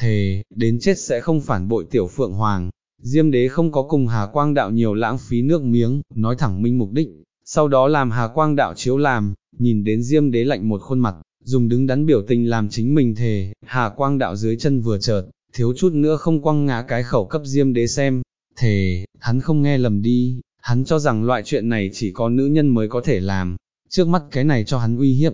thề, đến chết sẽ không phản bội tiểu phượng hoàng. Diêm đế không có cùng Hà Quang đạo nhiều lãng phí nước miếng, nói thẳng minh mục đích, sau đó làm Hà Quang đạo chiếu làm, nhìn đến Diêm đế lạnh một khuôn mặt, dùng đứng đắn biểu tình làm chính mình thề, Hà Quang đạo dưới chân vừa chợt, thiếu chút nữa không quăng ngã cái khẩu cấp Diêm đế xem, thề, hắn không nghe lầm đi, hắn cho rằng loại chuyện này chỉ có nữ nhân mới có thể làm, trước mắt cái này cho hắn uy hiếp,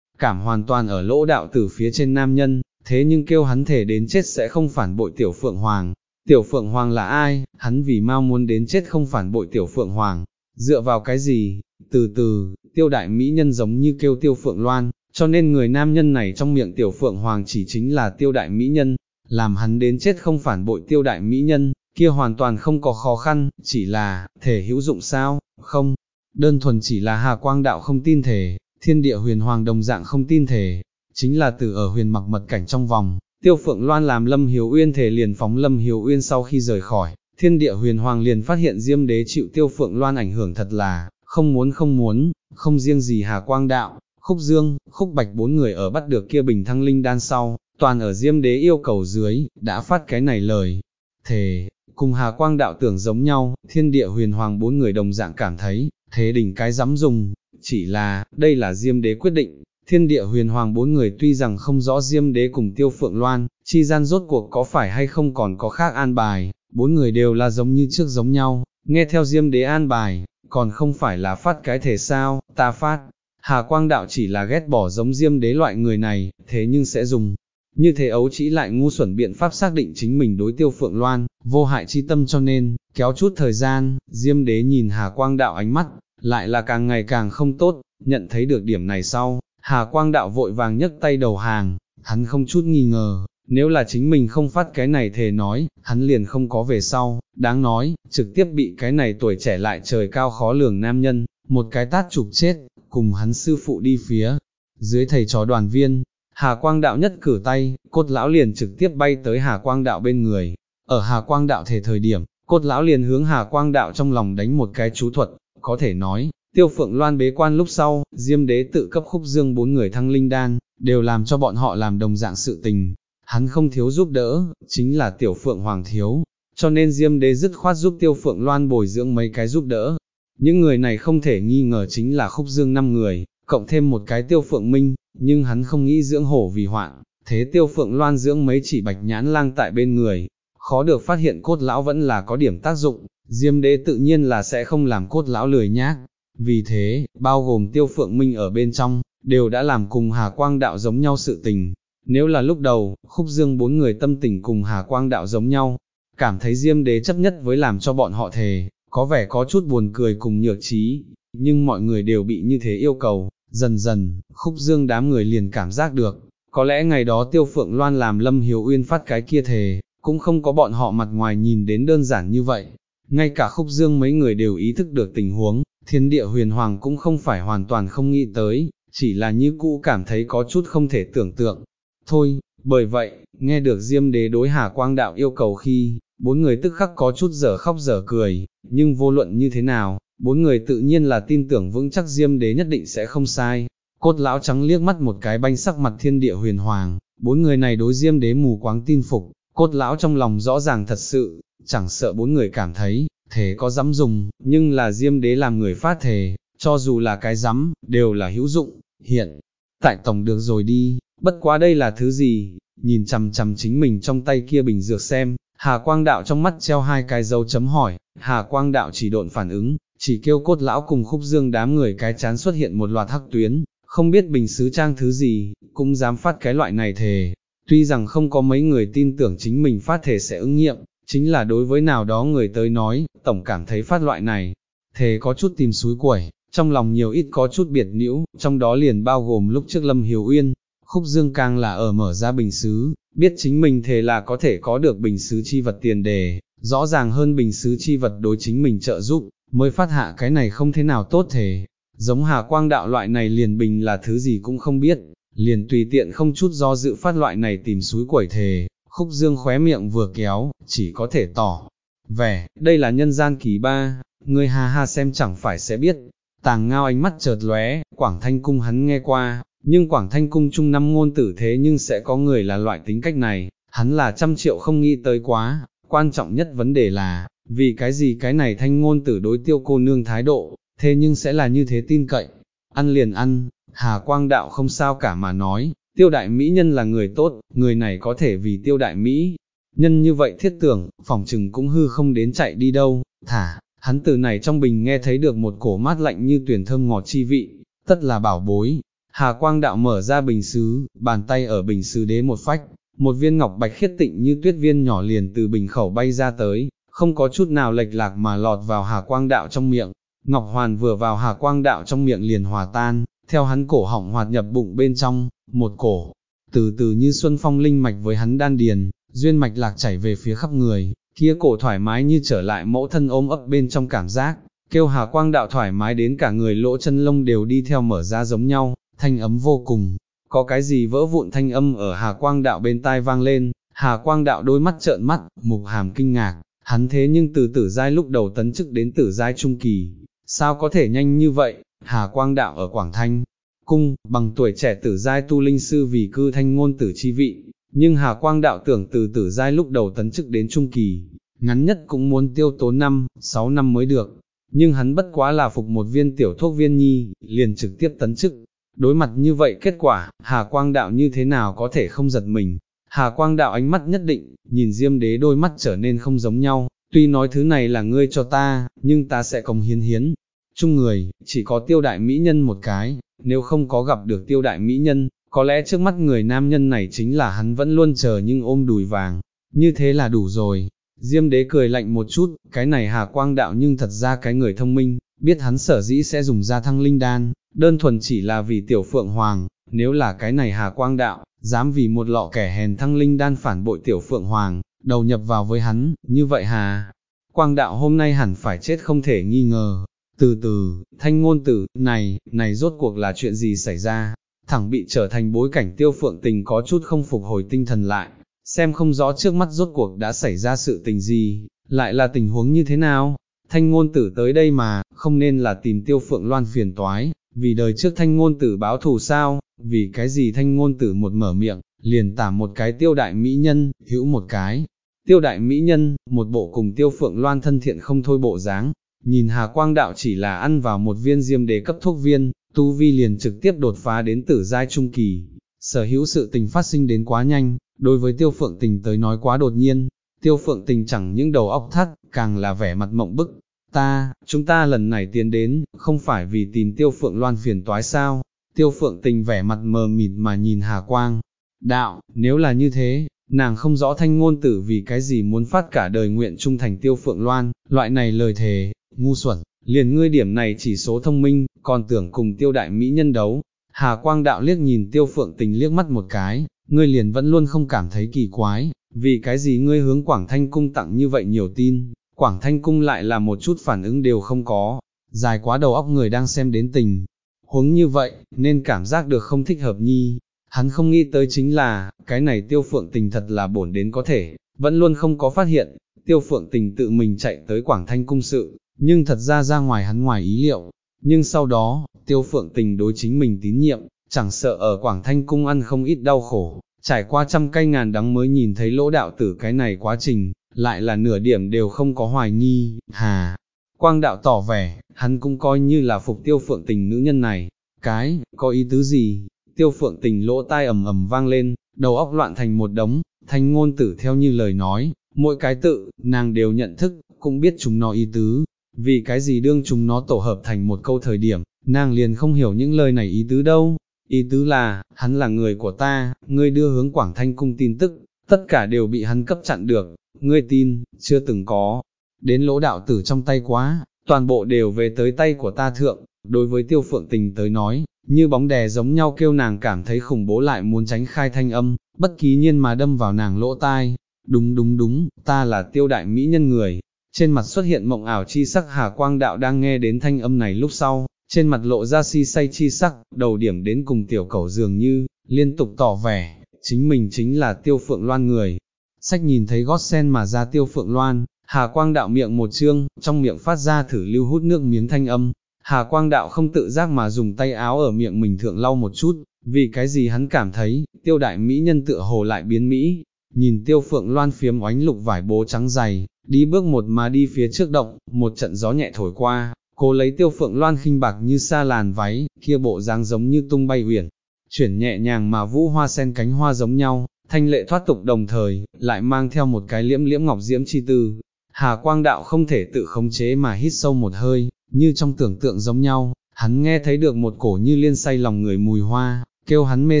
cảm hoàn toàn ở lỗ đạo từ phía trên nam nhân, thế nhưng kêu hắn thể đến chết sẽ không phản bội tiểu phượng hoàng. Tiểu phượng hoàng là ai, hắn vì mau muốn đến chết không phản bội tiểu phượng hoàng, dựa vào cái gì, từ từ, tiêu đại mỹ nhân giống như kêu tiêu phượng loan, cho nên người nam nhân này trong miệng tiểu phượng hoàng chỉ chính là tiêu đại mỹ nhân, làm hắn đến chết không phản bội tiêu đại mỹ nhân, kia hoàn toàn không có khó khăn, chỉ là, thể hữu dụng sao, không, đơn thuần chỉ là hà quang đạo không tin thể, thiên địa huyền hoàng đồng dạng không tin thể, chính là từ ở huyền mặc mật cảnh trong vòng, tiêu phượng loan làm lâm hiếu uyên thể liền phóng lâm hiếu uyên sau khi rời khỏi, thiên địa huyền hoàng liền phát hiện diêm đế chịu tiêu phượng loan ảnh hưởng thật là, không muốn không muốn, không riêng gì hà quang đạo, khúc dương, khúc bạch bốn người ở bắt được kia bình thăng linh đan sau, toàn ở diêm đế yêu cầu dưới, đã phát cái này lời, thề, cùng hà quang đạo tưởng giống nhau, thiên địa huyền hoàng bốn người đồng dạng cảm thấy, thế đỉnh cái dám dùng, chỉ là, đây là diêm đế quyết định, thiên địa huyền hoàng bốn người tuy rằng không rõ diêm đế cùng tiêu phượng loan, chi gian rốt cuộc có phải hay không còn có khác an bài, bốn người đều là giống như trước giống nhau, nghe theo diêm đế an bài, còn không phải là phát cái thể sao, ta phát. Hà Quang Đạo chỉ là ghét bỏ giống diêm đế loại người này, thế nhưng sẽ dùng, như thế ấu chỉ lại ngu xuẩn biện pháp xác định chính mình đối tiêu phượng loan, vô hại chi tâm cho nên, kéo chút thời gian, diêm đế nhìn Hà Quang Đạo ánh mắt, lại là càng ngày càng không tốt, nhận thấy được điểm này sau, Hà Quang Đạo vội vàng nhấc tay đầu hàng, hắn không chút nghi ngờ, nếu là chính mình không phát cái này thề nói, hắn liền không có về sau, đáng nói, trực tiếp bị cái này tuổi trẻ lại trời cao khó lường nam nhân, một cái tát chụp chết, cùng hắn sư phụ đi phía, dưới thầy chó đoàn viên, Hà Quang Đạo nhất cử tay, cốt lão liền trực tiếp bay tới Hà Quang Đạo bên người, ở Hà Quang Đạo thể thời điểm, cốt lão liền hướng Hà Quang Đạo trong lòng đánh một cái chú thuật, có thể nói, tiêu phượng loan bế quan lúc sau, diêm đế tự cấp khúc dương bốn người thăng linh đan, đều làm cho bọn họ làm đồng dạng sự tình, hắn không thiếu giúp đỡ, chính là tiểu phượng hoàng thiếu, cho nên diêm đế dứt khoát giúp tiêu phượng loan bồi dưỡng mấy cái giúp đỡ. Những người này không thể nghi ngờ chính là khúc dương năm người, cộng thêm một cái tiêu phượng minh, nhưng hắn không nghĩ dưỡng hổ vì hoạn, thế tiêu phượng loan dưỡng mấy chỉ bạch nhãn lang tại bên người, khó được phát hiện cốt lão vẫn là có điểm tác dụng, diêm đế tự nhiên là sẽ không làm cốt lão lười nhác. Vì thế, bao gồm tiêu phượng minh ở bên trong, đều đã làm cùng Hà Quang đạo giống nhau sự tình, nếu là lúc đầu, khúc dương bốn người tâm tình cùng Hà Quang đạo giống nhau, cảm thấy Diêm đế chấp nhất với làm cho bọn họ thề, có vẻ có chút buồn cười cùng nhược trí, nhưng mọi người đều bị như thế yêu cầu, dần dần, khúc dương đám người liền cảm giác được, có lẽ ngày đó tiêu phượng loan làm lâm hiếu uyên phát cái kia thề, cũng không có bọn họ mặt ngoài nhìn đến đơn giản như vậy, ngay cả khúc dương mấy người đều ý thức được tình huống, thiên địa huyền hoàng cũng không phải hoàn toàn không nghĩ tới, chỉ là như cũ cảm thấy có chút không thể tưởng tượng, Thôi, bởi vậy, nghe được Diêm đế đối Hà Quang Đạo yêu cầu khi, bốn người tức khắc có chút dở khóc dở cười, nhưng vô luận như thế nào, bốn người tự nhiên là tin tưởng vững chắc Diêm đế nhất định sẽ không sai. Cốt lão trắng liếc mắt một cái banh sắc mặt thiên địa huyền hoàng, bốn người này đối Diêm đế mù quáng tin phục, cốt lão trong lòng rõ ràng thật sự, chẳng sợ bốn người cảm thấy, thế có dám dùng, nhưng là Diêm đế làm người phát thề, cho dù là cái dám, đều là hữu dụng, hiện, tại tổng được rồi đi, bất quá đây là thứ gì, nhìn chằm chằm chính mình trong tay kia bình dược xem, Hà Quang Đạo trong mắt treo hai cái dấu chấm hỏi, Hà Quang Đạo chỉ độn phản ứng, chỉ kêu cốt lão cùng khúc dương đám người cái chán xuất hiện một loạt hắc tuyến, không biết bình sứ trang thứ gì, cũng dám phát cái loại này thề. Tuy rằng không có mấy người tin tưởng chính mình phát thể sẽ ứng nghiệm, chính là đối với nào đó người tới nói, tổng cảm thấy phát loại này, thế có chút tìm suối quẩy, trong lòng nhiều ít có chút biệt nhiễu, trong đó liền bao gồm lúc trước Lâm Hiếu Uyên, Khúc Dương càng là ở mở ra bình xứ, biết chính mình thề là có thể có được bình xứ chi vật tiền đề, rõ ràng hơn bình xứ chi vật đối chính mình trợ giúp, mới phát hạ cái này không thế nào tốt thề. Giống Hà Quang đạo loại này liền bình là thứ gì cũng không biết, liền tùy tiện không chút do dự phát loại này tìm suối quẩy thề, khúc dương khóe miệng vừa kéo, chỉ có thể tỏ. Vẻ, đây là nhân gian kỳ ba, ngươi ha ha xem chẳng phải sẽ biết. Tàng ngao ánh mắt chợt lóe, Quảng Thanh Cung hắn nghe qua, nhưng Quảng Thanh Cung chung năm ngôn tử thế nhưng sẽ có người là loại tính cách này, hắn là trăm triệu không nghĩ tới quá, quan trọng nhất vấn đề là, vì cái gì cái này thanh ngôn tử đối tiêu cô nương thái độ, thế nhưng sẽ là như thế tin cậy, ăn liền ăn, Hà Quang Đạo không sao cả mà nói, tiêu đại mỹ nhân là người tốt, người này có thể vì tiêu đại mỹ, nhân như vậy thiết tưởng, phòng trừng cũng hư không đến chạy đi đâu, thả, hắn từ này trong bình nghe thấy được một cổ mát lạnh như tuyển thơm ngọt chi vị, tất là bảo bối. Hà Quang Đạo mở ra bình sứ, bàn tay ở bình sứ đế một phách, một viên ngọc bạch khiết tịnh như tuyết viên nhỏ liền từ bình khẩu bay ra tới, không có chút nào lệch lạc mà lọt vào Hà Quang Đạo trong miệng. Ngọc Hoàn vừa vào Hà Quang Đạo trong miệng liền hòa tan, theo hắn cổ họng hoạt nhập bụng bên trong, một cổ, từ từ như xuân phong linh mạch với hắn đan điền, duyên mạch lạc chảy về phía khắp người, kia cổ thoải mái như trở lại mẫu thân ôm ấp bên trong cảm giác, kêu hà quang đạo thoải mái đến cả người lỗ chân lông đều đi theo mở ra giống nhau, thanh ấm vô cùng, có cái gì vỡ vụn thanh âm ở hà quang đạo bên tai vang lên, hà quang đạo đôi mắt trợn mắt, mục hàm kinh ngạc, hắn thế nhưng từ tử giai lúc đầu tấn chức đến tử giai trung kỳ, sao có thể nhanh như vậy, hà quang đạo ở Quảng Thanh, cung, bằng tuổi trẻ tử giai tu linh sư vì cư thanh ngôn tử chi vị, nhưng Hà Quang đạo tưởng từ tử giai lúc đầu tấn chức đến trung kỳ, ngắn nhất cũng muốn tiêu tốn năm, 6 năm mới được, nhưng hắn bất quá là phục một viên tiểu thuốc viên nhi, liền trực tiếp tấn chức. Đối mặt như vậy kết quả, Hà Quang đạo như thế nào có thể không giật mình. Hà Quang đạo ánh mắt nhất định, nhìn Diêm đế đôi mắt trở nên không giống nhau, tuy nói thứ này là ngươi cho ta, nhưng ta sẽ công hiến hiến. Chung người, chỉ có tiêu đại mỹ nhân một cái, nếu không có gặp được tiêu đại mỹ nhân, có lẽ trước mắt người nam nhân này chính là hắn vẫn luôn chờ nhưng ôm đùi vàng, như thế là đủ rồi. Diêm đế cười lạnh một chút, cái này hà quang đạo nhưng thật ra cái người thông minh, biết hắn sở dĩ sẽ dùng ra thăng linh đan, đơn thuần chỉ là vì tiểu phượng hoàng, nếu là cái này hà quang đạo, dám vì một lọ kẻ hèn thăng linh đan phản bội tiểu phượng hoàng, đầu nhập vào với hắn, như vậy hà, quang đạo hôm nay hẳn phải chết không thể nghi ngờ. Từ từ, thanh ngôn tử, này, này rốt cuộc là chuyện gì xảy ra, thẳng bị trở thành bối cảnh tiêu phượng tình có chút không phục hồi tinh thần lại, xem không rõ trước mắt rốt cuộc đã xảy ra sự tình gì, lại là tình huống như thế nào, thanh ngôn tử tới đây mà, không nên là tìm tiêu phượng loan phiền toái, vì đời trước thanh ngôn tử báo thù sao, vì cái gì thanh ngôn tử một mở miệng, liền tả một cái tiêu đại mỹ nhân, hữu một cái. Tiêu đại mỹ nhân, một bộ cùng tiêu phượng loan thân thiện không thôi bộ dáng, nhìn Hà Quang Đạo chỉ là ăn vào một viên diêm đế cấp thuốc viên, tu vi liền trực tiếp đột phá đến tử giai trung kỳ. Sở hữu sự tình phát sinh đến quá nhanh, đối với tiêu phượng tình tới nói quá đột nhiên, tiêu phượng tình chẳng những đầu óc thắt, càng là vẻ mặt mộng bức. Ta, chúng ta lần này tiến đến, không phải vì tìm tiêu phượng loan phiền toái sao, tiêu phượng tình vẻ mặt mờ mịt mà nhìn Hà Quang. Đạo, nếu là như thế, nàng không rõ thanh ngôn tử vì cái gì muốn phát cả đời nguyện trung thành tiêu phượng loan, loại này lời thề, ngu xuẩn, liền ngươi điểm này chỉ số thông minh, còn tưởng cùng tiêu đại mỹ nhân đấu. Hà Quang đạo liếc nhìn tiêu phượng tình liếc mắt một cái, ngươi liền vẫn luôn không cảm thấy kỳ quái, vì cái gì ngươi hướng Quảng Thanh Cung tặng như vậy nhiều tin, Quảng Thanh Cung lại là một chút phản ứng đều không có, dài quá đầu óc người đang xem đến tình. Huống như vậy, nên cảm giác được không thích hợp nhi, hắn không nghĩ tới chính là, cái này tiêu phượng tình thật là bổn đến có thể, vẫn luôn không có phát hiện, tiêu phượng tình tự mình chạy tới Quảng Thanh Cung sự, nhưng thật ra ra ngoài hắn ngoài ý liệu, nhưng sau đó, tiêu phượng tình đối chính mình tín nhiệm, chẳng sợ ở Quảng Thanh Cung ăn không ít đau khổ, trải qua trăm cây ngàn đắng mới nhìn thấy lỗ đạo tử cái này quá trình, lại là nửa điểm đều không có hoài nghi, hà. Quang đạo tỏ vẻ, hắn cũng coi như là phục tiêu phượng tình nữ nhân này, cái, có ý tứ gì, tiêu phượng tình lỗ tai ầm ầm vang lên, đầu óc loạn thành một đống, thanh ngôn tử theo như lời nói, mỗi cái tự, nàng đều nhận thức, cũng biết chúng nó ý tứ, vì cái gì đương chúng nó tổ hợp thành một câu thời điểm, nàng liền không hiểu những lời này ý tứ đâu, ý tứ là, hắn là người của ta, ngươi đưa hướng Quảng Thanh Cung tin tức, tất cả đều bị hắn cấp chặn được, ngươi tin, chưa từng có, đến lỗ đạo tử trong tay quá, toàn bộ đều về tới tay của ta thượng, đối với tiêu phượng tình tới nói, như bóng đè giống nhau kêu nàng cảm thấy khủng bố lại muốn tránh khai thanh âm, bất kỳ nhiên mà đâm vào nàng lỗ tai, đúng đúng đúng, ta là tiêu đại mỹ nhân người, trên mặt xuất hiện mộng ảo chi sắc Hà Quang Đạo đang nghe đến thanh âm này lúc sau, trên mặt lộ ra si say chi sắc, đầu điểm đến cùng tiểu cẩu dường như, liên tục tỏ vẻ, chính mình chính là tiêu phượng loan người. Sách nhìn thấy gót sen mà ra tiêu phượng loan, Hà Quang Đạo miệng một chương, trong miệng phát ra thử lưu hút nước miếng thanh âm. Hà Quang Đạo không tự giác mà dùng tay áo ở miệng mình thượng lau một chút, vì cái gì hắn cảm thấy, tiêu đại mỹ nhân tựa hồ lại biến Mỹ, nhìn tiêu phượng loan phiếm oánh lục vải bố trắng dày, đi bước một mà đi phía trước động, một trận gió nhẹ thổi qua, cô lấy tiêu phượng loan khinh bạc như sa làn váy, kia bộ dáng giống như tung bay uyển, chuyển nhẹ nhàng mà vũ hoa sen cánh hoa giống nhau, thanh lệ thoát tục đồng thời, lại mang theo một cái liễm liễm ngọc diễm chi tư. Hà quang đạo không thể tự khống chế mà hít sâu một hơi, như trong tưởng tượng giống nhau, hắn nghe thấy được một cổ như liên say lòng người mùi hoa, kêu hắn mê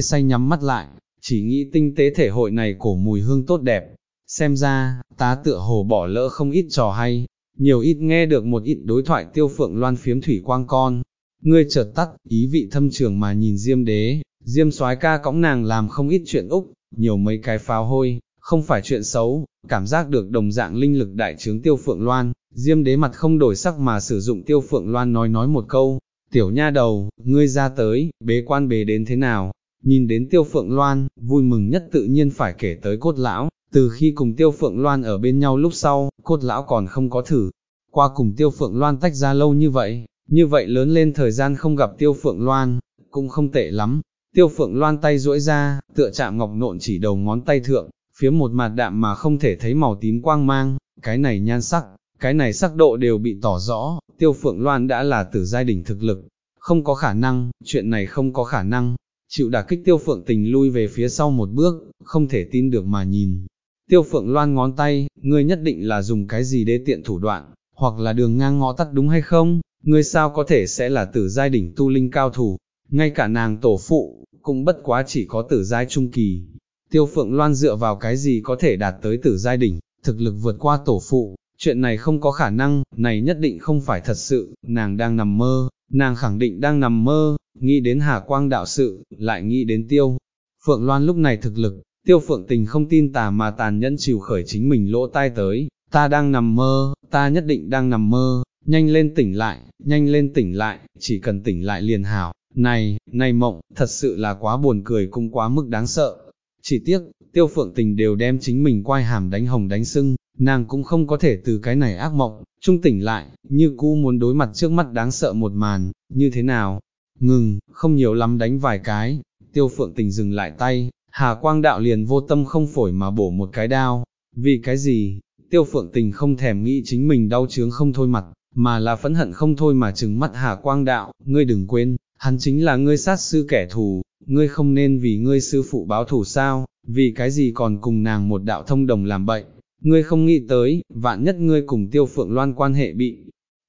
say nhắm mắt lại, chỉ nghĩ tinh tế thể hội này cổ mùi hương tốt đẹp. Xem ra, tá tựa hồ bỏ lỡ không ít trò hay, nhiều ít nghe được một ít đối thoại tiêu phượng loan phiếm thủy quang con. Ngươi chợt tắt, ý vị thâm trường mà nhìn diêm đế, diêm soái ca cõng nàng làm không ít chuyện úc, nhiều mấy cái pháo hôi, không phải chuyện xấu, cảm giác được đồng dạng linh lực đại trướng tiêu phượng loan, diêm đế mặt không đổi sắc mà sử dụng tiêu phượng loan nói nói một câu, tiểu nha đầu, ngươi ra tới, bế quan bế đến thế nào, nhìn đến tiêu phượng loan, vui mừng nhất tự nhiên phải kể tới cốt lão, từ khi cùng tiêu phượng loan ở bên nhau lúc sau, cốt lão còn không có thử, qua cùng tiêu phượng loan tách ra lâu như vậy, như vậy lớn lên thời gian không gặp tiêu phượng loan, cũng không tệ lắm, tiêu phượng loan tay duỗi ra, tựa chạm ngọc nộn chỉ đầu ngón tay thượng, phía một mặt đạm mà không thể thấy màu tím quang mang, cái này nhan sắc, cái này sắc độ đều bị tỏ rõ, tiêu phượng loan đã là tử giai đỉnh thực lực, không có khả năng, chuyện này không có khả năng, chịu đả kích tiêu phượng tình lui về phía sau một bước, không thể tin được mà nhìn. Tiêu phượng loan ngón tay, ngươi nhất định là dùng cái gì để tiện thủ đoạn, hoặc là đường ngang ngõ tắt đúng hay không, ngươi sao có thể sẽ là tử giai đỉnh tu linh cao thủ, ngay cả nàng tổ phụ, cũng bất quá chỉ có tử giai trung kỳ. Tiêu phượng loan dựa vào cái gì có thể đạt tới tử giai đỉnh, thực lực vượt qua tổ phụ, chuyện này không có khả năng, này nhất định không phải thật sự, nàng đang nằm mơ, nàng khẳng định đang nằm mơ, nghĩ đến hà quang đạo sự, lại nghĩ đến tiêu. Phượng Loan lúc này thực lực, tiêu phượng tình không tin tà mà tàn nhẫn chịu khởi chính mình lỗ tai tới, ta đang nằm mơ, ta nhất định đang nằm mơ, nhanh lên tỉnh lại, nhanh lên tỉnh lại, chỉ cần tỉnh lại liền hảo, này, này mộng, thật sự là quá buồn cười cũng quá mức đáng sợ. Chỉ tiếc, tiêu phượng tình đều đem chính mình quay hàm đánh hồng đánh sưng, nàng cũng không có thể từ cái này ác mộng, trung tỉnh lại, như cũ muốn đối mặt trước mắt đáng sợ một màn, như thế nào? Ngừng, không nhiều lắm đánh vài cái, tiêu phượng tình dừng lại tay, hà quang đạo liền vô tâm không phổi mà bổ một cái đao, vì cái gì? Tiêu phượng tình không thèm nghĩ chính mình đau chướng không thôi mặt, mà là phẫn hận không thôi mà trừng mắt hà quang đạo, ngươi đừng quên, hắn chính là ngươi sát sư kẻ thù, ngươi không nên vì ngươi sư phụ báo thù sao, vì cái gì còn cùng nàng một đạo thông đồng làm bậy, ngươi không nghĩ tới, vạn nhất ngươi cùng tiêu phượng loan quan hệ bị.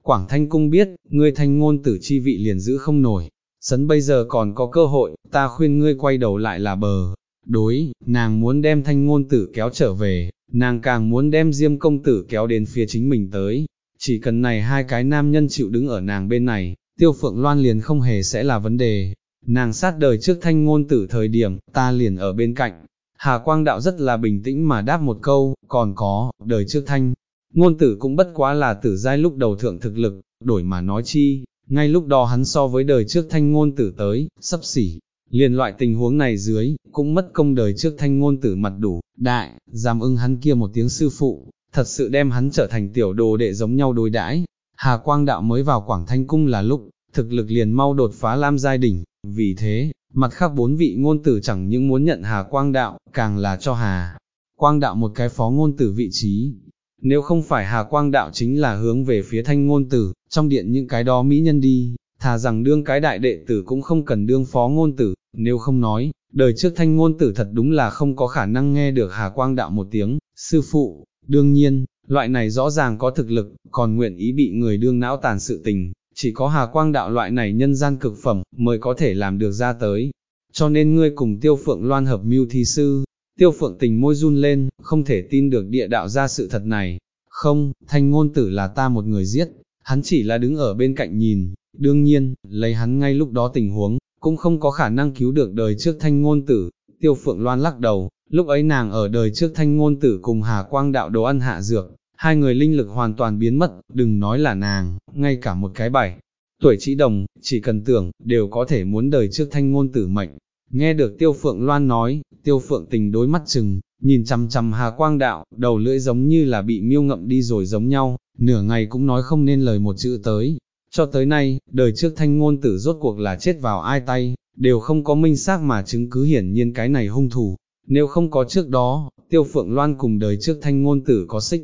Quảng Thanh Cung biết, ngươi thanh ngôn tử chi vị liền giữ không nổi, sấn bây giờ còn có cơ hội, ta khuyên ngươi quay đầu lại là bờ. Đối, nàng muốn đem thanh ngôn tử kéo trở về, nàng càng muốn đem diêm công tử kéo đến phía chính mình tới. Chỉ cần này hai cái nam nhân chịu đứng ở nàng bên này, tiêu phượng loan liền không hề sẽ là vấn đề. Nàng sát đời trước thanh ngôn tử thời điểm, ta liền ở bên cạnh, Hà Quang Đạo rất là bình tĩnh mà đáp một câu, còn có, đời trước thanh, ngôn tử cũng bất quá là tử giai lúc đầu thượng thực lực, đổi mà nói chi, ngay lúc đó hắn so với đời trước thanh ngôn tử tới, sắp xỉ, liền loại tình huống này dưới, cũng mất công đời trước thanh ngôn tử mặt đủ, đại, dám ưng hắn kia một tiếng sư phụ, thật sự đem hắn trở thành tiểu đồ đệ giống nhau đối đãi. Hà Quang Đạo mới vào Quảng Thanh Cung là lúc, thực lực liền mau đột phá Lam Giai Đỉnh, vì thế, Mặt khác bốn vị ngôn tử chẳng những muốn nhận Hà Quang Đạo, càng là cho Hà Quang Đạo một cái phó ngôn tử vị trí. Nếu không phải Hà Quang Đạo chính là hướng về phía thanh ngôn tử, trong điện những cái đó mỹ nhân đi, thà rằng đương cái đại đệ tử cũng không cần đương phó ngôn tử, nếu không nói, đời trước thanh ngôn tử thật đúng là không có khả năng nghe được Hà Quang Đạo một tiếng, sư phụ, đương nhiên, loại này rõ ràng có thực lực, còn nguyện ý bị người đương não tàn sự tình, chỉ có hà quang đạo loại này nhân gian cực phẩm, mới có thể làm được ra tới. Cho nên ngươi cùng tiêu phượng loan hợp mưu thi sư, tiêu phượng tình môi run lên, không thể tin được địa đạo ra sự thật này. Không, thanh ngôn tử là ta một người giết, hắn chỉ là đứng ở bên cạnh nhìn, đương nhiên, lấy hắn ngay lúc đó tình huống, cũng không có khả năng cứu được đời trước thanh ngôn tử. Tiêu phượng loan lắc đầu, lúc ấy nàng ở đời trước thanh ngôn tử cùng hà quang đạo đồ ăn hạ dược, hai người linh lực hoàn toàn biến mất, đừng nói là nàng, ngay cả một cái bảy. Tuổi chỉ đồng, chỉ cần tưởng, đều có thể muốn đời trước thanh ngôn tử mệnh. Nghe được tiêu phượng loan nói, tiêu phượng tình đối mắt chừng, nhìn chằm chằm hà quang đạo, đầu lưỡi giống như là bị miêu ngậm đi rồi giống nhau, nửa ngày cũng nói không nên lời một chữ tới. Cho tới nay, đời trước thanh ngôn tử rốt cuộc là chết vào ai tay, đều không có minh xác mà chứng cứ hiển nhiên cái này hung thủ. nếu không có trước đó, tiêu phượng loan cùng đời trước thanh ngôn tử có xích.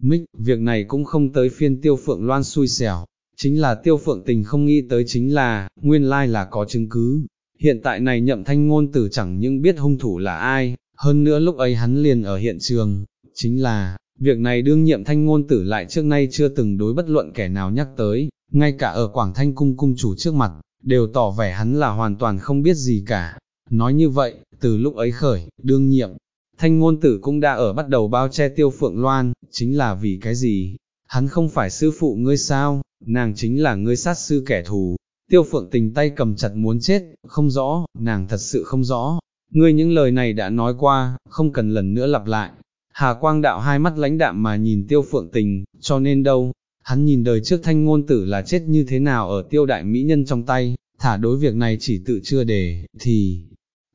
Mích, việc này cũng không tới phiên tiêu phượng loan xui xẻo, chính là tiêu phượng tình không nghĩ tới chính là, nguyên lai là có chứng cứ. Hiện tại này nhậm thanh ngôn tử chẳng những biết hung thủ là ai, hơn nữa lúc ấy hắn liền ở hiện trường, chính là, việc này đương nhiệm thanh ngôn tử lại trước nay chưa từng đối bất luận kẻ nào nhắc tới, ngay cả ở Quảng Thanh cung cung chủ trước mặt, đều tỏ vẻ hắn là hoàn toàn không biết gì cả. Nói như vậy, từ lúc ấy khởi, đương nhiệm, thanh ngôn tử cũng đã ở bắt đầu bao che tiêu phượng loan, chính là vì cái gì? Hắn không phải sư phụ ngươi sao, nàng chính là ngươi sát sư kẻ thù. Tiêu phượng tình tay cầm chặt muốn chết, không rõ, nàng thật sự không rõ. Ngươi những lời này đã nói qua, không cần lần nữa lặp lại. Hà quang đạo hai mắt lãnh đạm mà nhìn tiêu phượng tình, cho nên đâu, hắn nhìn đời trước thanh ngôn tử là chết như thế nào ở tiêu đại mỹ nhân trong tay, thả đối việc này chỉ tự chưa để thì,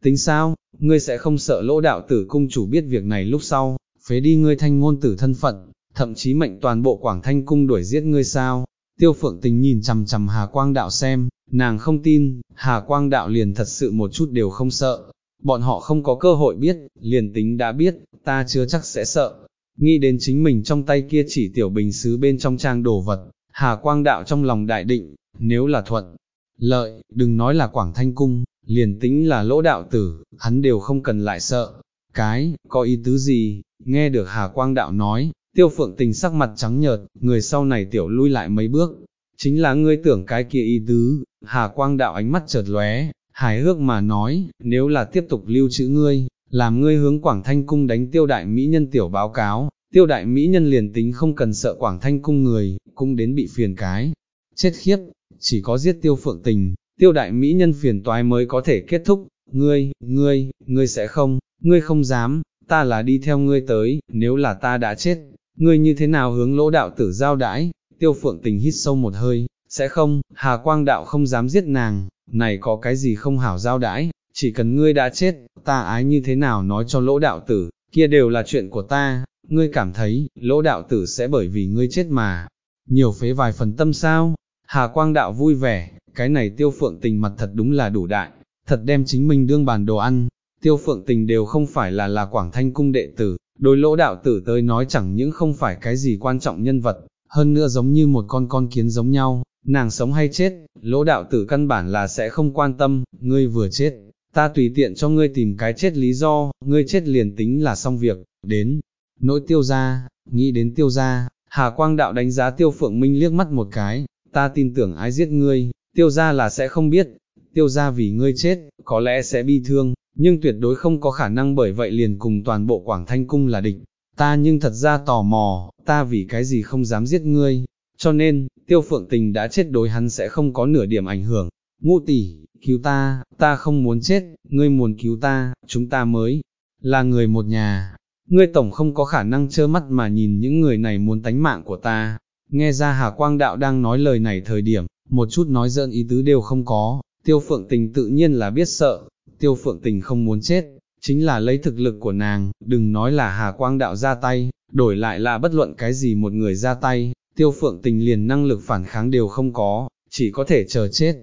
tính sao, ngươi sẽ không sợ lỗ đạo tử cung chủ biết việc này lúc sau, phế đi ngươi thanh ngôn tử thân phận, thậm chí mệnh toàn bộ quảng thanh cung đuổi giết ngươi sao, tiêu phượng tình nhìn chằm chằm Hà Quang Đạo xem, nàng không tin, Hà Quang Đạo liền thật sự một chút đều không sợ, bọn họ không có cơ hội biết, liền tính đã biết, ta chưa chắc sẽ sợ, nghĩ đến chính mình trong tay kia chỉ tiểu bình xứ bên trong trang đồ vật, Hà Quang Đạo trong lòng đại định, nếu là thuận, lợi, đừng nói là Quảng Thanh Cung, liền tính là lỗ đạo tử, hắn đều không cần lại sợ. Cái, có ý tứ gì, nghe được Hà Quang Đạo nói, tiêu phượng tình sắc mặt trắng nhợt, người sau này tiểu lui lại mấy bước, chính là ngươi tưởng cái kia ý tứ, Hà Quang Đạo ánh mắt chợt lóe, hài ước mà nói, nếu là tiếp tục lưu trữ ngươi, làm ngươi hướng Quảng Thanh Cung đánh tiêu đại mỹ nhân tiểu báo cáo, tiêu đại mỹ nhân liền tính không cần sợ Quảng Thanh Cung người, cũng đến bị phiền cái. Chết khiếp, chỉ có giết tiêu phượng tình, tiêu đại mỹ nhân phiền toái mới có thể kết thúc, ngươi, ngươi, ngươi sẽ không, ngươi không dám, ta là đi theo ngươi tới, nếu là ta đã chết, ngươi như thế nào hướng lỗ đạo tử giao đãi, tiêu phượng tình hít sâu một hơi, sẽ không, hà quang đạo không dám giết nàng, này có cái gì không hảo giao đãi, chỉ cần ngươi đã chết, ta ái như thế nào nói cho lỗ đạo tử, kia đều là chuyện của ta, ngươi cảm thấy, lỗ đạo tử sẽ bởi vì ngươi chết mà, nhiều phế vài phần tâm sao, hà quang đạo vui vẻ, cái này tiêu phượng tình mặt thật đúng là đủ đại, thật đem chính mình đương bàn đồ ăn, tiêu phượng tình đều không phải là là quảng thanh cung đệ tử, đối lỗ đạo tử tới nói chẳng những không phải cái gì quan trọng nhân vật, hơn nữa giống như một con con kiến giống nhau, nàng sống hay chết, lỗ đạo tử căn bản là sẽ không quan tâm, ngươi vừa chết, ta tùy tiện cho ngươi tìm cái chết lý do, ngươi chết liền tính là xong việc, đến, nỗi tiêu ra, nghĩ đến tiêu ra, Hà Quang Đạo đánh giá tiêu phượng minh liếc mắt một cái, ta tin tưởng ai giết ngươi, tiêu ra là sẽ không biết, tiêu ra vì ngươi chết, có lẽ sẽ bi thương, nhưng tuyệt đối không có khả năng bởi vậy liền cùng toàn bộ Quảng Thanh Cung là địch. Ta nhưng thật ra tò mò, ta vì cái gì không dám giết ngươi, cho nên, tiêu phượng tình đã chết đối hắn sẽ không có nửa điểm ảnh hưởng. Ngũ tỷ, cứu ta, ta không muốn chết, ngươi muốn cứu ta, chúng ta mới là người một nhà. Ngươi tổng không có khả năng trơ mắt mà nhìn những người này muốn tánh mạng của ta. Nghe ra Hà Quang Đạo đang nói lời này thời điểm, một chút nói dợn ý tứ đều không có, tiêu phượng tình tự nhiên là biết sợ, tiêu phượng tình không muốn chết, chính là lấy thực lực của nàng, đừng nói là Hà Quang Đạo ra tay, đổi lại là bất luận cái gì một người ra tay, tiêu phượng tình liền năng lực phản kháng đều không có, chỉ có thể chờ chết,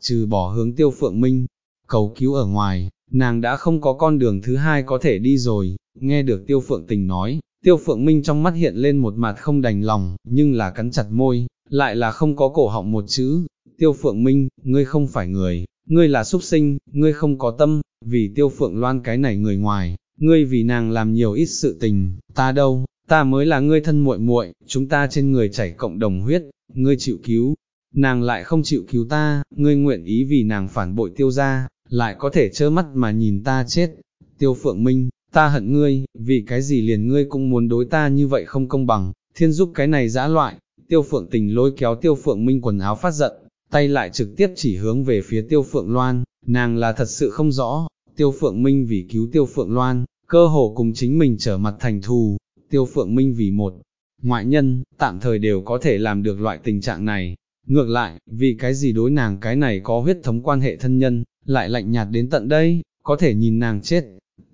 trừ bỏ hướng tiêu phượng minh, cầu cứu ở ngoài, nàng đã không có con đường thứ hai có thể đi rồi, nghe được tiêu phượng tình nói, tiêu phượng minh trong mắt hiện lên một mặt không đành lòng, nhưng là cắn chặt môi, lại là không có cổ họng một chữ, tiêu phượng minh, ngươi không phải người, ngươi là súc sinh, ngươi không có tâm, vì tiêu phượng loan cái này người ngoài, ngươi vì nàng làm nhiều ít sự tình, ta đâu, ta mới là ngươi thân muội muội, chúng ta trên người chảy cộng đồng huyết, ngươi chịu cứu, nàng lại không chịu cứu ta, ngươi nguyện ý vì nàng phản bội tiêu ra, lại có thể trơ mắt mà nhìn ta chết. Tiêu Phượng Minh, ta hận ngươi, vì cái gì liền ngươi cũng muốn đối ta như vậy không công bằng, thiên giúp cái này dã loại. Tiêu Phượng Tình lôi kéo Tiêu Phượng Minh quần áo phát giận, tay lại trực tiếp chỉ hướng về phía Tiêu Phượng Loan, nàng là thật sự không rõ, Tiêu Phượng Minh vì cứu Tiêu Phượng Loan, cơ hồ cùng chính mình trở mặt thành thù, Tiêu Phượng Minh vì một ngoại nhân, tạm thời đều có thể làm được loại tình trạng này, Ngược lại, vì cái gì đối nàng cái này có huyết thống quan hệ thân nhân, lại lạnh nhạt đến tận đây, có thể nhìn nàng chết.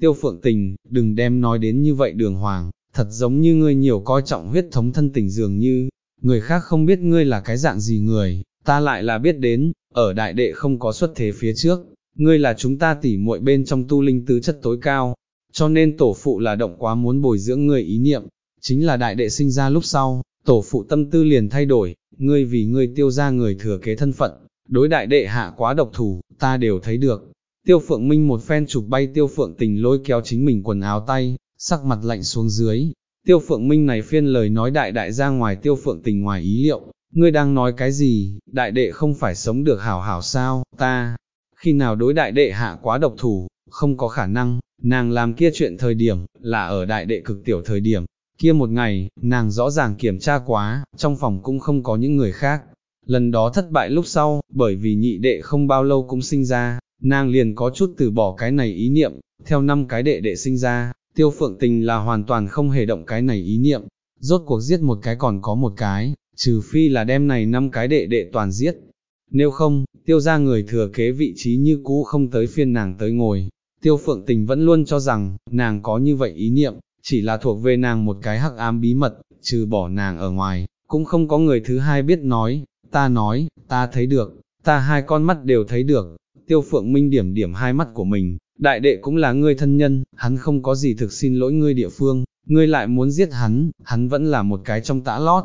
Tiêu phượng tình, đừng đem nói đến như vậy đường hoàng, thật giống như ngươi nhiều coi trọng huyết thống thân tình dường như, người khác không biết ngươi là cái dạng gì người, ta lại là biết đến, ở đại đệ không có xuất thế phía trước, ngươi là chúng ta tỉ muội bên trong tu linh tứ chất tối cao cho nên tổ phụ là động quá muốn bồi dưỡng người ý niệm, chính là đại đệ sinh ra lúc sau, tổ phụ tâm tư liền thay đổi, ngươi vì ngươi tiêu ra người thừa kế thân phận, đối đại đệ hạ quá độc thủ, ta đều thấy được. Tiêu phượng minh một phen chụp bay tiêu phượng tình lôi kéo chính mình quần áo tay, sắc mặt lạnh xuống dưới. Tiêu phượng minh này phiên lời nói đại đại ra ngoài tiêu phượng tình ngoài ý liệu, ngươi đang nói cái gì, đại đệ không phải sống được hảo hảo sao, ta, khi nào đối đại đệ hạ quá độc thủ, không có khả năng, nàng làm kia chuyện thời điểm, là ở đại đệ cực tiểu thời điểm, kia một ngày, nàng rõ ràng kiểm tra quá, trong phòng cũng không có những người khác. Lần đó thất bại lúc sau, bởi vì nhị đệ không bao lâu cũng sinh ra, nàng liền có chút từ bỏ cái này ý niệm, theo năm cái đệ đệ sinh ra, tiêu phượng tình là hoàn toàn không hề động cái này ý niệm, rốt cuộc giết một cái còn có một cái, trừ phi là đem này năm cái đệ đệ toàn giết. Nếu không, tiêu ra người thừa kế vị trí như cũ không tới phiên nàng tới ngồi, tiêu phượng tình vẫn luôn cho rằng, nàng có như vậy ý niệm, chỉ là thuộc về nàng một cái hắc ám bí mật, trừ bỏ nàng ở ngoài, cũng không có người thứ hai biết nói, ta nói, ta thấy được, ta hai con mắt đều thấy được, tiêu phượng minh điểm điểm hai mắt của mình, đại đệ cũng là ngươi thân nhân, hắn không có gì thực xin lỗi ngươi địa phương, ngươi lại muốn giết hắn, hắn vẫn là một cái trong tã lót,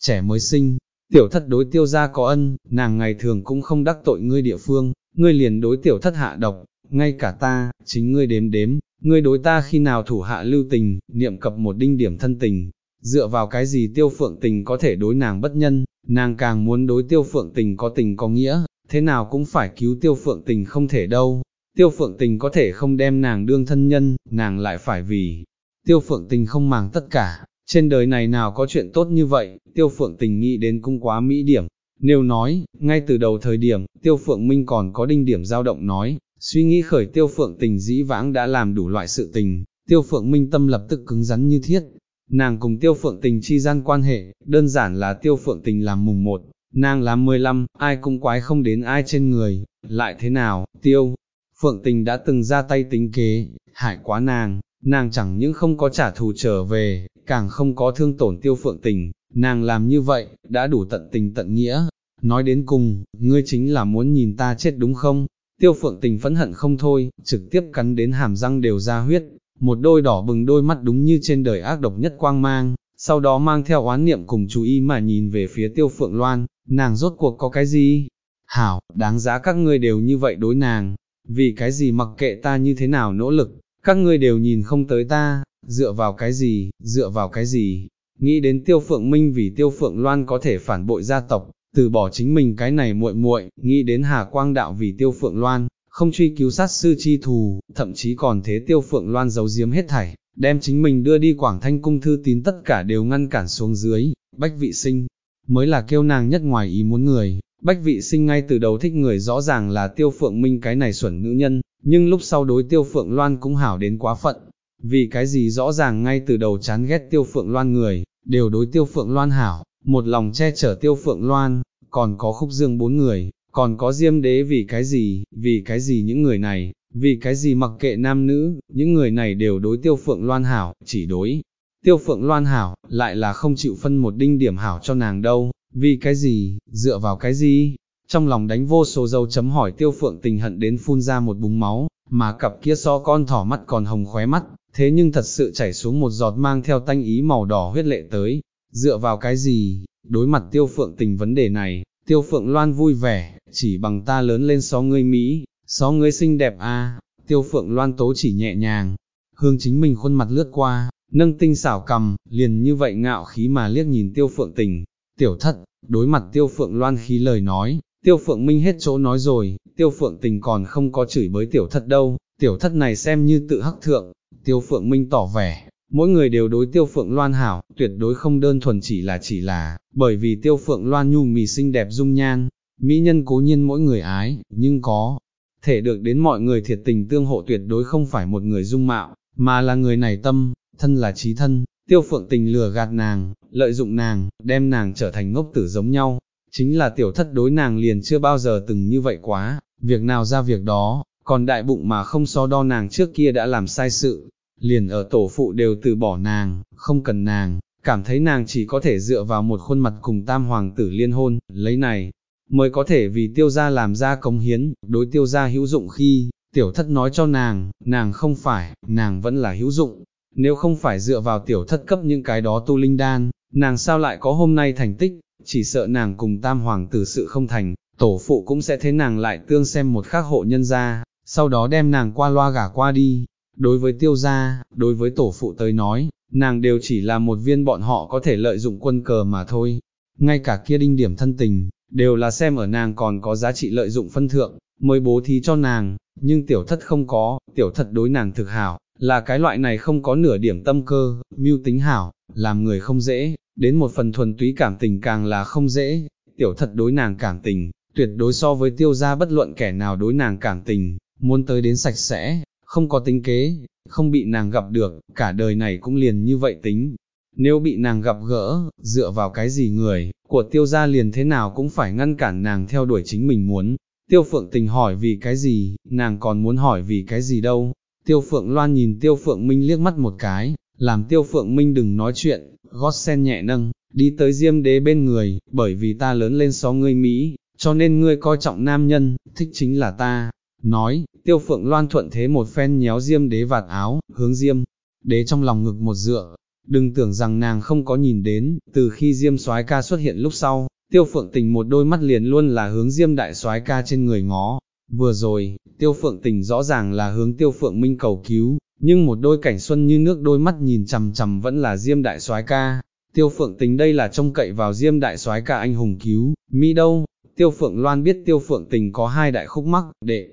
trẻ mới sinh, tiểu thất đối tiêu gia có ân, nàng ngày thường cũng không đắc tội ngươi địa phương, ngươi liền đối tiểu thất hạ độc, ngay cả ta, chính ngươi đếm đếm, ngươi đối ta khi nào thủ hạ lưu tình, niệm cập một đinh điểm thân tình, dựa vào cái gì tiêu phượng tình có thể đối nàng bất nhân, nàng càng muốn đối tiêu phượng tình có tình có nghĩa, thế nào cũng phải cứu tiêu phượng tình không thể đâu, tiêu phượng tình có thể không đem nàng đương thân nhân, nàng lại phải vì, tiêu phượng tình không màng tất cả, trên đời này nào có chuyện tốt như vậy, tiêu phượng tình nghĩ đến cũng quá mỹ điểm, nếu nói, ngay từ đầu thời điểm, tiêu phượng minh còn có đinh điểm dao động nói, suy nghĩ khởi tiêu phượng tình dĩ vãng đã làm đủ loại sự tình, tiêu phượng minh tâm lập tức cứng rắn như thiết, nàng cùng tiêu phượng tình chi gian quan hệ, đơn giản là tiêu phượng tình làm mùng một, nàng làm mười lăm, ai cũng quái không đến ai trên người, lại thế nào, tiêu, phượng tình đã từng ra tay tính kế, hại quá nàng, nàng chẳng những không có trả thù trở về, càng không có thương tổn tiêu phượng tình, nàng làm như vậy, đã đủ tận tình tận nghĩa, nói đến cùng, ngươi chính là muốn nhìn ta chết đúng không? Tiêu phượng tình phẫn hận không thôi, trực tiếp cắn đến hàm răng đều ra huyết, một đôi đỏ bừng đôi mắt đúng như trên đời ác độc nhất quang mang, sau đó mang theo oán niệm cùng chú ý mà nhìn về phía tiêu phượng loan, nàng rốt cuộc có cái gì? Hảo, đáng giá các ngươi đều như vậy đối nàng, vì cái gì mặc kệ ta như thế nào nỗ lực, các ngươi đều nhìn không tới ta, dựa vào cái gì, dựa vào cái gì, nghĩ đến tiêu phượng minh vì tiêu phượng loan có thể phản bội gia tộc, từ bỏ chính mình cái này muội muội, nghĩ đến hà quang đạo vì tiêu phượng loan, không truy cứu sát sư chi thù, thậm chí còn thế tiêu phượng loan giấu giếm hết thảy, đem chính mình đưa đi quảng thanh cung thư tín tất cả đều ngăn cản xuống dưới, bách vị sinh, mới là kêu nàng nhất ngoài ý muốn người, bách vị sinh ngay từ đầu thích người rõ ràng là tiêu phượng minh cái này xuẩn nữ nhân, nhưng lúc sau đối tiêu phượng loan cũng hảo đến quá phận, vì cái gì rõ ràng ngay từ đầu chán ghét tiêu phượng loan người, đều đối tiêu phượng loan hảo, một lòng che chở tiêu phượng loan, còn có khúc dương bốn người, còn có diêm đế vì cái gì, vì cái gì những người này, vì cái gì mặc kệ nam nữ, những người này đều đối tiêu phượng loan hảo, chỉ đối. Tiêu phượng loan hảo, lại là không chịu phân một đinh điểm hảo cho nàng đâu, vì cái gì, dựa vào cái gì, trong lòng đánh vô số dâu chấm hỏi tiêu phượng tình hận đến phun ra một búng máu, mà cặp kia so con thỏ mắt còn hồng khóe mắt, thế nhưng thật sự chảy xuống một giọt mang theo tanh ý màu đỏ huyết lệ tới, dựa vào cái gì, đối mặt tiêu phượng tình vấn đề này, tiêu phượng loan vui vẻ, chỉ bằng ta lớn lên xó ngươi Mỹ, xó ngươi xinh đẹp a tiêu phượng loan tố chỉ nhẹ nhàng, hương chính mình khuôn mặt lướt qua, nâng tinh xảo cầm, liền như vậy ngạo khí mà liếc nhìn tiêu phượng tình, tiểu thất, đối mặt tiêu phượng loan khí lời nói, tiêu phượng minh hết chỗ nói rồi, tiêu phượng tình còn không có chửi bới tiểu thất đâu, tiểu thất này xem như tự hắc thượng, tiêu phượng minh tỏ vẻ, mỗi người đều đối tiêu phượng loan hảo, tuyệt đối không đơn thuần chỉ là chỉ là, bởi vì tiêu phượng loan nhu mì xinh đẹp dung nhan, mỹ nhân cố nhiên mỗi người ái, nhưng có thể được đến mọi người thiệt tình tương hộ tuyệt đối không phải một người dung mạo, mà là người này tâm, thân là trí thân, tiêu phượng tình lừa gạt nàng, lợi dụng nàng, đem nàng trở thành ngốc tử giống nhau, chính là tiểu thất đối nàng liền chưa bao giờ từng như vậy quá, việc nào ra việc đó, còn đại bụng mà không so đo nàng trước kia đã làm sai sự, liền ở tổ phụ đều từ bỏ nàng, không cần nàng, cảm thấy nàng chỉ có thể dựa vào một khuôn mặt cùng tam hoàng tử liên hôn, lấy này, mới có thể vì tiêu gia làm ra cống hiến, đối tiêu gia hữu dụng khi, tiểu thất nói cho nàng, nàng không phải, nàng vẫn là hữu dụng, nếu không phải dựa vào tiểu thất cấp những cái đó tu linh đan, nàng sao lại có hôm nay thành tích, chỉ sợ nàng cùng tam hoàng tử sự không thành, tổ phụ cũng sẽ thế nàng lại tương xem một khác hộ nhân ra, sau đó đem nàng qua loa gả qua đi. Đối với tiêu gia, đối với tổ phụ tới nói, nàng đều chỉ là một viên bọn họ có thể lợi dụng quân cờ mà thôi. Ngay cả kia đinh điểm thân tình, đều là xem ở nàng còn có giá trị lợi dụng phân thượng, mới bố thí cho nàng, nhưng tiểu thất không có, tiểu thất đối nàng thực hảo, là cái loại này không có nửa điểm tâm cơ, mưu tính hảo, làm người không dễ, đến một phần thuần túy cảm tình càng là không dễ, tiểu thất đối nàng cảm tình, tuyệt đối so với tiêu gia bất luận kẻ nào đối nàng cảm tình, muốn tới đến sạch sẽ, không có tính kế, không bị nàng gặp được, cả đời này cũng liền như vậy tính. Nếu bị nàng gặp gỡ, dựa vào cái gì người, của tiêu gia liền thế nào cũng phải ngăn cản nàng theo đuổi chính mình muốn. Tiêu phượng tình hỏi vì cái gì, nàng còn muốn hỏi vì cái gì đâu. Tiêu phượng loan nhìn tiêu phượng minh liếc mắt một cái, làm tiêu phượng minh đừng nói chuyện, gót sen nhẹ nâng, đi tới diêm đế bên người, bởi vì ta lớn lên so ngươi Mỹ, cho nên ngươi coi trọng nam nhân, thích chính là ta. Nói, tiêu phượng loan thuận thế một phen nhéo diêm đế vạt áo, hướng diêm, đế trong lòng ngực một dựa, đừng tưởng rằng nàng không có nhìn đến, từ khi diêm soái ca xuất hiện lúc sau, tiêu phượng tình một đôi mắt liền luôn là hướng diêm đại soái ca trên người ngó. Vừa rồi, tiêu phượng tình rõ ràng là hướng tiêu phượng minh cầu cứu, nhưng một đôi cảnh xuân như nước đôi mắt nhìn chằm chằm vẫn là diêm đại soái ca. Tiêu phượng tình đây là trông cậy vào diêm đại soái ca anh hùng cứu, Mỹ đâu, tiêu phượng loan biết tiêu phượng tình có hai đại khúc mắc, đệ.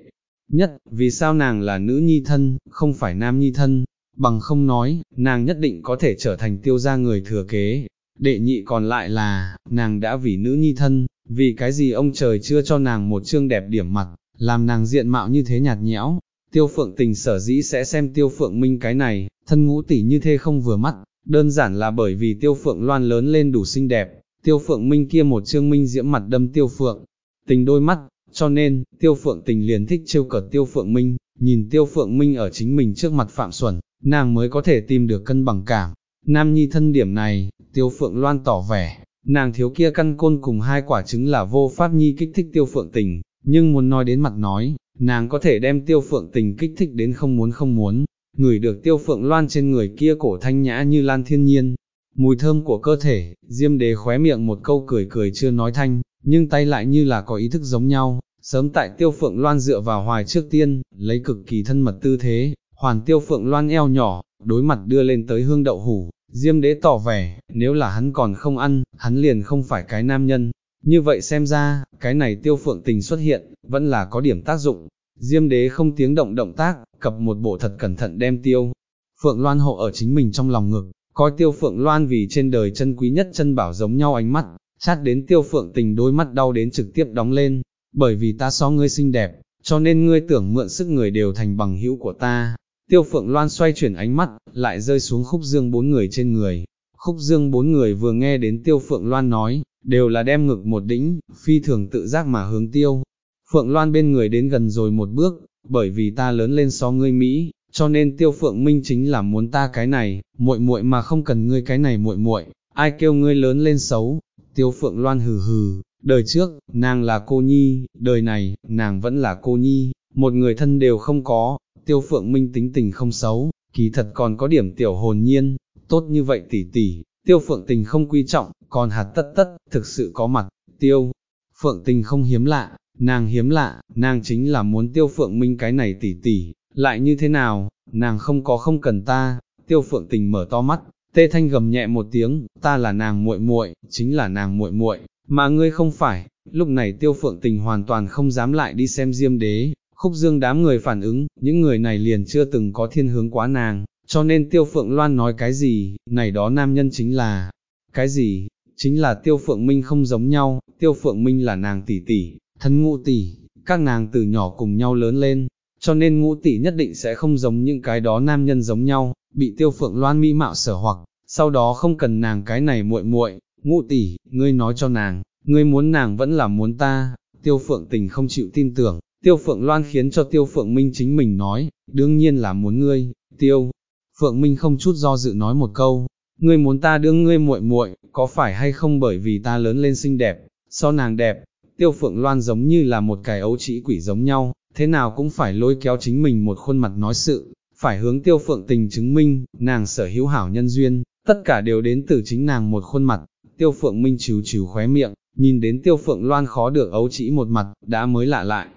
Nhất, vì sao nàng là nữ nhi thân, không phải nam nhi thân, bằng không nói, nàng nhất định có thể trở thành tiêu gia người thừa kế. Đệ nhị còn lại là, nàng đã vì nữ nhi thân, vì cái gì ông trời chưa cho nàng một chương đẹp điểm mặt, làm nàng diện mạo như thế nhạt nhẽo. Tiêu phượng tình sở dĩ sẽ xem tiêu phượng minh cái này, thân ngũ tỷ như thế không vừa mắt, đơn giản là bởi vì tiêu phượng loan lớn lên đủ xinh đẹp, tiêu phượng minh kia một chương minh diễm mặt đâm tiêu phượng, tình đôi mắt, cho nên, tiêu phượng tình liền thích trêu cợt tiêu phượng minh, nhìn tiêu phượng minh ở chính mình trước mặt phạm xuẩn, nàng mới có thể tìm được cân bằng cảm. Nam nhi thân điểm này, tiêu phượng loan tỏ vẻ, nàng thiếu kia căn côn cùng hai quả trứng là vô pháp nhi kích thích tiêu phượng tình, nhưng muốn nói đến mặt nói, nàng có thể đem tiêu phượng tình kích thích đến không muốn không muốn, ngửi được tiêu phượng loan trên người kia cổ thanh nhã như lan thiên nhiên. Mùi thơm của cơ thể, diêm đế khóe miệng một câu cười cười chưa nói thanh, nhưng tay lại như là có ý thức giống nhau, sớm tại tiêu phượng loan dựa vào hoài trước tiên, lấy cực kỳ thân mật tư thế, hoàn tiêu phượng loan eo nhỏ, đối mặt đưa lên tới hương đậu hủ, diêm đế tỏ vẻ, nếu là hắn còn không ăn, hắn liền không phải cái nam nhân. Như vậy xem ra, cái này tiêu phượng tình xuất hiện, vẫn là có điểm tác dụng. Diêm đế không tiếng động động tác, cập một bộ thật cẩn thận đem tiêu. Phượng Loan hộ ở chính mình trong lòng ngực, coi tiêu Phượng Loan vì trên đời chân quý nhất chân bảo giống nhau ánh mắt, chát đến tiêu Phượng tình đôi mắt đau đến trực tiếp đóng lên, bởi vì ta so ngươi xinh đẹp, cho nên ngươi tưởng mượn sức người đều thành bằng hữu của ta, Tiêu Phượng Loan xoay chuyển ánh mắt, lại rơi xuống khúc dương bốn người trên người. Khúc dương bốn người vừa nghe đến Tiêu Phượng Loan nói, đều là đem ngực một đĩnh, phi thường tự giác mà hướng Tiêu. Phượng Loan bên người đến gần rồi một bước, bởi vì ta lớn lên so ngươi Mỹ, cho nên Tiêu Phượng Minh chính là muốn ta cái này, muội muội mà không cần ngươi cái này muội muội, ai kêu ngươi lớn lên xấu. Tiêu Phượng Loan hừ hừ, đời trước, nàng là cô nhi, đời này, nàng vẫn là cô nhi, một người thân đều không có, tiêu phượng minh tính tình không xấu, kỳ thật còn có điểm tiểu hồn nhiên, tốt như vậy tỷ tỷ, tiêu phượng tình không quý trọng, còn hạt tất tất, thực sự có mặt, tiêu. Phượng tình không hiếm lạ, nàng hiếm lạ, nàng chính là muốn tiêu phượng minh cái này tỷ tỷ, lại như thế nào, nàng không có không cần ta, tiêu phượng tình mở to mắt, tê thanh gầm nhẹ một tiếng, ta là nàng muội muội, chính là nàng muội muội, mà ngươi không phải, lúc này tiêu phượng tình hoàn toàn không dám lại đi xem diêm đế, Khúc dương đám người phản ứng, những người này liền chưa từng có thiên hướng quá nàng, cho nên tiêu phượng loan nói cái gì, này đó nam nhân chính là, cái gì, chính là tiêu phượng minh không giống nhau, tiêu phượng minh là nàng tỷ tỷ, thân ngũ tỷ, các nàng từ nhỏ cùng nhau lớn lên, cho nên ngũ tỷ nhất định sẽ không giống những cái đó nam nhân giống nhau, bị tiêu phượng loan mỹ mạo sở hoặc, sau đó không cần nàng cái này muội muội, ngũ tỷ, ngươi nói cho nàng, ngươi muốn nàng vẫn là muốn ta, tiêu phượng tình không chịu tin tưởng, Tiêu Phượng Loan khiến cho Tiêu Phượng Minh chính mình nói, đương nhiên là muốn ngươi, Tiêu. Phượng Minh không chút do dự nói một câu, ngươi muốn ta đương ngươi muội muội, có phải hay không bởi vì ta lớn lên xinh đẹp, so nàng đẹp, Tiêu Phượng Loan giống như là một cái ấu trĩ quỷ giống nhau, thế nào cũng phải lôi kéo chính mình một khuôn mặt nói sự, phải hướng tiêu phượng tình chứng minh, nàng sở hữu hảo nhân duyên, tất cả đều đến từ chính nàng một khuôn mặt, tiêu phượng minh trừ trừ khóe miệng, nhìn đến tiêu phượng loan khó được ấu chỉ một mặt, đã mới lạ lại.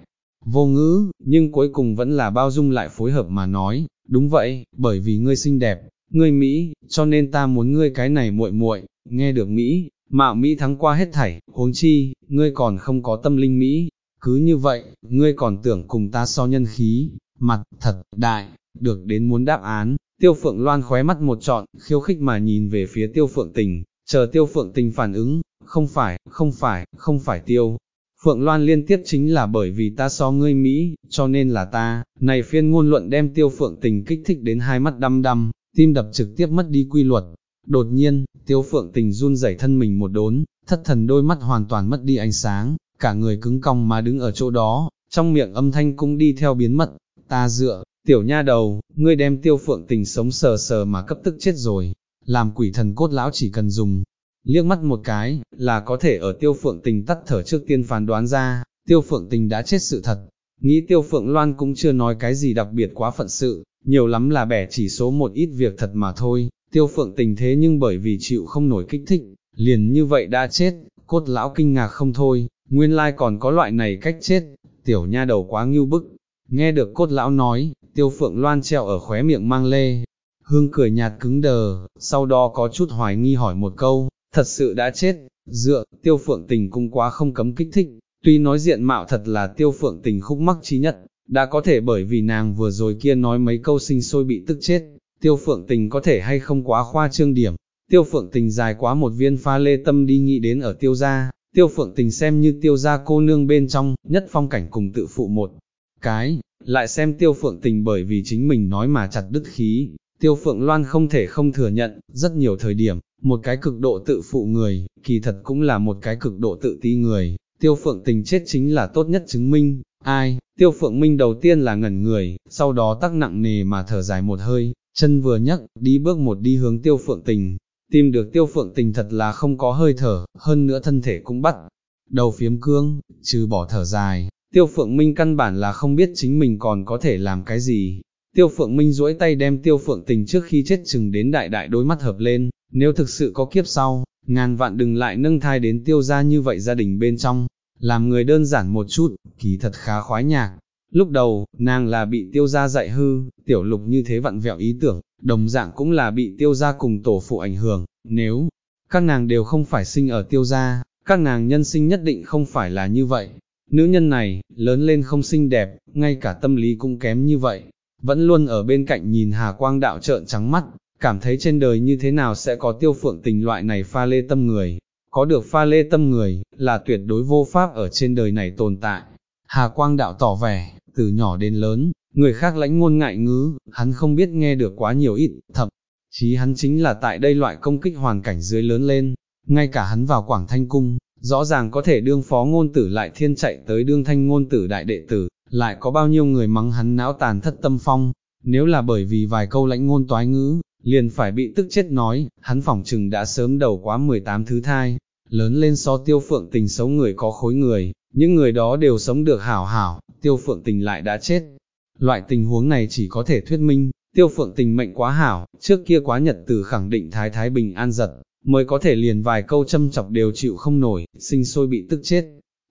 Vô ngữ, nhưng cuối cùng vẫn là bao dung lại phối hợp mà nói, đúng vậy, bởi vì ngươi xinh đẹp, ngươi Mỹ, cho nên ta muốn ngươi cái này muội muội, nghe được Mỹ, mạo Mỹ thắng qua hết thảy, huống chi, ngươi còn không có tâm linh Mỹ, cứ như vậy, ngươi còn tưởng cùng ta so nhân khí, mặt, thật, đại, được đến muốn đáp án, tiêu phượng loan khóe mắt một trọn, khiêu khích mà nhìn về phía tiêu phượng tình, chờ tiêu phượng tình phản ứng, không phải, không phải, không phải tiêu. Phượng Loan liên tiếp chính là bởi vì ta so ngươi Mỹ, cho nên là ta, này phiên ngôn luận đem tiêu phượng tình kích thích đến hai mắt đăm đăm, tim đập trực tiếp mất đi quy luật. Đột nhiên, tiêu phượng tình run rẩy thân mình một đốn, thất thần đôi mắt hoàn toàn mất đi ánh sáng, cả người cứng còng mà đứng ở chỗ đó, trong miệng âm thanh cũng đi theo biến mất, ta dựa, tiểu nha đầu, ngươi đem tiêu phượng tình sống sờ sờ mà cấp tức chết rồi, làm quỷ thần cốt lão chỉ cần dùng, liếc mắt một cái, là có thể ở tiêu phượng tình tắt thở trước tiên phán đoán ra, tiêu phượng tình đã chết sự thật, nghĩ tiêu phượng loan cũng chưa nói cái gì đặc biệt quá phận sự, nhiều lắm là bẻ chỉ số một ít việc thật mà thôi, tiêu phượng tình thế nhưng bởi vì chịu không nổi kích thích, liền như vậy đã chết, cốt lão kinh ngạc không thôi, nguyên lai còn có loại này cách chết, tiểu nha đầu quá ngưu bức, nghe được cốt lão nói, tiêu phượng loan treo ở khóe miệng mang lê, hương cười nhạt cứng đờ, sau đó có chút hoài nghi hỏi một câu, thật sự đã chết, dựa, tiêu phượng tình cũng quá không cấm kích thích, tuy nói diện mạo thật là tiêu phượng tình khúc mắc trí nhất, đã có thể bởi vì nàng vừa rồi kia nói mấy câu sinh sôi bị tức chết, tiêu phượng tình có thể hay không quá khoa trương điểm, tiêu phượng tình dài quá một viên pha lê tâm đi nghĩ đến ở tiêu gia, tiêu phượng tình xem như tiêu gia cô nương bên trong, nhất phong cảnh cùng tự phụ một. Cái, lại xem tiêu phượng tình bởi vì chính mình nói mà chặt đứt khí, tiêu phượng loan không thể không thừa nhận, rất nhiều thời điểm, một cái cực độ tự phụ người, kỳ thật cũng là một cái cực độ tự ti người, tiêu phượng tình chết chính là tốt nhất chứng minh, ai, tiêu phượng minh đầu tiên là ngẩn người, sau đó tắc nặng nề mà thở dài một hơi, chân vừa nhắc đi bước một đi hướng tiêu phượng tình, tìm được tiêu phượng tình thật là không có hơi thở, hơn nữa thân thể cũng bắt, đầu phiếm cương, trừ bỏ thở dài, tiêu phượng minh căn bản là không biết chính mình còn có thể làm cái gì. Tiêu phượng minh duỗi tay đem tiêu phượng tình trước khi chết chừng đến đại đại đôi mắt hợp lên, nếu thực sự có kiếp sau, ngàn vạn đừng lại nâng thai đến tiêu ra như vậy gia đình bên trong, làm người đơn giản một chút, kỳ thật khá khoái nhạc. Lúc đầu, nàng là bị tiêu gia dạy hư, tiểu lục như thế vặn vẹo ý tưởng, đồng dạng cũng là bị tiêu gia cùng tổ phụ ảnh hưởng, nếu các nàng đều không phải sinh ở tiêu gia, các nàng nhân sinh nhất định không phải là như vậy. Nữ nhân này, lớn lên không xinh đẹp, ngay cả tâm lý cũng kém như vậy, vẫn luôn ở bên cạnh nhìn Hà Quang đạo trợn trắng mắt, cảm thấy trên đời như thế nào sẽ có tiêu phượng tình loại này pha lê tâm người, có được pha lê tâm người, là tuyệt đối vô pháp ở trên đời này tồn tại. Hà Quang đạo tỏ vẻ, từ nhỏ đến lớn, người khác lãnh ngôn ngại ngữ, hắn không biết nghe được quá nhiều ít, thậm chí hắn chính là tại đây loại công kích hoàn cảnh dưới lớn lên, ngay cả hắn vào Quảng Thanh Cung, rõ ràng có thể đương phó ngôn tử lại thiên chạy tới đương thanh ngôn tử đại đệ tử, lại có bao nhiêu người mắng hắn não tàn thất tâm phong, nếu là bởi vì vài câu lãnh ngôn toái ngữ, liền phải bị tức chết nói, hắn phỏng chừng đã sớm đầu quá 18 thứ thai, lớn lên so tiêu phượng tình xấu người có khối người, những người đó đều sống được hảo hảo, tiêu phượng tình lại đã chết. Loại tình huống này chỉ có thể thuyết minh, tiêu phượng tình mệnh quá hảo, trước kia quá nhật từ khẳng định thái thái bình an giật, mới có thể liền vài câu châm chọc đều chịu không nổi, sinh sôi bị tức chết.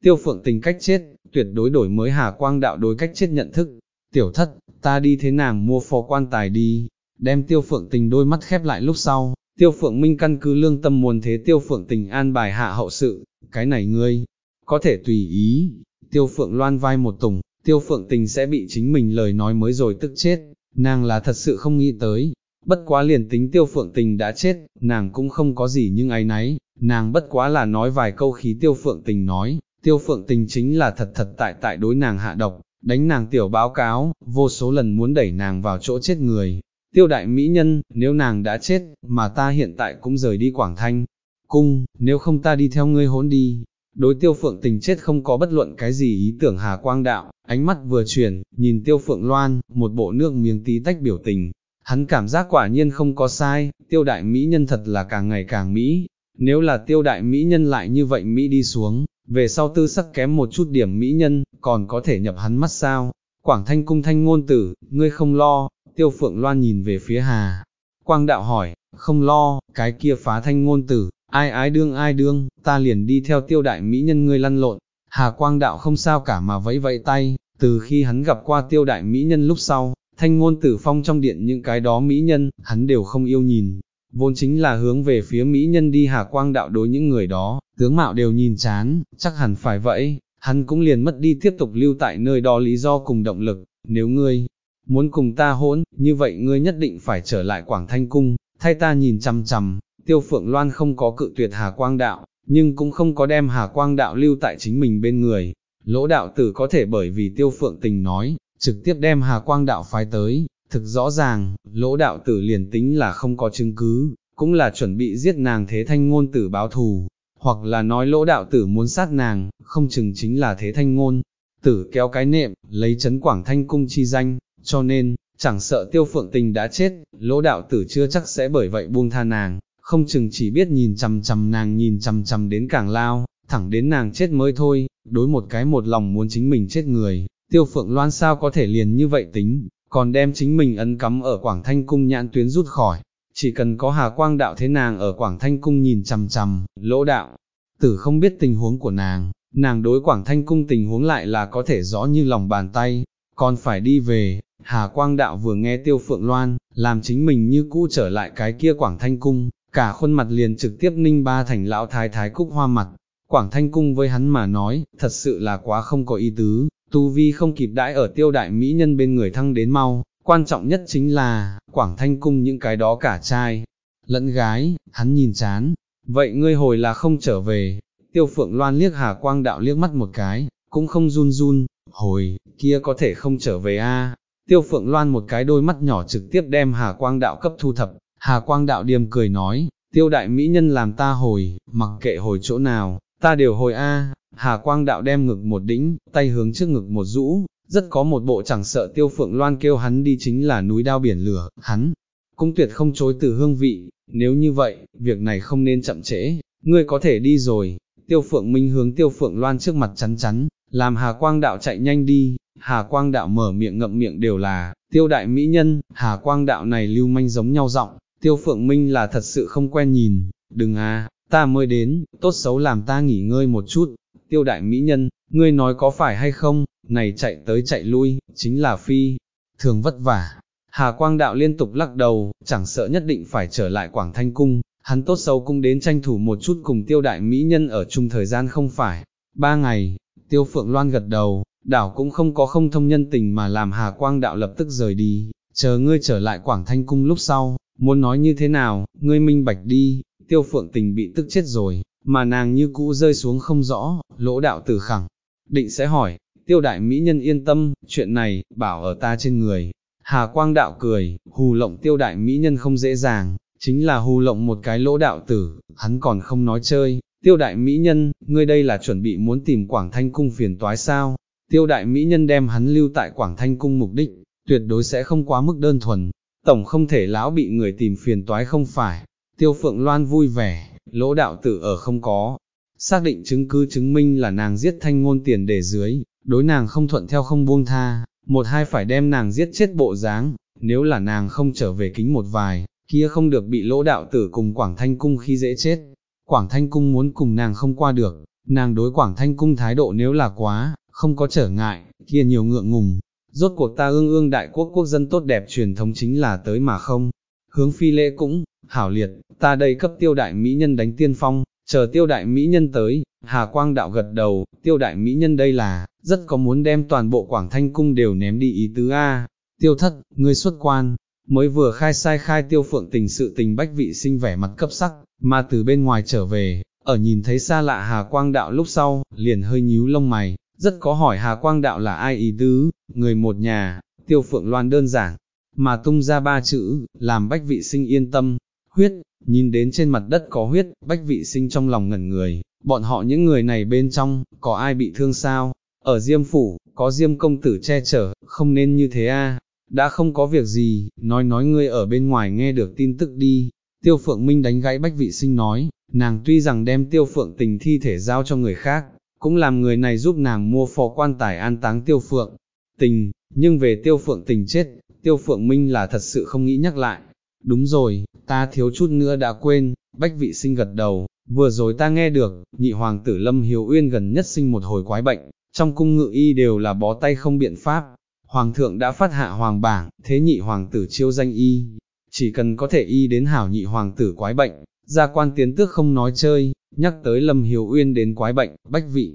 Tiêu phượng tình cách chết, tuyệt đối đổi mới hà quang đạo đối cách chết nhận thức. Tiểu thất, ta đi thế nàng mua phó quan tài đi, đem tiêu phượng tình đôi mắt khép lại lúc sau, tiêu phượng minh căn cứ lương tâm muốn thế tiêu phượng tình an bài hạ hậu sự, cái này ngươi, có thể tùy ý, tiêu phượng loan vai một tùng, tiêu phượng tình sẽ bị chính mình lời nói mới rồi tức chết, nàng là thật sự không nghĩ tới, bất quá liền tính tiêu phượng tình đã chết, nàng cũng không có gì nhưng ấy nấy, nàng bất quá là nói vài câu khí tiêu phượng tình nói, tiêu phượng tình chính là thật thật tại tại đối nàng hạ độc, đánh nàng tiểu báo cáo, vô số lần muốn đẩy nàng vào chỗ chết người, tiêu đại mỹ nhân, nếu nàng đã chết, mà ta hiện tại cũng rời đi Quảng Thanh, cung, nếu không ta đi theo ngươi hỗn đi. Đối tiêu phượng tình chết không có bất luận cái gì ý tưởng hà quang đạo, ánh mắt vừa chuyển, nhìn tiêu phượng loan, một bộ nước miếng tí tách biểu tình, hắn cảm giác quả nhiên không có sai, tiêu đại mỹ nhân thật là càng ngày càng mỹ, nếu là tiêu đại mỹ nhân lại như vậy mỹ đi xuống, về sau tư sắc kém một chút điểm mỹ nhân, còn có thể nhập hắn mắt sao, Quảng Thanh Cung Thanh Ngôn Tử, ngươi không lo, Tiêu Phượng Loan nhìn về phía Hà. Quang Đạo hỏi, không lo, cái kia phá Thanh Ngôn Tử, ai ái đương ai đương, ta liền đi theo tiêu đại mỹ nhân ngươi lăn lộn. Hà Quang Đạo không sao cả mà vẫy vẫy tay, từ khi hắn gặp qua tiêu đại mỹ nhân lúc sau, thanh ngôn tử phong trong điện những cái đó mỹ nhân, hắn đều không yêu nhìn, vốn chính là hướng về phía mỹ nhân đi Hà Quang Đạo đối những người đó, tướng mạo đều nhìn chán, chắc hẳn phải vậy, hắn cũng liền mất đi tiếp tục lưu tại nơi đó lý do cùng động lực, nếu ngươi muốn cùng ta hỗn, như vậy ngươi nhất định phải trở lại Quảng Thanh Cung, thay ta nhìn chằm chằm, tiêu phượng loan không có cự tuyệt Hà Quang Đạo, nhưng cũng không có đem Hà Quang Đạo lưu tại chính mình bên người, lỗ đạo tử có thể bởi vì tiêu phượng tình nói, trực tiếp đem Hà Quang Đạo phái tới, thực rõ ràng, lỗ đạo tử liền tính là không có chứng cứ, cũng là chuẩn bị giết nàng thế thanh ngôn tử báo thù, hoặc là nói lỗ đạo tử muốn sát nàng, không chừng chính là thế thanh ngôn, tử kéo cái nệm, lấy chấn quảng thanh cung chi danh, cho nên, chẳng sợ tiêu phượng tình đã chết, lỗ đạo tử chưa chắc sẽ bởi vậy buông tha nàng, không chừng chỉ biết nhìn chằm chằm nàng nhìn chằm chằm đến càng lao, thẳng đến nàng chết mới thôi, đối một cái một lòng muốn chính mình chết người, tiêu phượng loan sao có thể liền như vậy tính, còn đem chính mình ấn cắm ở Quảng Thanh Cung nhãn tuyến rút khỏi, chỉ cần có hà quang đạo thế nàng ở Quảng Thanh Cung nhìn chằm chằm, lỗ đạo, tử không biết tình huống của nàng, nàng đối Quảng Thanh Cung tình huống lại là có thể rõ như lòng bàn tay, còn phải đi về, Hà Quang Đạo vừa nghe Tiêu Phượng Loan, làm chính mình như cũ trở lại cái kia Quảng Thanh Cung, cả khuôn mặt liền trực tiếp ninh ba thành lão thái thái cúc hoa mặt. Quảng Thanh Cung với hắn mà nói, thật sự là quá không có ý tứ, tu vi không kịp đãi ở tiêu đại mỹ nhân bên người thăng đến mau, quan trọng nhất chính là, Quảng Thanh Cung những cái đó cả trai, lẫn gái, hắn nhìn chán, vậy ngươi hồi là không trở về, tiêu phượng loan liếc Hà Quang Đạo liếc mắt một cái, cũng không run run, hồi, kia có thể không trở về a? Tiêu Phượng Loan một cái đôi mắt nhỏ trực tiếp đem Hà Quang Đạo cấp thu thập, Hà Quang Đạo điềm cười nói, tiêu đại mỹ nhân làm ta hồi, mặc kệ hồi chỗ nào, ta đều hồi a. Hà Quang Đạo đem ngực một đĩnh, tay hướng trước ngực một rũ, rất có một bộ chẳng sợ Tiêu Phượng Loan kêu hắn đi chính là núi đao biển lửa, hắn cũng tuyệt không chối từ hương vị, nếu như vậy, việc này không nên chậm trễ, ngươi có thể đi rồi. Tiêu Phượng Minh hướng Tiêu Phượng Loan trước mặt chắn chắn, làm Hà Quang Đạo chạy nhanh đi, Hà Quang Đạo mở miệng ngậm miệng đều là, tiêu đại mỹ nhân, Hà Quang Đạo này lưu manh giống nhau giọng, Tiêu Phượng Minh là thật sự không quen nhìn, đừng à, ta mới đến, tốt xấu làm ta nghỉ ngơi một chút, tiêu đại mỹ nhân, ngươi nói có phải hay không, này chạy tới chạy lui, chính là phi, thường vất vả. Hà Quang Đạo liên tục lắc đầu, chẳng sợ nhất định phải trở lại Quảng Thanh Cung, hắn tốt xấu cũng đến tranh thủ một chút cùng tiêu đại mỹ nhân ở chung thời gian không phải. Ba ngày, tiêu phượng loan gật đầu, đảo cũng không có không thông nhân tình mà làm Hà Quang Đạo lập tức rời đi, chờ ngươi trở lại Quảng Thanh Cung lúc sau, muốn nói như thế nào, ngươi minh bạch đi, tiêu phượng tình bị tức chết rồi, mà nàng như cũ rơi xuống không rõ, lỗ đạo tử khẳng, định sẽ hỏi, tiêu đại mỹ nhân yên tâm, chuyện này, bảo ở ta trên người. Hà Quang Đạo cười, hù lộng tiêu đại mỹ nhân không dễ dàng, chính là hù lộng một cái lỗ đạo tử, hắn còn không nói chơi, tiêu đại mỹ nhân, ngươi đây là chuẩn bị muốn tìm Quảng Thanh Cung phiền toái sao, tiêu đại mỹ nhân đem hắn lưu tại Quảng Thanh Cung mục đích, tuyệt đối sẽ không quá mức đơn thuần, tổng không thể lão bị người tìm phiền toái không phải, tiêu phượng loan vui vẻ, lỗ đạo tử ở không có, xác định chứng cứ chứng minh là nàng giết thanh ngôn tiền để dưới, đối nàng không thuận theo không buông tha, một hai phải đem nàng giết chết bộ dáng, nếu là nàng không trở về kính một vài, kia không được bị lỗ đạo tử cùng Quảng Thanh Cung khi dễ chết. Quảng Thanh Cung muốn cùng nàng không qua được, nàng đối Quảng Thanh Cung thái độ nếu là quá, không có trở ngại, kia nhiều ngượng ngùng. Rốt cuộc ta ương ương đại quốc quốc dân tốt đẹp truyền thống chính là tới mà không. Hướng phi lễ cũng, hảo liệt, ta đây cấp tiêu đại mỹ nhân đánh tiên phong, chờ tiêu đại mỹ nhân tới, Hà Quang đạo gật đầu, tiêu đại mỹ nhân đây là, rất có muốn đem toàn bộ Quảng Thanh Cung đều ném đi ý tứ A, tiêu thất, ngươi xuất quan, mới vừa khai sai khai tiêu phượng tình sự tình bách vị sinh vẻ mặt cấp sắc, mà từ bên ngoài trở về, ở nhìn thấy xa lạ Hà Quang đạo lúc sau, liền hơi nhíu lông mày, rất có hỏi Hà Quang đạo là ai ý tứ, người một nhà, tiêu phượng loan đơn giản, mà tung ra ba chữ, làm bách vị sinh yên tâm, huyết, nhìn đến trên mặt đất có huyết, bách vị sinh trong lòng ngẩn người, bọn họ những người này bên trong, có ai bị thương sao, ở diêm phủ, có diêm công tử che chở, không nên như thế a. đã không có việc gì, nói nói ngươi ở bên ngoài nghe được tin tức đi, tiêu phượng minh đánh gãy bách vị sinh nói, nàng tuy rằng đem tiêu phượng tình thi thể giao cho người khác, cũng làm người này giúp nàng mua phò quan tài an táng tiêu phượng. Tình, nhưng về tiêu phượng tình chết, tiêu phượng minh là thật sự không nghĩ nhắc lại. Đúng rồi, ta thiếu chút nữa đã quên, bách vị sinh gật đầu, vừa rồi ta nghe được, nhị hoàng tử Lâm Hiếu Uyên gần nhất sinh một hồi quái bệnh, trong cung ngự y đều là bó tay không biện pháp. Hoàng thượng đã phát hạ hoàng bảng, thế nhị hoàng tử chiêu danh y, chỉ cần có thể y đến hảo nhị hoàng tử quái bệnh, gia quan tiến tước không nói chơi, nhắc tới Lâm Hiếu Uyên đến quái bệnh, bách vị,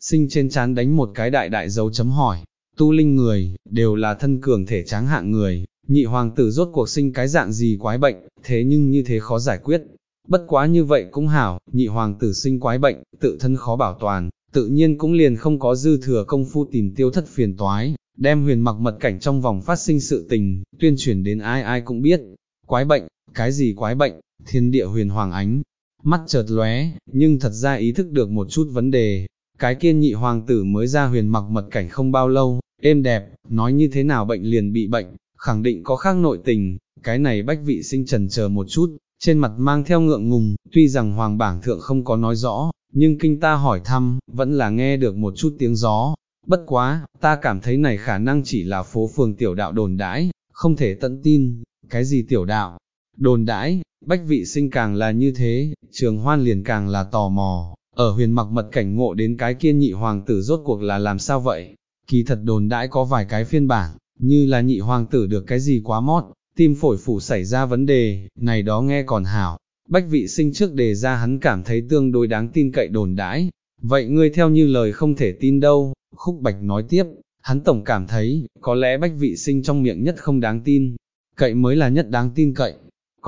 sinh trên chán đánh một cái đại đại dấu chấm hỏi, tu linh người, đều là thân cường thể tráng hạng người, nhị hoàng tử rốt cuộc sinh cái dạng gì quái bệnh, thế nhưng như thế khó giải quyết. Bất quá như vậy cũng hảo, nhị hoàng tử sinh quái bệnh, tự thân khó bảo toàn, tự nhiên cũng liền không có dư thừa công phu tìm tiêu thất phiền toái, đem huyền mặc mật cảnh trong vòng phát sinh sự tình, tuyên truyền đến ai ai cũng biết. Quái bệnh, cái gì quái bệnh, thiên địa huyền hoàng ánh, mắt chợt lóe, nhưng thật ra ý thức được một chút vấn đề, cái kiên nhị hoàng tử mới ra huyền mặc mật cảnh không bao lâu, êm đẹp, nói như thế nào bệnh liền bị bệnh, khẳng định có khác nội tình, cái này bách vị sinh trần chờ một chút, trên mặt mang theo ngượng ngùng, tuy rằng hoàng bảng thượng không có nói rõ, nhưng kinh ta hỏi thăm, vẫn là nghe được một chút tiếng gió, bất quá, ta cảm thấy này khả năng chỉ là phố phường tiểu đạo đồn đãi, không thể tận tin, cái gì tiểu đạo, đồn đãi, bách vị sinh càng là như thế, trường hoan liền càng là tò mò, ở huyền mặc mật cảnh ngộ đến cái kiên nhị hoàng tử rốt cuộc là làm sao vậy, kỳ thật đồn đãi có vài cái phiên bản, như là nhị hoàng tử được cái gì quá mót, tim phổi phủ xảy ra vấn đề, này đó nghe còn hảo, bách vị sinh trước đề ra hắn cảm thấy tương đối đáng tin cậy đồn đãi, vậy ngươi theo như lời không thể tin đâu, khúc bạch nói tiếp, hắn tổng cảm thấy, có lẽ bách vị sinh trong miệng nhất không đáng tin, cậy mới là nhất đáng tin cậy,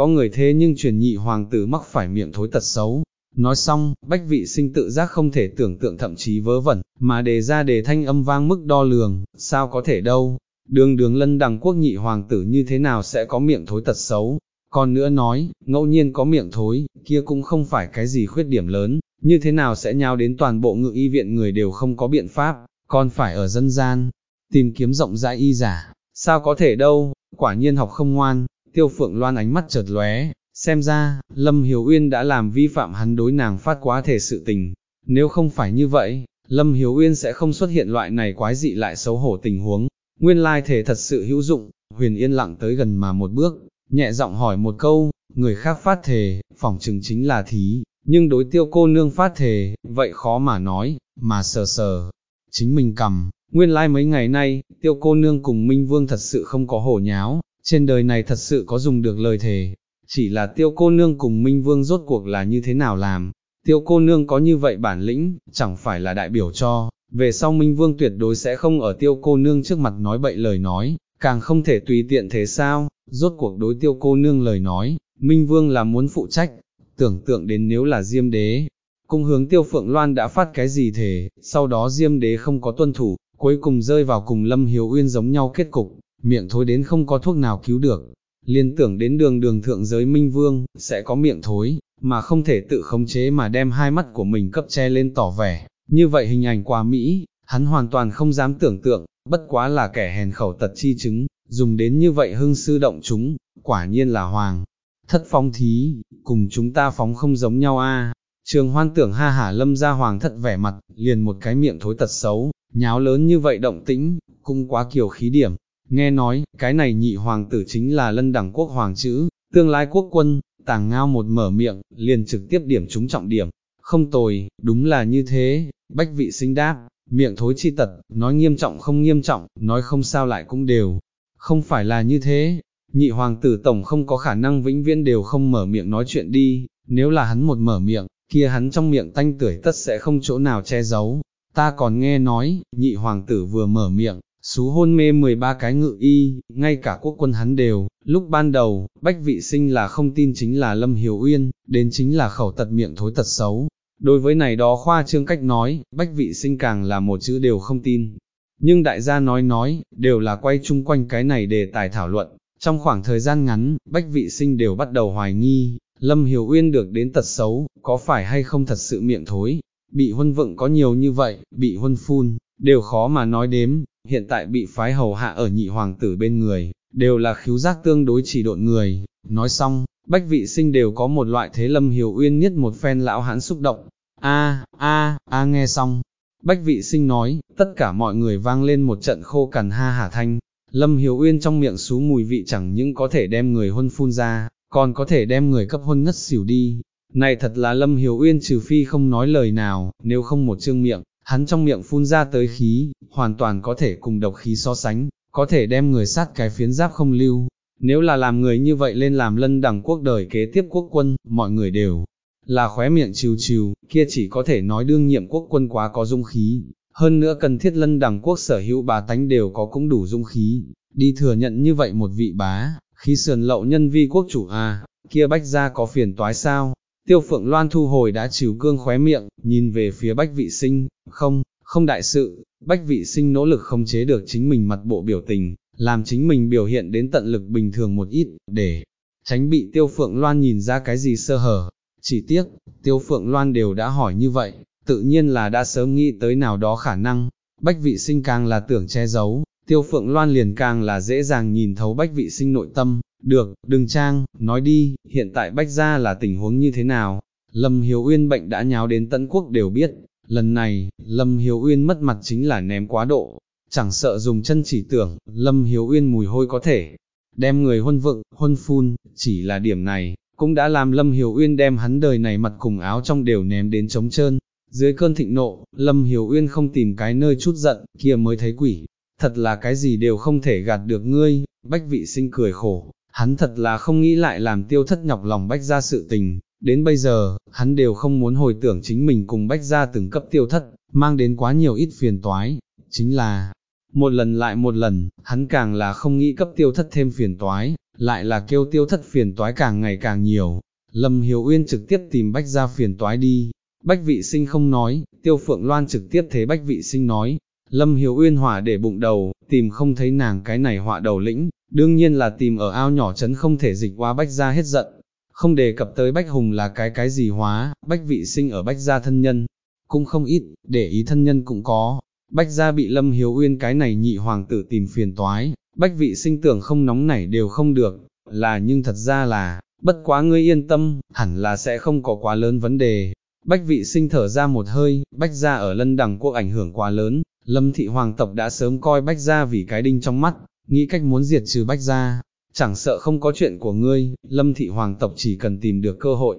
có người thế nhưng truyền nhị hoàng tử mắc phải miệng thối tật xấu. Nói xong, bách vị sinh tự giác không thể tưởng tượng thậm chí vớ vẩn, mà đề ra đề thanh âm vang mức đo lường, sao có thể đâu, đường đường lân đằng quốc nhị hoàng tử như thế nào sẽ có miệng thối tật xấu, còn nữa nói, ngẫu nhiên có miệng thối, kia cũng không phải cái gì khuyết điểm lớn, như thế nào sẽ nhau đến toàn bộ ngự y viện người đều không có biện pháp, còn phải ở dân gian, tìm kiếm rộng rãi y giả, sao có thể đâu, quả nhiên học không ngoan, tiêu phượng loan ánh mắt chợt lóe, xem ra, Lâm Hiếu Uyên đã làm vi phạm hắn đối nàng phát quá thể sự tình, nếu không phải như vậy, Lâm Hiếu Uyên sẽ không xuất hiện loại này quái dị lại xấu hổ tình huống, nguyên lai thể thật sự hữu dụng, huyền yên lặng tới gần mà một bước, nhẹ giọng hỏi một câu, người khác phát thề, phỏng chừng chính là thí, nhưng đối tiêu cô nương phát thề, vậy khó mà nói, mà sờ sờ, chính mình cầm, nguyên lai like mấy ngày nay, tiêu cô nương cùng Minh Vương thật sự không có hổ nháo, trên đời này thật sự có dùng được lời thề, chỉ là tiêu cô nương cùng Minh Vương rốt cuộc là như thế nào làm, tiêu cô nương có như vậy bản lĩnh, chẳng phải là đại biểu cho, về sau Minh Vương tuyệt đối sẽ không ở tiêu cô nương trước mặt nói bậy lời nói, càng không thể tùy tiện thế sao, rốt cuộc đối tiêu cô nương lời nói, Minh Vương là muốn phụ trách, tưởng tượng đến nếu là Diêm Đế, cung hướng tiêu phượng loan đã phát cái gì thể, sau đó Diêm Đế không có tuân thủ, cuối cùng rơi vào cùng Lâm Hiếu Uyên giống nhau kết cục, miệng thối đến không có thuốc nào cứu được, liên tưởng đến đường đường thượng giới Minh Vương, sẽ có miệng thối, mà không thể tự khống chế mà đem hai mắt của mình cấp che lên tỏ vẻ, như vậy hình ảnh quá Mỹ, hắn hoàn toàn không dám tưởng tượng, bất quá là kẻ hèn khẩu tật chi chứng, dùng đến như vậy hưng sư động chúng, quả nhiên là hoàng. Thất phóng thí, cùng chúng ta phóng không giống nhau a. Trường hoan tưởng ha hả lâm ra hoàng thất vẻ mặt, liền một cái miệng thối tật xấu, nháo lớn như vậy động tĩnh, cũng quá kiều khí điểm. Nghe nói, cái này nhị hoàng tử chính là lân đẳng quốc hoàng chữ, tương lai quốc quân, tàng ngao một mở miệng, liền trực tiếp điểm chúng trọng điểm. Không tồi, đúng là như thế, bách vị sinh đáp, miệng thối chi tật, nói nghiêm trọng không nghiêm trọng, nói không sao lại cũng đều. Không phải là như thế, nhị hoàng tử tổng không có khả năng vĩnh viễn đều không mở miệng nói chuyện đi, nếu là hắn một mở miệng, kia hắn trong miệng tanh tưởi tất sẽ không chỗ nào che giấu. Ta còn nghe nói, nhị hoàng tử vừa mở miệng, xú hôn mê 13 cái ngự y, ngay cả quốc quân hắn đều, lúc ban đầu, bách vị sinh là không tin chính là Lâm Hiểu Uyên, đến chính là khẩu tật miệng thối tật xấu. Đối với này đó khoa trương cách nói, bách vị sinh càng là một chữ đều không tin. Nhưng đại gia nói nói, đều là quay chung quanh cái này để tài thảo luận. Trong khoảng thời gian ngắn, bách vị sinh đều bắt đầu hoài nghi, Lâm Hiểu Uyên được đến tật xấu, có phải hay không thật sự miệng thối, bị huân vựng có nhiều như vậy, bị huân phun, đều khó mà nói đếm, hiện tại bị phái hầu hạ ở nhị hoàng tử bên người, đều là khiếu giác tương đối chỉ độn người, nói xong, bách vị sinh đều có một loại thế lâm hiểu uyên nhất một phen lão hãn xúc động, a a a nghe xong, Bách vị sinh nói, tất cả mọi người vang lên một trận khô cằn ha hả thanh, Lâm Hiếu Uyên trong miệng xú mùi vị chẳng những có thể đem người hôn phun ra, còn có thể đem người cấp hôn ngất xỉu đi. Này thật là Lâm Hiếu Uyên trừ phi không nói lời nào, nếu không một chương miệng, hắn trong miệng phun ra tới khí, hoàn toàn có thể cùng độc khí so sánh, có thể đem người sát cái phiến giáp không lưu. Nếu là làm người như vậy lên làm lân đẳng quốc đời kế tiếp quốc quân, mọi người đều là khóe miệng chiều chiều, kia chỉ có thể nói đương nhiệm quốc quân quá có dung khí, hơn nữa cần thiết lân đẳng quốc sở hữu bá tánh đều có cũng đủ dung khí, đi thừa nhận như vậy một vị bá, khi sườn lậu nhân vi quốc chủ à, kia bách ra có phiền toái sao, tiêu phượng loan thu hồi đã chiều cương khóe miệng, nhìn về phía bách vị sinh, không, không đại sự, bách vị sinh nỗ lực không chế được chính mình mặt bộ biểu tình, làm chính mình biểu hiện đến tận lực bình thường một ít, để tránh bị tiêu phượng loan nhìn ra cái gì sơ hở, chỉ tiếc, tiêu phượng loan đều đã hỏi như vậy, tự nhiên là đã sớm nghĩ tới nào đó khả năng, bách vị sinh càng là tưởng che giấu, tiêu phượng loan liền càng là dễ dàng nhìn thấu bách vị sinh nội tâm, được, đừng trang, nói đi, hiện tại bách gia là tình huống như thế nào, Lâm Hiếu Uyên bệnh đã nháo đến tận quốc đều biết, lần này, Lâm Hiếu Uyên mất mặt chính là ném quá độ, chẳng sợ dùng chân chỉ tưởng, Lâm Hiếu Uyên mùi hôi có thể, đem người huân vựng, huân phun, chỉ là điểm này, cũng đã làm Lâm Hiếu Uyên đem hắn đời này mặt cùng áo trong đều ném đến trống trơn, dưới cơn thịnh nộ, Lâm hiếu Uyên không tìm cái nơi chút giận, kia mới thấy quỷ, thật là cái gì đều không thể gạt được ngươi, bách vị sinh cười khổ, hắn thật là không nghĩ lại làm tiêu thất nhọc lòng bách ra sự tình, đến bây giờ, hắn đều không muốn hồi tưởng chính mình cùng bách ra từng cấp tiêu thất, mang đến quá nhiều ít phiền toái, chính là, một lần lại một lần, hắn càng là không nghĩ cấp tiêu thất thêm phiền toái, lại là kêu tiêu thất phiền toái càng ngày càng nhiều. Lâm hiếu Uyên trực tiếp tìm bách ra phiền toái đi, Bách vị sinh không nói, tiêu phượng loan trực tiếp thế bách vị sinh nói, Lâm Hiếu Uyên hỏa để bụng đầu, tìm không thấy nàng cái này họa đầu lĩnh, đương nhiên là tìm ở ao nhỏ chấn không thể dịch qua bách ra hết giận, không đề cập tới bách hùng là cái cái gì hóa, bách vị sinh ở bách gia thân nhân, cũng không ít, để ý thân nhân cũng có, bách gia bị Lâm Hiếu Uyên cái này nhị hoàng tử tìm phiền toái, bách vị sinh tưởng không nóng nảy đều không được, là nhưng thật ra là, bất quá ngươi yên tâm, hẳn là sẽ không có quá lớn vấn đề, Bách vị sinh thở ra một hơi, bách gia ở lân đằng quốc ảnh hưởng quá lớn, lâm thị hoàng tộc đã sớm coi bách gia vì cái đinh trong mắt, nghĩ cách muốn diệt trừ bách gia, chẳng sợ không có chuyện của ngươi, lâm thị hoàng tộc chỉ cần tìm được cơ hội,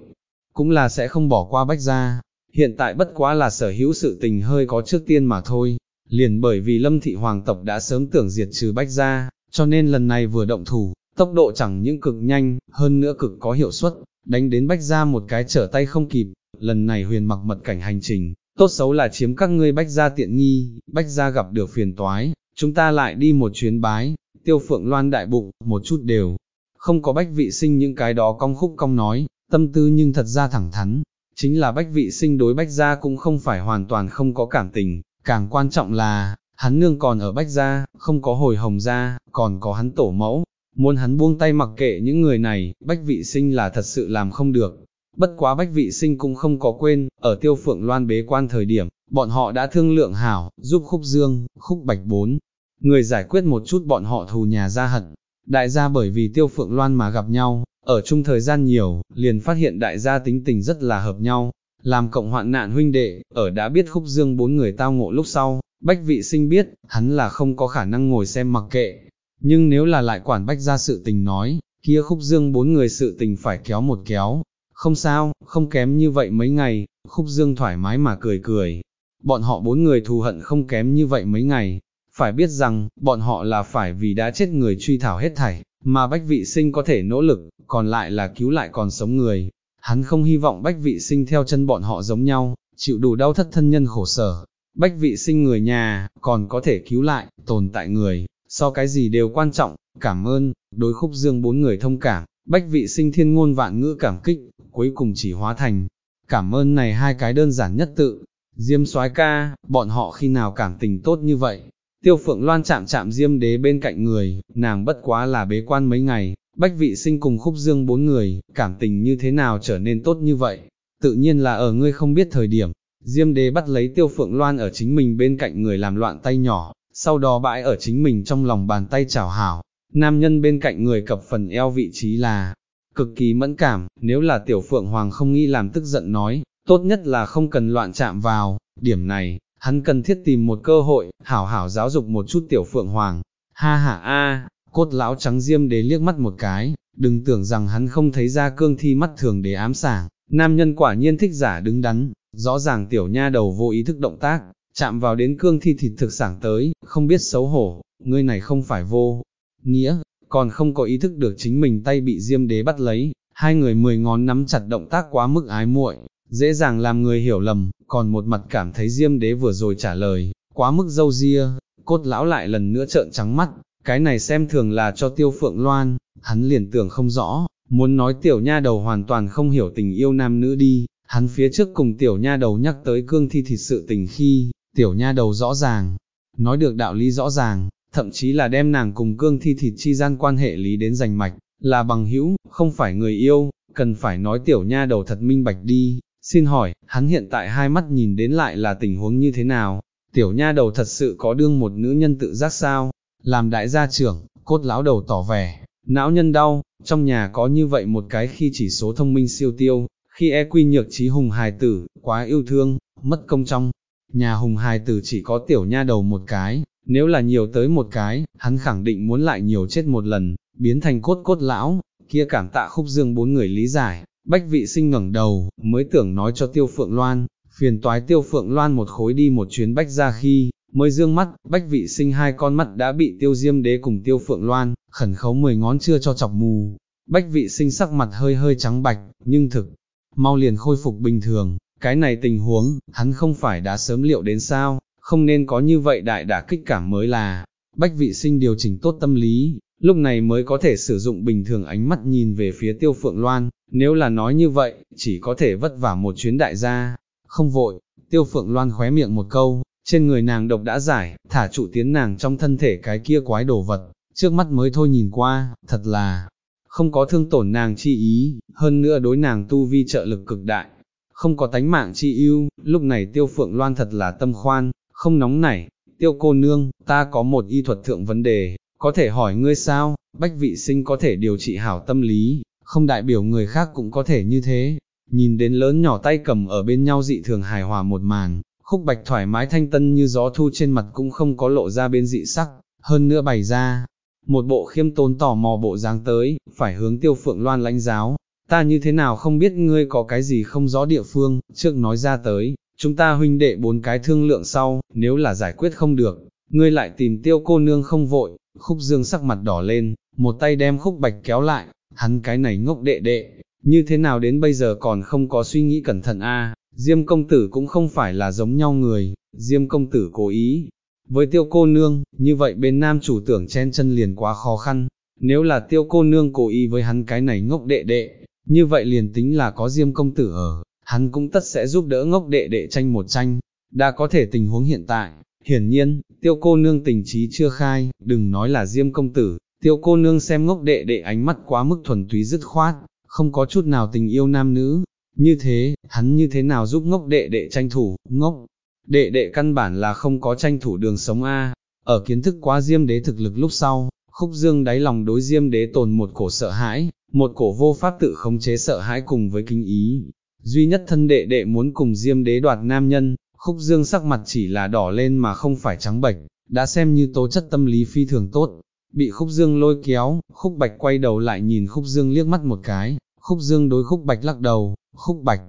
cũng là sẽ không bỏ qua bách gia, hiện tại bất quá là sở hữu sự tình hơi có trước tiên mà thôi, liền bởi vì lâm thị hoàng tộc đã sớm tưởng diệt trừ bách gia, cho nên lần này vừa động thủ, tốc độ chẳng những cực nhanh, hơn nữa cực có hiệu suất, đánh đến bách gia một cái trở tay không kịp, lần này huyền mặc mật cảnh hành trình, tốt xấu là chiếm các ngươi bách gia tiện nghi, bách gia gặp được phiền toái, chúng ta lại đi một chuyến bái, tiêu phượng loan đại bụng, một chút đều, không có bách vị sinh những cái đó cong khúc cong nói, tâm tư nhưng thật ra thẳng thắn, chính là bách vị sinh đối bách gia cũng không phải hoàn toàn không có cảm tình, càng quan trọng là, hắn nương còn ở bách gia, không có hồi hồng gia, còn có hắn tổ mẫu, muốn hắn buông tay mặc kệ những người này, bách vị sinh là thật sự làm không được, Bất quá bách vị sinh cũng không có quên, ở tiêu phượng loan bế quan thời điểm, bọn họ đã thương lượng hảo, giúp khúc dương, khúc bạch bốn, người giải quyết một chút bọn họ thù nhà ra hận. Đại gia bởi vì tiêu phượng loan mà gặp nhau, ở chung thời gian nhiều, liền phát hiện đại gia tính tình rất là hợp nhau, làm cộng hoạn nạn huynh đệ, ở đã biết khúc dương bốn người tao ngộ lúc sau, bách vị sinh biết, hắn là không có khả năng ngồi xem mặc kệ, nhưng nếu là lại quản bách ra sự tình nói, kia khúc dương bốn người sự tình phải kéo một kéo, không sao, không kém như vậy mấy ngày, khúc dương thoải mái mà cười cười. Bọn họ bốn người thù hận không kém như vậy mấy ngày, phải biết rằng, bọn họ là phải vì đã chết người truy thảo hết thảy, mà bách vị sinh có thể nỗ lực, còn lại là cứu lại còn sống người. Hắn không hy vọng bách vị sinh theo chân bọn họ giống nhau, chịu đủ đau thất thân nhân khổ sở. Bách vị sinh người nhà, còn có thể cứu lại, tồn tại người, so cái gì đều quan trọng, cảm ơn, đối khúc dương bốn người thông cảm, bách vị sinh thiên ngôn vạn ngữ cảm kích, cuối cùng chỉ hóa thành, cảm ơn này hai cái đơn giản nhất tự, Diêm soái ca, bọn họ khi nào cảm tình tốt như vậy, tiêu phượng loan chạm chạm Diêm đế bên cạnh người, nàng bất quá là bế quan mấy ngày, bách vị sinh cùng khúc dương bốn người, cảm tình như thế nào trở nên tốt như vậy, tự nhiên là ở ngươi không biết thời điểm, Diêm đế bắt lấy tiêu phượng loan ở chính mình bên cạnh người làm loạn tay nhỏ, sau đó bãi ở chính mình trong lòng bàn tay chào hảo, nam nhân bên cạnh người cập phần eo vị trí là, cực kỳ mẫn cảm, nếu là tiểu phượng hoàng không nghĩ làm tức giận nói, tốt nhất là không cần loạn chạm vào, điểm này, hắn cần thiết tìm một cơ hội, hảo hảo giáo dục một chút tiểu phượng hoàng. Ha ha a, cốt lão trắng diêm đế liếc mắt một cái, đừng tưởng rằng hắn không thấy ra cương thi mắt thường để ám sảng, nam nhân quả nhiên thích giả đứng đắn, rõ ràng tiểu nha đầu vô ý thức động tác, chạm vào đến cương thi thịt thực sảng tới, không biết xấu hổ, ngươi này không phải vô, nghĩa, còn không có ý thức được chính mình tay bị diêm đế bắt lấy, hai người mười ngón nắm chặt động tác quá mức ái muội, dễ dàng làm người hiểu lầm, còn một mặt cảm thấy diêm đế vừa rồi trả lời, quá mức dâu ria, cốt lão lại lần nữa trợn trắng mắt, cái này xem thường là cho tiêu phượng loan, hắn liền tưởng không rõ, muốn nói tiểu nha đầu hoàn toàn không hiểu tình yêu nam nữ đi, hắn phía trước cùng tiểu nha đầu nhắc tới cương thi thịt sự tình khi, tiểu nha đầu rõ ràng, nói được đạo lý rõ ràng, thậm chí là đem nàng cùng cương thi thịt chi gian quan hệ lý đến giành mạch, là bằng hữu, không phải người yêu, cần phải nói tiểu nha đầu thật minh bạch đi, xin hỏi, hắn hiện tại hai mắt nhìn đến lại là tình huống như thế nào, tiểu nha đầu thật sự có đương một nữ nhân tự giác sao, làm đại gia trưởng, cốt lão đầu tỏ vẻ, não nhân đau, trong nhà có như vậy một cái khi chỉ số thông minh siêu tiêu, khi e quy nhược trí hùng hài tử, quá yêu thương, mất công trong, nhà hùng hài tử chỉ có tiểu nha đầu một cái, nếu là nhiều tới một cái, hắn khẳng định muốn lại nhiều chết một lần, biến thành cốt cốt lão, kia cảm tạ khúc dương bốn người lý giải, bách vị sinh ngẩng đầu, mới tưởng nói cho tiêu phượng loan, phiền toái tiêu phượng loan một khối đi một chuyến bách ra khi, mới dương mắt, bách vị sinh hai con mắt đã bị tiêu diêm đế cùng tiêu phượng loan, khẩn khấu mười ngón chưa cho chọc mù, bách vị sinh sắc mặt hơi hơi trắng bạch, nhưng thực, mau liền khôi phục bình thường, cái này tình huống, hắn không phải đã sớm liệu đến sao, không nên có như vậy đại đả kích cảm mới là, bách vị sinh điều chỉnh tốt tâm lý, lúc này mới có thể sử dụng bình thường ánh mắt nhìn về phía tiêu phượng loan, nếu là nói như vậy, chỉ có thể vất vả một chuyến đại gia, không vội, tiêu phượng loan khóe miệng một câu, trên người nàng độc đã giải, thả trụ tiến nàng trong thân thể cái kia quái đồ vật, trước mắt mới thôi nhìn qua, thật là, không có thương tổn nàng chi ý, hơn nữa đối nàng tu vi trợ lực cực đại, không có tánh mạng chi ưu, lúc này tiêu phượng loan thật là tâm khoan, không nóng nảy, tiêu cô nương, ta có một y thuật thượng vấn đề, có thể hỏi ngươi sao, bách vị sinh có thể điều trị hảo tâm lý, không đại biểu người khác cũng có thể như thế, nhìn đến lớn nhỏ tay cầm ở bên nhau dị thường hài hòa một màn, khúc bạch thoải mái thanh tân như gió thu trên mặt cũng không có lộ ra bên dị sắc, hơn nữa bày ra, một bộ khiêm tốn tò mò bộ dáng tới, phải hướng tiêu phượng loan lãnh giáo, ta như thế nào không biết ngươi có cái gì không rõ địa phương, trước nói ra tới, chúng ta huynh đệ bốn cái thương lượng sau, nếu là giải quyết không được, ngươi lại tìm tiêu cô nương không vội, khúc dương sắc mặt đỏ lên, một tay đem khúc bạch kéo lại, hắn cái này ngốc đệ đệ, như thế nào đến bây giờ còn không có suy nghĩ cẩn thận a à, Diêm công tử cũng không phải là giống nhau người, Diêm công tử cố ý. Với tiêu cô nương, như vậy bên nam chủ tưởng chen chân liền quá khó khăn, nếu là tiêu cô nương cố ý với hắn cái này ngốc đệ đệ, như vậy liền tính là có Diêm công tử ở, hắn cũng tất sẽ giúp đỡ ngốc đệ đệ tranh một tranh, đã có thể tình huống hiện tại, hiển nhiên, tiêu cô nương tình trí chưa khai, đừng nói là Diêm công tử, tiêu cô nương xem ngốc đệ đệ ánh mắt quá mức thuần túy dứt khoát, không có chút nào tình yêu nam nữ, như thế, hắn như thế nào giúp ngốc đệ đệ tranh thủ, ngốc, đệ đệ căn bản là không có tranh thủ đường sống A, ở kiến thức quá diêm đế thực lực lúc sau, khúc dương đáy lòng đối diêm đế tồn một cổ sợ hãi, một cổ vô pháp tự khống chế sợ hãi cùng với kinh ý, duy nhất thân đệ đệ muốn cùng diêm đế đoạt nam nhân, khúc dương sắc mặt chỉ là đỏ lên mà không phải trắng bệch, đã xem như tố chất tâm lý phi thường tốt, bị khúc dương lôi kéo, khúc bạch quay đầu lại nhìn khúc dương liếc mắt một cái, khúc dương đối khúc bạch lắc đầu, khúc bạch,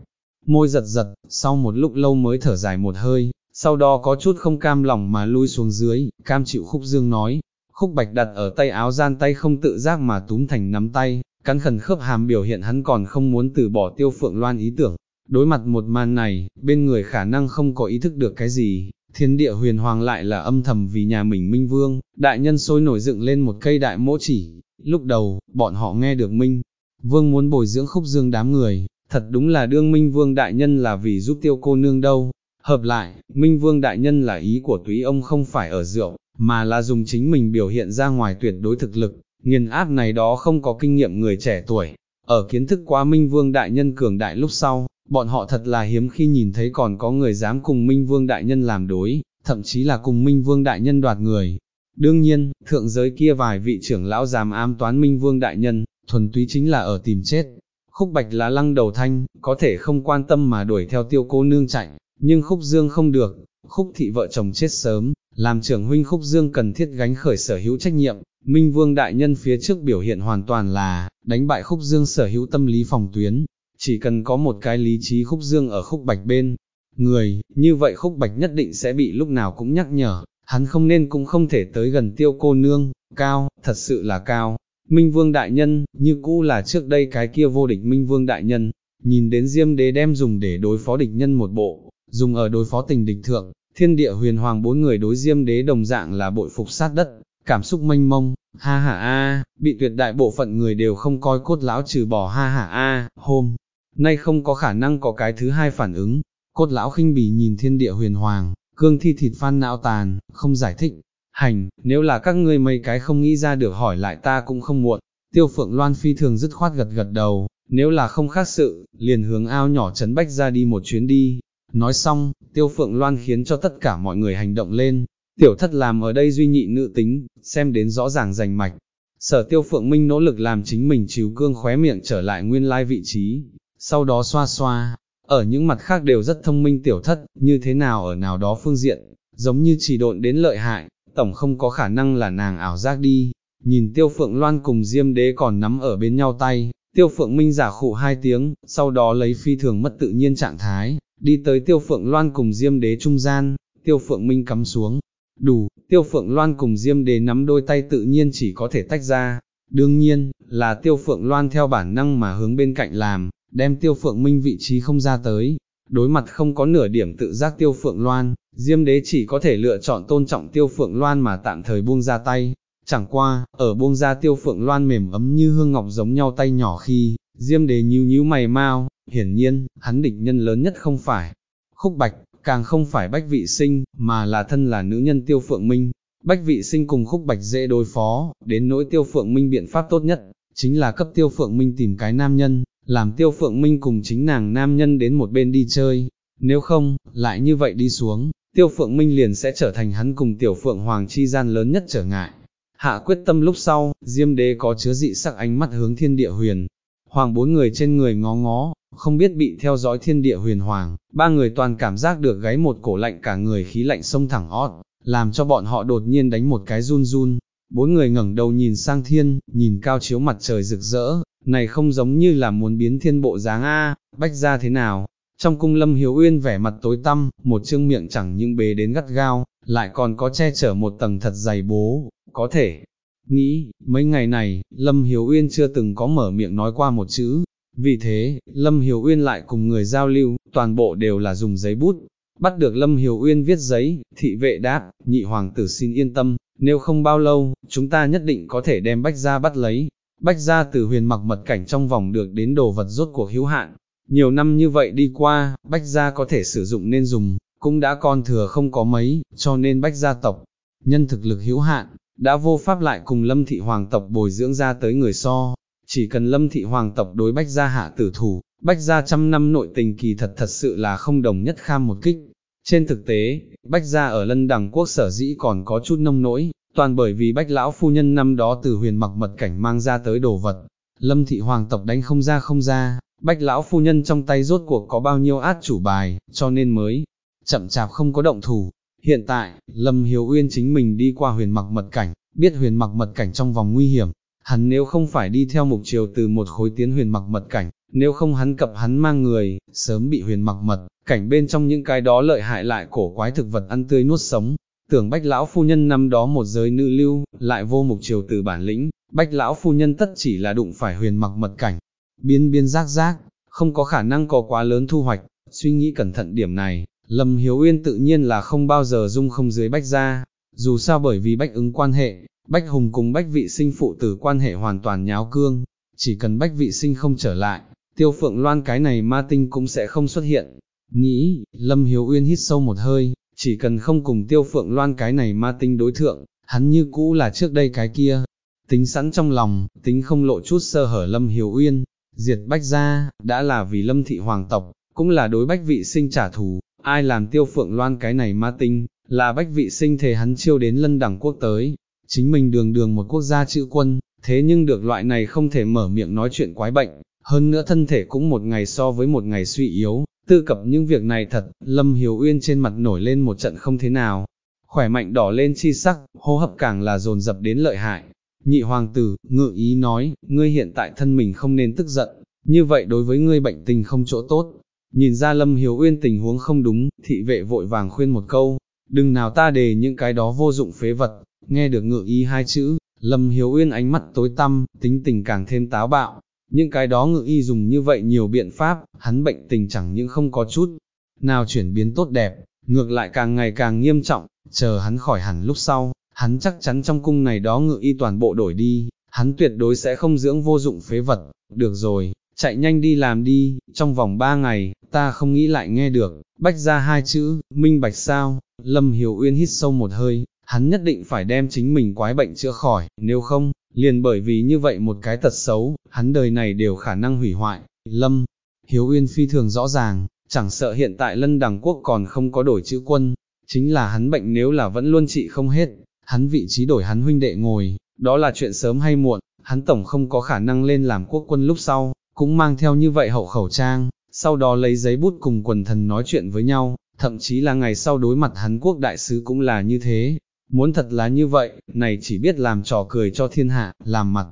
môi giật giật, sau một lúc lâu mới thở dài một hơi, sau đó có chút không cam lòng mà lui xuống dưới, cam chịu khúc dương nói, khúc bạch đặt ở tay áo gian tay không tự giác mà túm thành nắm tay, cắn khẩn khớp hàm biểu hiện hắn còn không muốn từ bỏ tiêu phượng loan ý tưởng, đối mặt một màn này, bên người khả năng không có ý thức được cái gì, thiên địa huyền hoàng lại là âm thầm vì nhà mình minh vương, đại nhân sôi nổi dựng lên một cây đại mỗ chỉ, lúc đầu, bọn họ nghe được minh, vương muốn bồi dưỡng khúc dương đám người, thật đúng là đương Minh Vương Đại Nhân là vì giúp tiêu cô nương đâu. Hợp lại, Minh Vương Đại Nhân là ý của túy ông không phải ở rượu, mà là dùng chính mình biểu hiện ra ngoài tuyệt đối thực lực, nghiền áp này đó không có kinh nghiệm người trẻ tuổi. Ở kiến thức quá Minh Vương Đại Nhân cường đại lúc sau, bọn họ thật là hiếm khi nhìn thấy còn có người dám cùng Minh Vương Đại Nhân làm đối, thậm chí là cùng Minh Vương Đại Nhân đoạt người. Đương nhiên, thượng giới kia vài vị trưởng lão dám ám toán Minh Vương Đại Nhân, thuần túy chính là ở tìm chết, khúc bạch là lăng đầu thanh, có thể không quan tâm mà đuổi theo tiêu cô nương chạy, nhưng khúc dương không được, khúc thị vợ chồng chết sớm, làm trưởng huynh khúc dương cần thiết gánh khởi sở hữu trách nhiệm, Minh Vương Đại Nhân phía trước biểu hiện hoàn toàn là, đánh bại khúc dương sở hữu tâm lý phòng tuyến, chỉ cần có một cái lý trí khúc dương ở khúc bạch bên, người, như vậy khúc bạch nhất định sẽ bị lúc nào cũng nhắc nhở, hắn không nên cũng không thể tới gần tiêu cô nương, cao, thật sự là cao. Minh Vương Đại Nhân, như cũ là trước đây cái kia vô địch Minh Vương Đại Nhân, nhìn đến Diêm Đế đem dùng để đối phó địch nhân một bộ, dùng ở đối phó tình địch thượng, thiên địa huyền hoàng bốn người đối Diêm Đế đồng dạng là bội phục sát đất, cảm xúc mênh mông, ha ha a, bị tuyệt đại bộ phận người đều không coi cốt lão trừ bỏ ha ha a, hôm nay không có khả năng có cái thứ hai phản ứng, cốt lão khinh bỉ nhìn thiên địa huyền hoàng, cương thi thịt phan não tàn, không giải thích, hành, nếu là các ngươi mấy cái không nghĩ ra được hỏi lại ta cũng không muộn, tiêu phượng loan phi thường dứt khoát gật gật đầu, nếu là không khác sự, liền hướng ao nhỏ chấn bách ra đi một chuyến đi, nói xong, tiêu phượng loan khiến cho tất cả mọi người hành động lên, tiểu thất làm ở đây duy nhị nữ tính, xem đến rõ ràng rành mạch, sở tiêu phượng minh nỗ lực làm chính mình chiếu cương khóe miệng trở lại nguyên lai vị trí, sau đó xoa xoa, ở những mặt khác đều rất thông minh tiểu thất, như thế nào ở nào đó phương diện, giống như chỉ độn đến lợi hại, tổng không có khả năng là nàng ảo giác đi, nhìn tiêu phượng loan cùng diêm đế còn nắm ở bên nhau tay, tiêu phượng minh giả khụ hai tiếng, sau đó lấy phi thường mất tự nhiên trạng thái, đi tới tiêu phượng loan cùng diêm đế trung gian, tiêu phượng minh cắm xuống, đủ, tiêu phượng loan cùng diêm đế nắm đôi tay tự nhiên chỉ có thể tách ra, đương nhiên, là tiêu phượng loan theo bản năng mà hướng bên cạnh làm, đem tiêu phượng minh vị trí không ra tới, đối mặt không có nửa điểm tự giác tiêu phượng loan, diêm đế chỉ có thể lựa chọn tôn trọng tiêu phượng loan mà tạm thời buông ra tay, chẳng qua, ở buông ra tiêu phượng loan mềm ấm như hương ngọc giống nhau tay nhỏ khi, diêm đế nhíu nhíu mày mau, hiển nhiên, hắn địch nhân lớn nhất không phải. Khúc bạch, càng không phải bách vị sinh, mà là thân là nữ nhân tiêu phượng minh. Bách vị sinh cùng khúc bạch dễ đối phó, đến nỗi tiêu phượng minh biện pháp tốt nhất, chính là cấp tiêu phượng minh tìm cái nam nhân, làm tiêu phượng minh cùng chính nàng nam nhân đến một bên đi chơi, nếu không, lại như vậy đi xuống, tiêu phượng minh liền sẽ trở thành hắn cùng tiểu phượng hoàng chi gian lớn nhất trở ngại. Hạ quyết tâm lúc sau, diêm đế có chứa dị sắc ánh mắt hướng thiên địa huyền, hoàng bốn người trên người ngó ngó, không biết bị theo dõi thiên địa huyền hoàng, ba người toàn cảm giác được gáy một cổ lạnh cả người khí lạnh sông thẳng ót, làm cho bọn họ đột nhiên đánh một cái run run, bốn người ngẩng đầu nhìn sang thiên, nhìn cao chiếu mặt trời rực rỡ, này không giống như là muốn biến thiên bộ dáng A, bách ra thế nào. Trong cung lâm hiếu uyên vẻ mặt tối tăm, một chương miệng chẳng những bế đến gắt gao, lại còn có che chở một tầng thật dày bố, có thể. Nghĩ, mấy ngày này, Lâm Hiếu Uyên chưa từng có mở miệng nói qua một chữ, vì thế, Lâm Hiếu Uyên lại cùng người giao lưu, toàn bộ đều là dùng giấy bút, bắt được Lâm Hiếu Uyên viết giấy, thị vệ đáp, nhị hoàng tử xin yên tâm, nếu không bao lâu, chúng ta nhất định có thể đem bách gia bắt lấy, bách gia từ huyền mặc mật cảnh trong vòng được đến đồ vật rốt cuộc hữu hạn. Nhiều năm như vậy đi qua, bách gia có thể sử dụng nên dùng, cũng đã con thừa không có mấy, cho nên bách gia tộc, nhân thực lực hữu hạn, đã vô pháp lại cùng lâm thị hoàng tộc bồi dưỡng ra tới người so. Chỉ cần lâm thị hoàng tộc đối bách gia hạ tử thủ, bách gia trăm năm nội tình kỳ thật thật sự là không đồng nhất kham một kích. Trên thực tế, bách gia ở lân đằng quốc sở dĩ còn có chút nông nỗi, toàn bởi vì bách lão phu nhân năm đó từ huyền mặc mật cảnh mang ra tới đồ vật, lâm thị hoàng tộc đánh không ra không ra, bách lão phu nhân trong tay rốt cuộc có bao nhiêu át chủ bài, cho nên mới chậm chạp không có động thủ. Hiện tại, Lâm Hiếu Uyên chính mình đi qua huyền mặc mật cảnh, biết huyền mặc mật cảnh trong vòng nguy hiểm, hắn nếu không phải đi theo mục chiều từ một khối tiến huyền mặc mật cảnh, nếu không hắn cập hắn mang người, sớm bị huyền mặc mật, cảnh bên trong những cái đó lợi hại lại cổ quái thực vật ăn tươi nuốt sống, tưởng bách lão phu nhân năm đó một giới nữ lưu, lại vô mục triều từ bản lĩnh, bách lão phu nhân tất chỉ là đụng phải huyền mặc mật cảnh, biên biên rác rác không có khả năng có quá lớn thu hoạch, suy nghĩ cẩn thận điểm này, Lâm Hiếu Uyên tự nhiên là không bao giờ dung không dưới bách ra, dù sao bởi vì bách ứng quan hệ, bách hùng cùng bách vị sinh phụ tử quan hệ hoàn toàn nháo cương, chỉ cần bách vị sinh không trở lại, tiêu phượng loan cái này ma tinh cũng sẽ không xuất hiện. Nghĩ, Lâm Hiếu Uyên hít sâu một hơi, chỉ cần không cùng tiêu phượng loan cái này ma tinh đối thượng, hắn như cũ là trước đây cái kia, tính sẵn trong lòng, tính không lộ chút sơ hở lâm hiếu uyên, diệt bách ra, đã là vì lâm thị hoàng tộc, cũng là đối bách vị sinh trả thù, ai làm tiêu phượng loan cái này ma tinh, là bách vị sinh thề hắn chiêu đến lân đẳng quốc tới, chính mình đường đường một quốc gia chữ quân, thế nhưng được loại này không thể mở miệng nói chuyện quái bệnh, hơn nữa thân thể cũng một ngày so với một ngày suy yếu, tư cập những việc này thật, Lâm Hiếu Uyên trên mặt nổi lên một trận không thế nào, khỏe mạnh đỏ lên chi sắc, hô hấp càng là dồn dập đến lợi hại. Nhị hoàng tử, ngự ý nói, ngươi hiện tại thân mình không nên tức giận, như vậy đối với ngươi bệnh tình không chỗ tốt. Nhìn ra Lâm Hiếu Uyên tình huống không đúng, thị vệ vội vàng khuyên một câu, đừng nào ta đề những cái đó vô dụng phế vật, nghe được ngự ý hai chữ, Lâm Hiếu Uyên ánh mắt tối tăm, tính tình càng thêm táo bạo, những cái đó ngự y dùng như vậy nhiều biện pháp, hắn bệnh tình chẳng những không có chút, nào chuyển biến tốt đẹp, ngược lại càng ngày càng nghiêm trọng, chờ hắn khỏi hẳn lúc sau, hắn chắc chắn trong cung này đó ngự y toàn bộ đổi đi, hắn tuyệt đối sẽ không dưỡng vô dụng phế vật, được rồi, chạy nhanh đi làm đi, trong vòng ba ngày, ta không nghĩ lại nghe được, bách ra hai chữ, minh bạch sao, Lâm Hiểu Uyên hít sâu một hơi, hắn nhất định phải đem chính mình quái bệnh chữa khỏi, nếu không, liền bởi vì như vậy một cái tật xấu, hắn đời này đều khả năng hủy hoại, Lâm, Hiếu Uyên phi thường rõ ràng, chẳng sợ hiện tại lân đằng quốc còn không có đổi chữ quân, chính là hắn bệnh nếu là vẫn luôn trị không hết, hắn vị trí đổi hắn huynh đệ ngồi, đó là chuyện sớm hay muộn, hắn tổng không có khả năng lên làm quốc quân lúc sau, cũng mang theo như vậy hậu khẩu trang, sau đó lấy giấy bút cùng quần thần nói chuyện với nhau, thậm chí là ngày sau đối mặt hắn quốc đại sứ cũng là như thế, muốn thật là như vậy, này chỉ biết làm trò cười cho thiên hạ, làm mặt.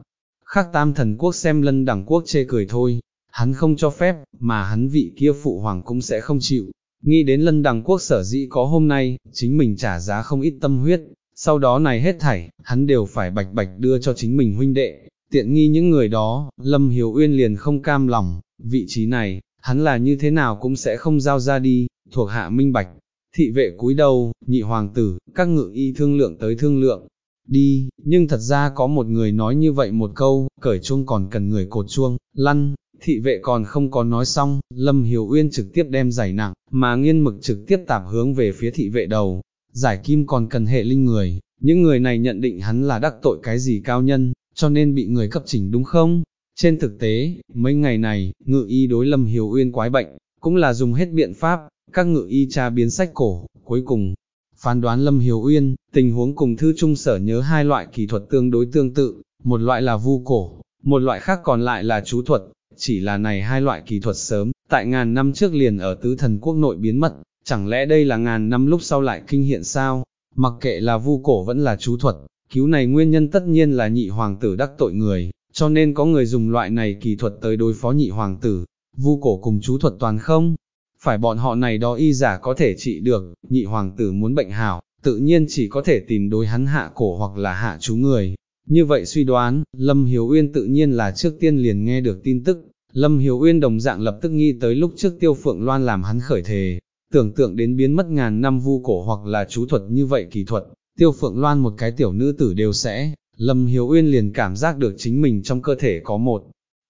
Khác tam thần quốc xem lân đẳng quốc chê cười thôi, hắn không cho phép, mà hắn vị kia phụ hoàng cũng sẽ không chịu. Nghĩ đến lân đẳng quốc sở dĩ có hôm nay, chính mình trả giá không ít tâm huyết, sau đó này hết thảy, hắn đều phải bạch bạch đưa cho chính mình huynh đệ, tiện nghi những người đó, Lâm Hiếu Uyên liền không cam lòng, vị trí này, hắn là như thế nào cũng sẽ không giao ra đi, thuộc hạ minh bạch, thị vệ cúi đầu, nhị hoàng tử, các ngự y thương lượng tới thương lượng, đi, nhưng thật ra có một người nói như vậy một câu, cởi chuông còn cần người cột chuông, lăn, thị vệ còn không có nói xong, Lâm Hiểu Uyên trực tiếp đem giải nặng, mà nghiên mực trực tiếp tạp hướng về phía thị vệ đầu, giải kim còn cần hệ linh người, những người này nhận định hắn là đắc tội cái gì cao nhân, cho nên bị người cấp chỉnh đúng không? Trên thực tế, mấy ngày này, ngự y đối Lâm Hiểu Uyên quái bệnh, cũng là dùng hết biện pháp, các ngự y tra biến sách cổ, cuối cùng, phán đoán Lâm hiếu Uyên, tình huống cùng thư trung sở nhớ hai loại kỹ thuật tương đối tương tự, một loại là vu cổ, một loại khác còn lại là chú thuật, chỉ là này hai loại kỹ thuật sớm, tại ngàn năm trước liền ở tứ thần quốc nội biến mất, chẳng lẽ đây là ngàn năm lúc sau lại kinh hiện sao? Mặc kệ là vu cổ vẫn là chú thuật, cứu này nguyên nhân tất nhiên là nhị hoàng tử đắc tội người, cho nên có người dùng loại này kỳ thuật tới đối phó nhị hoàng tử, vu cổ cùng chú thuật toàn không, phải bọn họ này đó y giả có thể trị được, nhị hoàng tử muốn bệnh hảo, tự nhiên chỉ có thể tìm đối hắn hạ cổ hoặc là hạ chú người. Như vậy suy đoán, Lâm Hiếu Uyên tự nhiên là trước tiên liền nghe được tin tức, Lâm Hiếu Uyên đồng dạng lập tức nghĩ tới lúc trước Tiêu Phượng Loan làm hắn khởi thề, tưởng tượng đến biến mất ngàn năm vu cổ hoặc là chú thuật như vậy kỳ thuật, Tiêu Phượng Loan một cái tiểu nữ tử đều sẽ, Lâm Hiếu Uyên liền cảm giác được chính mình trong cơ thể có một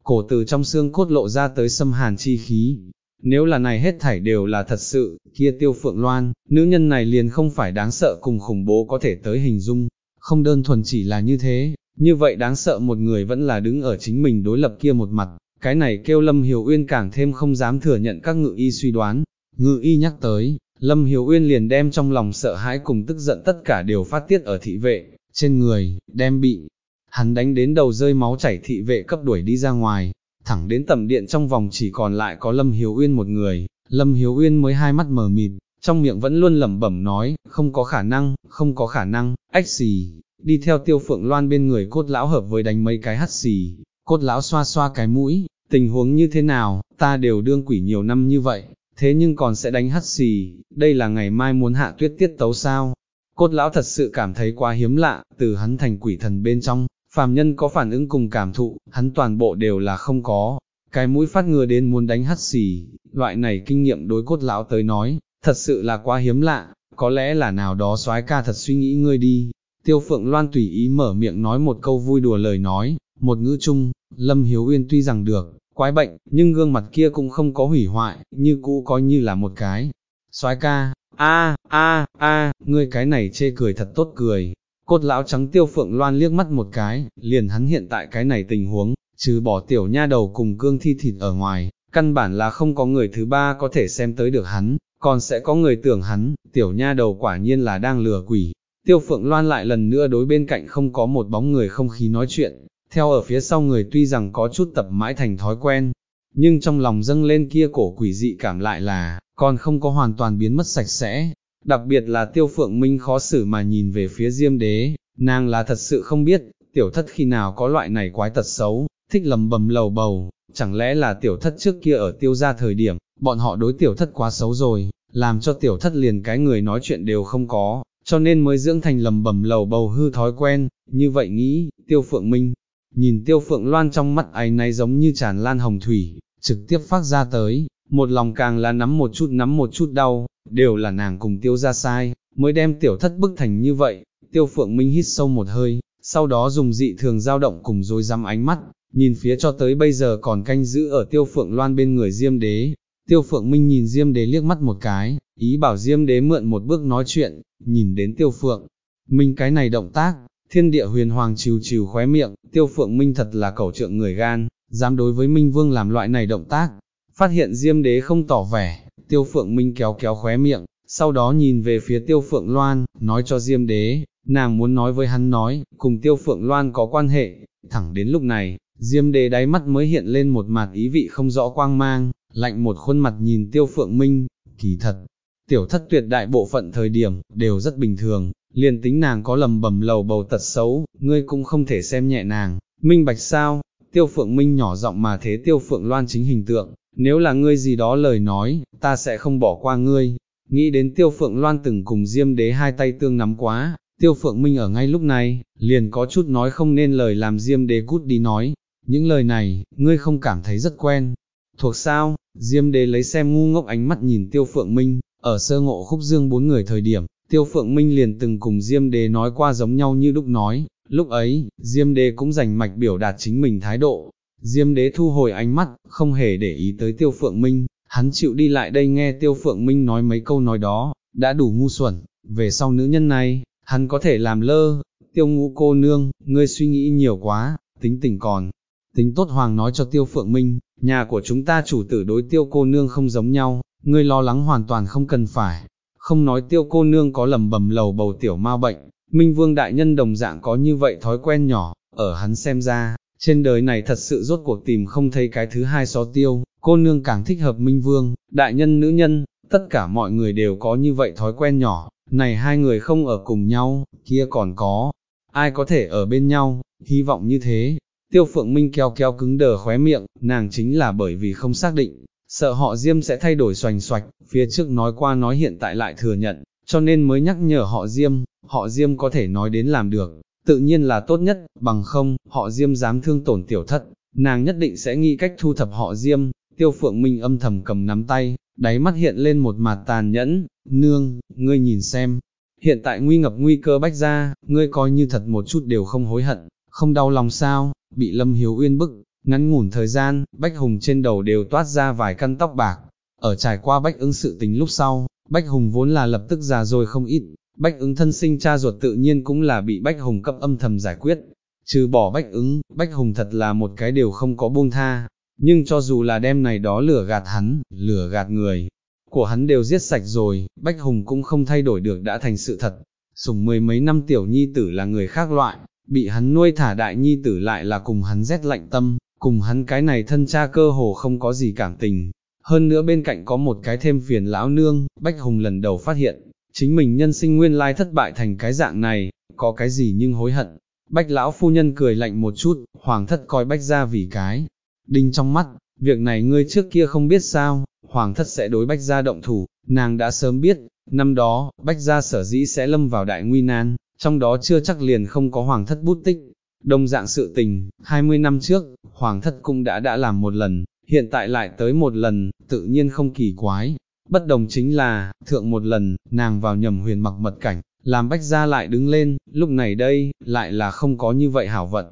cổ từ trong xương cốt lộ ra tới xâm hàn chi khí, nếu là này hết thảy đều là thật sự, kia tiêu phượng loan, nữ nhân này liền không phải đáng sợ cùng khủng bố có thể tới hình dung, không đơn thuần chỉ là như thế, như vậy đáng sợ một người vẫn là đứng ở chính mình đối lập kia một mặt, cái này kêu Lâm Hiểu Uyên càng thêm không dám thừa nhận các ngự y suy đoán, ngự y nhắc tới, Lâm Hiểu Uyên liền đem trong lòng sợ hãi cùng tức giận tất cả đều phát tiết ở thị vệ, trên người, đem bị, hắn đánh đến đầu rơi máu chảy thị vệ cấp đuổi đi ra ngoài, thẳng đến tầm điện trong vòng chỉ còn lại có Lâm Hiếu Uyên một người, Lâm Hiếu Uyên mới hai mắt mờ mịt, trong miệng vẫn luôn lẩm bẩm nói, không có khả năng, không có khả năng, ách xì, đi theo tiêu phượng loan bên người cốt lão hợp với đánh mấy cái hắt xì, cốt lão xoa xoa cái mũi, tình huống như thế nào, ta đều đương quỷ nhiều năm như vậy, thế nhưng còn sẽ đánh hắt xì, đây là ngày mai muốn hạ tuyết tiết tấu sao. Cốt lão thật sự cảm thấy quá hiếm lạ, từ hắn thành quỷ thần bên trong, phàm nhân có phản ứng cùng cảm thụ, hắn toàn bộ đều là không có, cái mũi phát ngừa đến muốn đánh hắt xì, loại này kinh nghiệm đối cốt lão tới nói, thật sự là quá hiếm lạ, có lẽ là nào đó soái ca thật suy nghĩ ngươi đi. Tiêu Phượng Loan tùy ý mở miệng nói một câu vui đùa lời nói, một ngữ chung, Lâm Hiếu Uyên tuy rằng được, quái bệnh, nhưng gương mặt kia cũng không có hủy hoại, như cũ coi như là một cái. soái ca, a a a, ngươi cái này chê cười thật tốt cười, Cốt lão trắng tiêu phượng loan liếc mắt một cái, liền hắn hiện tại cái này tình huống, trừ bỏ tiểu nha đầu cùng cương thi thịt ở ngoài, căn bản là không có người thứ ba có thể xem tới được hắn, còn sẽ có người tưởng hắn, tiểu nha đầu quả nhiên là đang lừa quỷ. Tiêu phượng loan lại lần nữa đối bên cạnh không có một bóng người không khí nói chuyện, theo ở phía sau người tuy rằng có chút tập mãi thành thói quen, nhưng trong lòng dâng lên kia cổ quỷ dị cảm lại là, còn không có hoàn toàn biến mất sạch sẽ. Đặc biệt là tiêu phượng minh khó xử mà nhìn về phía diêm đế, nàng là thật sự không biết, tiểu thất khi nào có loại này quái tật xấu, thích lầm bầm lầu bầu, chẳng lẽ là tiểu thất trước kia ở tiêu gia thời điểm, bọn họ đối tiểu thất quá xấu rồi, làm cho tiểu thất liền cái người nói chuyện đều không có, cho nên mới dưỡng thành lầm bầm lầu bầu hư thói quen, như vậy nghĩ, tiêu phượng minh, nhìn tiêu phượng loan trong mắt ấy này giống như tràn lan hồng thủy, trực tiếp phát ra tới, một lòng càng là nắm một chút nắm một chút đau, đều là nàng cùng tiêu ra sai, mới đem tiểu thất bức thành như vậy, tiêu phượng minh hít sâu một hơi, sau đó dùng dị thường dao động cùng dối dám ánh mắt, nhìn phía cho tới bây giờ còn canh giữ ở tiêu phượng loan bên người diêm đế, tiêu phượng minh nhìn diêm đế liếc mắt một cái, ý bảo diêm đế mượn một bước nói chuyện, nhìn đến tiêu phượng, minh cái này động tác, thiên địa huyền hoàng chiều chiều khóe miệng, tiêu phượng minh thật là cẩu trượng người gan, dám đối với minh vương làm loại này động tác, phát hiện diêm đế không tỏ vẻ, tiêu phượng minh kéo kéo khóe miệng, sau đó nhìn về phía tiêu phượng loan, nói cho diêm đế, nàng muốn nói với hắn nói, cùng tiêu phượng loan có quan hệ, thẳng đến lúc này, diêm đế đáy mắt mới hiện lên một mặt ý vị không rõ quang mang, lạnh một khuôn mặt nhìn tiêu phượng minh, kỳ thật, tiểu thất tuyệt đại bộ phận thời điểm, đều rất bình thường, liền tính nàng có lầm bầm lầu bầu tật xấu, ngươi cũng không thể xem nhẹ nàng, minh bạch sao, tiêu phượng minh nhỏ giọng mà thế tiêu phượng loan chính hình tượng, nếu là ngươi gì đó lời nói, ta sẽ không bỏ qua ngươi, nghĩ đến tiêu phượng loan từng cùng diêm đế hai tay tương nắm quá, tiêu phượng minh ở ngay lúc này, liền có chút nói không nên lời làm diêm đế cút đi nói, những lời này, ngươi không cảm thấy rất quen, thuộc sao, diêm đế lấy xem ngu ngốc ánh mắt nhìn tiêu phượng minh, ở sơ ngộ khúc dương bốn người thời điểm, tiêu phượng minh liền từng cùng diêm đế nói qua giống nhau như lúc nói, lúc ấy, diêm đế cũng dành mạch biểu đạt chính mình thái độ, diêm đế thu hồi ánh mắt, không hề để ý tới tiêu phượng minh, hắn chịu đi lại đây nghe tiêu phượng minh nói mấy câu nói đó, đã đủ ngu xuẩn, về sau nữ nhân này, hắn có thể làm lơ, tiêu ngũ cô nương, ngươi suy nghĩ nhiều quá, tính tình còn. Tính tốt hoàng nói cho tiêu phượng minh, nhà của chúng ta chủ tử đối tiêu cô nương không giống nhau, ngươi lo lắng hoàn toàn không cần phải, không nói tiêu cô nương có lầm bầm lầu bầu tiểu ma bệnh, Minh Vương Đại Nhân đồng dạng có như vậy thói quen nhỏ, ở hắn xem ra, trên đời này thật sự rốt cuộc tìm không thấy cái thứ hai xó tiêu, cô nương càng thích hợp Minh Vương, Đại Nhân nữ nhân, tất cả mọi người đều có như vậy thói quen nhỏ, này hai người không ở cùng nhau, kia còn có, ai có thể ở bên nhau, hy vọng như thế. Tiêu Phượng Minh keo keo cứng đờ khóe miệng, nàng chính là bởi vì không xác định, sợ họ Diêm sẽ thay đổi xoành xoạch, phía trước nói qua nói hiện tại lại thừa nhận, cho nên mới nhắc nhở họ Diêm, họ Diêm có thể nói đến làm được, tự nhiên là tốt nhất, bằng không, họ Diêm dám thương tổn tiểu thất, nàng nhất định sẽ nghĩ cách thu thập họ Diêm, tiêu phượng minh âm thầm cầm nắm tay, đáy mắt hiện lên một mặt tàn nhẫn, nương, ngươi nhìn xem, hiện tại nguy ngập nguy cơ bách ra, ngươi coi như thật một chút đều không hối hận, không đau lòng sao, bị Lâm Hiếu Uyên bức, ngắn ngủn thời gian, Bách Hùng trên đầu đều toát ra vài căn tóc bạc, ở trải qua Bách ứng sự tình lúc sau, Bách Hùng vốn là lập tức già rồi không ít, Bách ứng thân sinh cha ruột tự nhiên cũng là bị Bách Hùng cấp âm thầm giải quyết, trừ bỏ Bách ứng, Bách Hùng thật là một cái điều không có buông tha, nhưng cho dù là đêm này đó lửa gạt hắn, lửa gạt người, của hắn đều giết sạch rồi, Bách Hùng cũng không thay đổi được đã thành sự thật, Sùng mười mấy năm tiểu nhi tử là người khác loại, bị hắn nuôi thả đại nhi tử lại là cùng hắn rét lạnh tâm, cùng hắn cái này thân cha cơ hồ không có gì cảm tình. Hơn nữa bên cạnh có một cái thêm phiền lão nương, Bách Hùng lần đầu phát hiện, chính mình nhân sinh nguyên lai thất bại thành cái dạng này, có cái gì nhưng hối hận. Bách lão phu nhân cười lạnh một chút, hoàng thất coi bách ra vì cái. Đinh trong mắt, việc này ngươi trước kia không biết sao, hoàng thất sẽ đối bách gia động thủ, nàng đã sớm biết, năm đó, bách gia sở dĩ sẽ lâm vào đại nguy nan, trong đó chưa chắc liền không có hoàng thất bút tích. Đồng dạng sự tình, 20 năm trước, hoàng thất cũng đã đã làm một lần, hiện tại lại tới một lần, tự nhiên không kỳ quái. Bất đồng chính là, thượng một lần, nàng vào nhầm huyền mặc mật cảnh, làm bách gia lại đứng lên, lúc này đây, lại là không có như vậy hảo vận.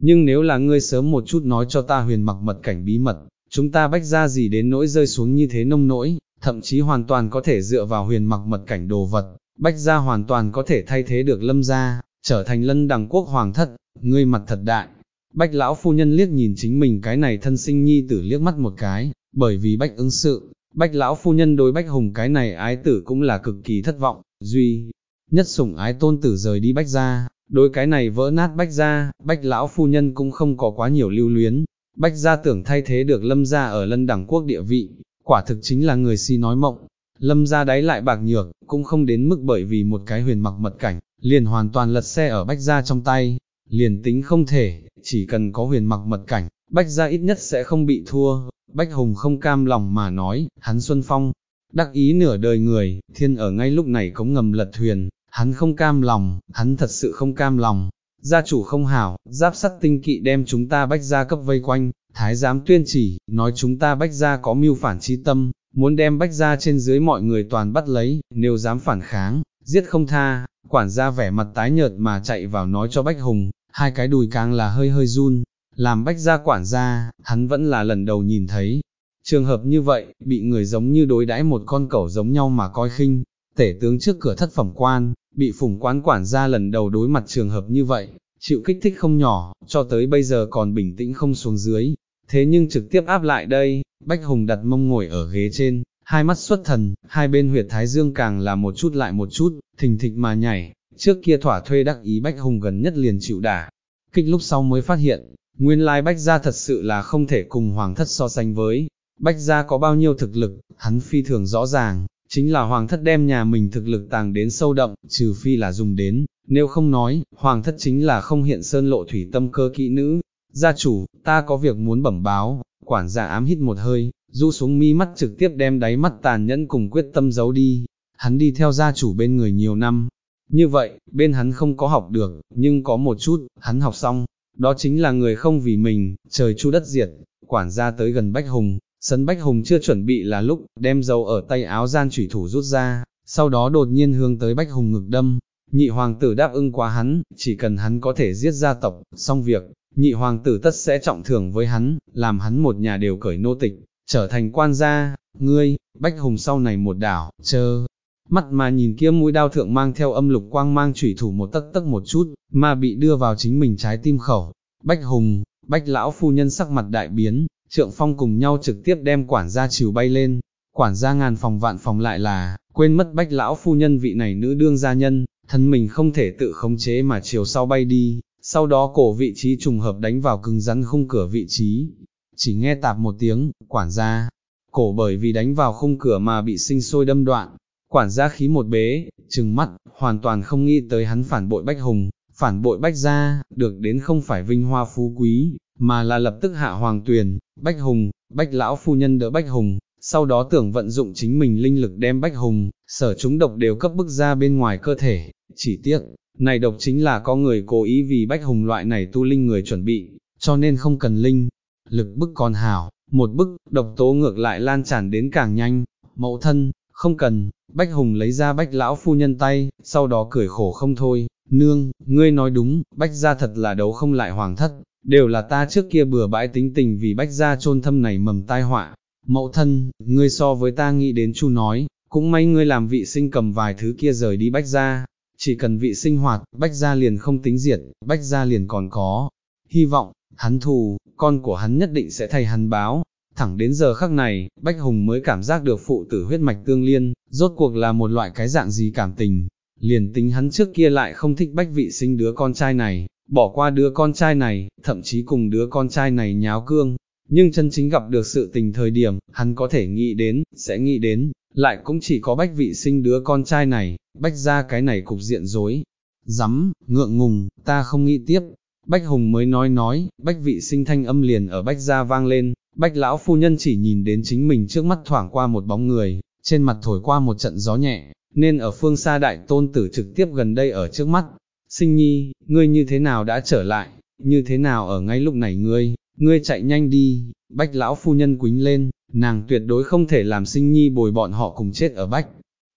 Nhưng nếu là ngươi sớm một chút nói cho ta huyền mặc mật cảnh bí mật, chúng ta bách gia gì đến nỗi rơi xuống như thế nông nỗi, thậm chí hoàn toàn có thể dựa vào huyền mặc mật cảnh đồ vật, bách gia hoàn toàn có thể thay thế được lâm gia, trở thành lân đằng quốc hoàng thất, ngươi mặt thật đại. Bách lão phu nhân liếc nhìn chính mình cái này thân sinh nhi tử liếc mắt một cái, bởi vì bách ứng sự, bách lão phu nhân đối bách hùng cái này ái tử cũng là cực kỳ thất vọng, duy nhất sủng ái tôn tử rời đi bách gia, Đối cái này vỡ nát bách gia, bách lão phu nhân cũng không có quá nhiều lưu luyến, bách gia tưởng thay thế được lâm gia ở lân đẳng quốc địa vị, quả thực chính là người si nói mộng. Lâm gia đáy lại bạc nhược, cũng không đến mức bởi vì một cái huyền mặc mật cảnh, liền hoàn toàn lật xe ở bách gia trong tay, liền tính không thể, chỉ cần có huyền mặc mật cảnh, bách gia ít nhất sẽ không bị thua. Bách Hùng không cam lòng mà nói, hắn Xuân Phong, đắc ý nửa đời người, thiên ở ngay lúc này cống ngầm lật thuyền, hắn không cam lòng, hắn thật sự không cam lòng. Gia chủ không hảo, giáp sắt tinh kỵ đem chúng ta bách gia cấp vây quanh, thái giám tuyên chỉ, nói chúng ta bách gia có mưu phản chi tâm, muốn đem bách gia trên dưới mọi người toàn bắt lấy, nếu dám phản kháng, giết không tha, quản gia vẻ mặt tái nhợt mà chạy vào nói cho Bách Hùng, hai cái đùi càng là hơi hơi run, làm Bách gia quản gia, hắn vẫn là lần đầu nhìn thấy. Trường hợp như vậy, bị người giống như đối đãi một con cẩu giống nhau mà coi khinh, tể tướng trước cửa thất phẩm quan, bị phùng quán quản gia lần đầu đối mặt trường hợp như vậy, chịu kích thích không nhỏ, cho tới bây giờ còn bình tĩnh không xuống dưới, thế nhưng trực tiếp áp lại đây, Bách Hùng đặt mông ngồi ở ghế trên, hai mắt xuất thần, hai bên huyệt thái dương càng là một chút lại một chút, thình thịch mà nhảy, trước kia thỏa thuê đắc ý Bách Hùng gần nhất liền chịu đả. Kích lúc sau mới phát hiện, nguyên lai Bách Gia thật sự là không thể cùng Hoàng thất so sánh với, Bách Gia có bao nhiêu thực lực, hắn phi thường rõ ràng, chính là Hoàng thất đem nhà mình thực lực tàng đến sâu đậm, trừ phi là dùng đến, nếu không nói, Hoàng thất chính là không hiện sơn lộ thủy tâm cơ kỹ nữ, gia chủ, ta có việc muốn bẩm báo, quản gia ám hít một hơi, du xuống mi mắt trực tiếp đem đáy mắt tàn nhẫn cùng quyết tâm giấu đi, hắn đi theo gia chủ bên người nhiều năm, như vậy, bên hắn không có học được, nhưng có một chút, hắn học xong, đó chính là người không vì mình, trời chu đất diệt, quản gia tới gần Bách Hùng, sân Bách Hùng chưa chuẩn bị là lúc, đem dầu ở tay áo gian chủy thủ rút ra, sau đó đột nhiên hướng tới Bách Hùng ngực đâm, nhị hoàng tử đáp ưng quá hắn, chỉ cần hắn có thể giết gia tộc, xong việc, nhị hoàng tử tất sẽ trọng thưởng với hắn, làm hắn một nhà đều cởi nô tịch, trở thành quan gia, ngươi, Bách Hùng sau này một đảo, chơ, mắt mà nhìn kia mũi đao thượng mang theo âm lục quang mang chủy thủ một tấc tấc một chút, mà bị đưa vào chính mình trái tim khẩu. Bách Hùng, Bách lão phu nhân sắc mặt đại biến, trượng phong cùng nhau trực tiếp đem quản gia chiều bay lên, quản gia ngàn phòng vạn phòng lại là, quên mất Bách lão phu nhân vị này nữ đương gia nhân, thân mình không thể tự khống chế mà chiều sau bay đi, sau đó cổ vị trí trùng hợp đánh vào cứng rắn khung cửa vị trí. Chỉ nghe tạp một tiếng, quản gia, cổ bởi vì đánh vào khung cửa mà bị sinh sôi đâm đoạn, Quản gia khí một bế, trừng mắt, hoàn toàn không nghĩ tới hắn phản bội Bách Hùng, phản bội Bách Gia, được đến không phải vinh hoa phú quý, mà là lập tức hạ hoàng tuyền, Bách Hùng, Bách Lão Phu Nhân đỡ Bách Hùng, sau đó tưởng vận dụng chính mình linh lực đem Bách Hùng, sở chúng độc đều cấp bức ra bên ngoài cơ thể, chỉ tiếc, này độc chính là có người cố ý vì Bách Hùng loại này tu linh người chuẩn bị, cho nên không cần linh, lực bức còn hảo, một bức, độc tố ngược lại lan tràn đến càng nhanh, mẫu thân, không cần, Bách Hùng lấy ra bách lão phu nhân tay, sau đó cười khổ không thôi, nương, ngươi nói đúng, bách gia thật là đấu không lại hoàng thất, đều là ta trước kia bừa bãi tính tình vì bách gia chôn thâm này mầm tai họa. Mẫu thân, ngươi so với ta nghĩ đến chu nói, cũng may ngươi làm vị sinh cầm vài thứ kia rời đi bách gia, chỉ cần vị sinh hoạt, bách gia liền không tính diệt, bách gia liền còn có. Hy vọng, hắn thù, con của hắn nhất định sẽ thay hắn báo, Thẳng đến giờ khắc này, Bách Hùng mới cảm giác được phụ tử huyết mạch tương liên, rốt cuộc là một loại cái dạng gì cảm tình. Liền tính hắn trước kia lại không thích Bách vị sinh đứa con trai này, bỏ qua đứa con trai này, thậm chí cùng đứa con trai này nháo cương. Nhưng chân chính gặp được sự tình thời điểm, hắn có thể nghĩ đến, sẽ nghĩ đến, lại cũng chỉ có Bách vị sinh đứa con trai này, Bách ra cái này cục diện dối. Dắm, ngượng ngùng, ta không nghĩ tiếp, Bách Hùng mới nói nói, Bách vị sinh thanh âm liền ở Bách gia vang lên, Bách lão phu nhân chỉ nhìn đến chính mình trước mắt thoảng qua một bóng người, trên mặt thổi qua một trận gió nhẹ, nên ở phương xa đại tôn tử trực tiếp gần đây ở trước mắt. Sinh nhi, ngươi như thế nào đã trở lại, như thế nào ở ngay lúc này ngươi, ngươi chạy nhanh đi, bách lão phu nhân quính lên, nàng tuyệt đối không thể làm sinh nhi bồi bọn họ cùng chết ở bách.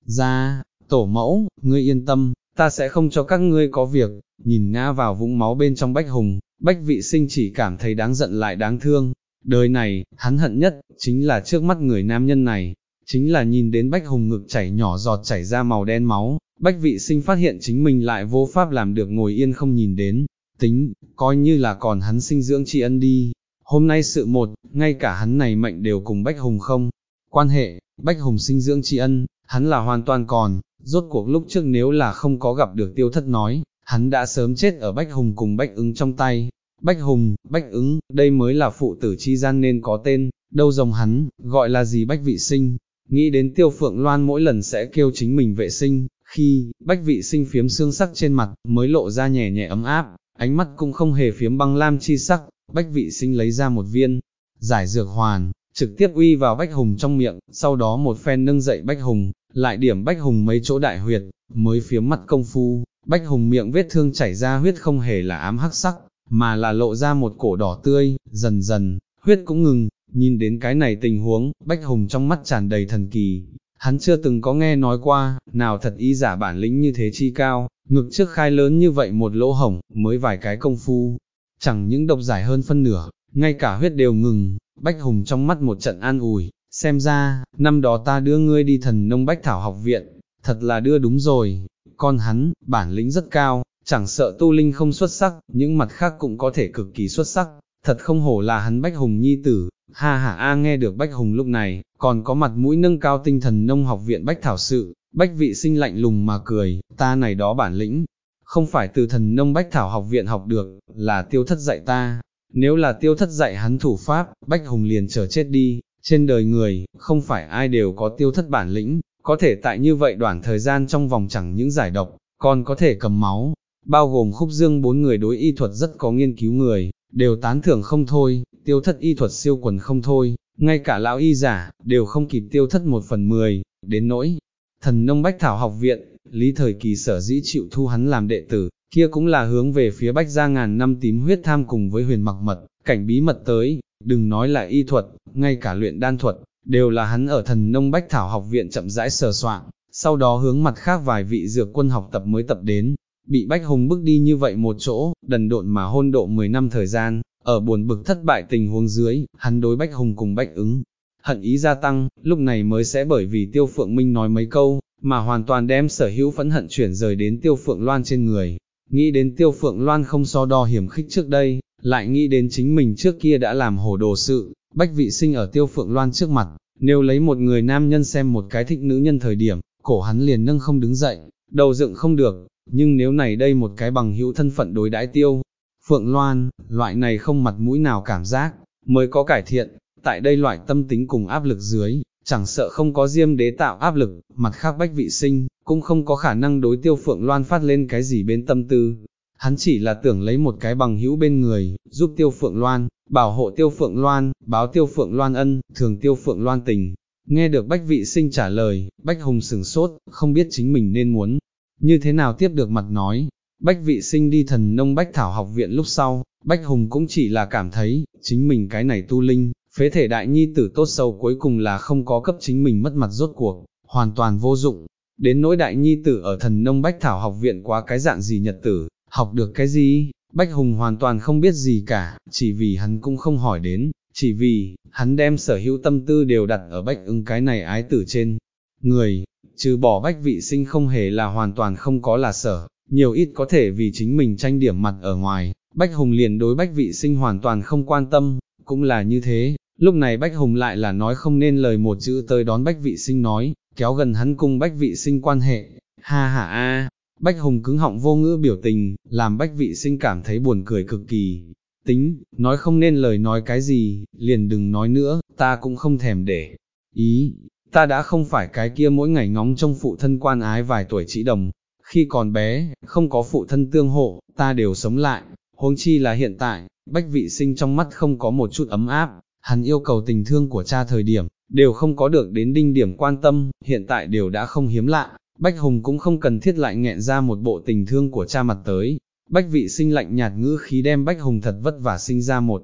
Ra, tổ mẫu, ngươi yên tâm, ta sẽ không cho các ngươi có việc, nhìn ngã vào vũng máu bên trong bách hùng, bách vị sinh chỉ cảm thấy đáng giận lại đáng thương, Đời này, hắn hận nhất, chính là trước mắt người nam nhân này, chính là nhìn đến bách hùng ngực chảy nhỏ giọt chảy ra màu đen máu, bách vị sinh phát hiện chính mình lại vô pháp làm được ngồi yên không nhìn đến, tính, coi như là còn hắn sinh dưỡng tri ân đi, hôm nay sự một, ngay cả hắn này mệnh đều cùng bách hùng không, quan hệ, bách hùng sinh dưỡng tri ân, hắn là hoàn toàn còn, rốt cuộc lúc trước nếu là không có gặp được tiêu thất nói, hắn đã sớm chết ở Bách Hùng cùng Bách ứng trong tay. Bách Hùng, Bách ứng, đây mới là phụ tử chi gian nên có tên, đâu dòng hắn, gọi là gì Bách Vị Sinh. Nghĩ đến tiêu phượng loan mỗi lần sẽ kêu chính mình vệ sinh, khi, Bách Vị Sinh phiếm xương sắc trên mặt, mới lộ ra nhẹ nhẹ ấm áp, ánh mắt cũng không hề phiếm băng lam chi sắc, Bách Vị Sinh lấy ra một viên, giải dược hoàn, trực tiếp uy vào Bách Hùng trong miệng, sau đó một phen nâng dậy Bách Hùng, lại điểm Bách Hùng mấy chỗ đại huyệt, mới phiếm mắt công phu, Bách Hùng miệng vết thương chảy ra huyết không hề là ám hắc sắc, mà là lộ ra một cổ đỏ tươi, dần dần, huyết cũng ngừng, nhìn đến cái này tình huống, Bách Hùng trong mắt tràn đầy thần kỳ, hắn chưa từng có nghe nói qua, nào thật y giả bản lĩnh như thế chi cao, ngực trước khai lớn như vậy một lỗ hổng, mới vài cái công phu, chẳng những độc giải hơn phân nửa, ngay cả huyết đều ngừng, Bách Hùng trong mắt một trận an ủi, xem ra, năm đó ta đưa ngươi đi thần nông Bách Thảo học viện, thật là đưa đúng rồi, con hắn, bản lĩnh rất cao, chẳng sợ tu linh không xuất sắc, những mặt khác cũng có thể cực kỳ xuất sắc, thật không hổ là hắn Bách Hùng nhi tử, ha ha a nghe được Bách Hùng lúc này, còn có mặt mũi nâng cao tinh thần nông học viện Bách Thảo sự, Bách vị sinh lạnh lùng mà cười, ta này đó bản lĩnh, không phải từ thần nông Bách Thảo học viện học được, là tiêu thất dạy ta, nếu là tiêu thất dạy hắn thủ pháp, Bách Hùng liền chờ chết đi, trên đời người, không phải ai đều có tiêu thất bản lĩnh, có thể tại như vậy đoạn thời gian trong vòng chẳng những giải độc, còn có thể cầm máu, bao gồm khúc dương bốn người đối y thuật rất có nghiên cứu người, đều tán thưởng không thôi, tiêu thất y thuật siêu quần không thôi, ngay cả lão y giả, đều không kịp tiêu thất một phần mười, đến nỗi. Thần nông Bách Thảo học viện, lý thời kỳ sở dĩ chịu thu hắn làm đệ tử, kia cũng là hướng về phía Bách gia ngàn năm tím huyết tham cùng với huyền mặc mật, cảnh bí mật tới, đừng nói là y thuật, ngay cả luyện đan thuật, đều là hắn ở thần nông Bách Thảo học viện chậm rãi sờ soạn, sau đó hướng mặt khác vài vị dược quân học tập mới tập đến, bị Bách Hùng bước đi như vậy một chỗ, đần độn mà hôn độ 10 năm thời gian, ở buồn bực thất bại tình huống dưới, hắn đối Bách Hùng cùng Bách ứng, hận ý gia tăng, lúc này mới sẽ bởi vì Tiêu Phượng Minh nói mấy câu, mà hoàn toàn đem sở hữu phẫn hận chuyển rời đến Tiêu Phượng Loan trên người. Nghĩ đến Tiêu Phượng Loan không so đo hiểm khích trước đây, lại nghĩ đến chính mình trước kia đã làm hồ đồ sự, Bách vị sinh ở Tiêu Phượng Loan trước mặt, nếu lấy một người nam nhân xem một cái thích nữ nhân thời điểm, cổ hắn liền nâng không đứng dậy, đầu dựng không được, nhưng nếu này đây một cái bằng hữu thân phận đối đãi tiêu, Phượng Loan, loại này không mặt mũi nào cảm giác, mới có cải thiện, tại đây loại tâm tính cùng áp lực dưới, chẳng sợ không có diêm đế tạo áp lực, mặt khác bách vị sinh, cũng không có khả năng đối tiêu Phượng Loan phát lên cái gì bên tâm tư. Hắn chỉ là tưởng lấy một cái bằng hữu bên người, giúp tiêu Phượng Loan, bảo hộ tiêu Phượng Loan, báo tiêu Phượng Loan ân, thường tiêu Phượng Loan tình. Nghe được bách vị sinh trả lời, bách hùng sừng sốt, không biết chính mình nên muốn, như thế nào tiếp được mặt nói, Bách vị sinh đi thần nông Bách Thảo học viện lúc sau, Bách Hùng cũng chỉ là cảm thấy, chính mình cái này tu linh, phế thể đại nhi tử tốt sâu cuối cùng là không có cấp chính mình mất mặt rốt cuộc, hoàn toàn vô dụng. Đến nỗi đại nhi tử ở thần nông Bách Thảo học viện quá cái dạng gì nhật tử, học được cái gì, Bách Hùng hoàn toàn không biết gì cả, chỉ vì hắn cũng không hỏi đến, chỉ vì, hắn đem sở hữu tâm tư đều đặt ở Bách ứng cái này ái tử trên. Người, trừ bỏ Bách vị sinh không hề là hoàn toàn không có là sở, nhiều ít có thể vì chính mình tranh điểm mặt ở ngoài, Bách Hùng liền đối Bách Vị Sinh hoàn toàn không quan tâm, cũng là như thế, lúc này Bách Hùng lại là nói không nên lời một chữ tới đón Bách Vị Sinh nói, kéo gần hắn cùng Bách Vị Sinh quan hệ, ha ha a. Bách Hùng cứng họng vô ngữ biểu tình, làm Bách Vị Sinh cảm thấy buồn cười cực kỳ. Tính, nói không nên lời nói cái gì, liền đừng nói nữa, ta cũng không thèm để. Ý, ta đã không phải cái kia mỗi ngày ngóng trong phụ thân quan ái vài tuổi chỉ đồng, khi còn bé, không có phụ thân tương hộ, ta đều sống lại, huống chi là hiện tại, bách vị sinh trong mắt không có một chút ấm áp, hắn yêu cầu tình thương của cha thời điểm, đều không có được đến đinh điểm quan tâm, hiện tại đều đã không hiếm lạ, Bách Hùng cũng không cần thiết lại nghẹn ra một bộ tình thương của cha mặt tới. Bách vị sinh lạnh nhạt ngữ khí đem Bách Hùng thật vất vả sinh ra một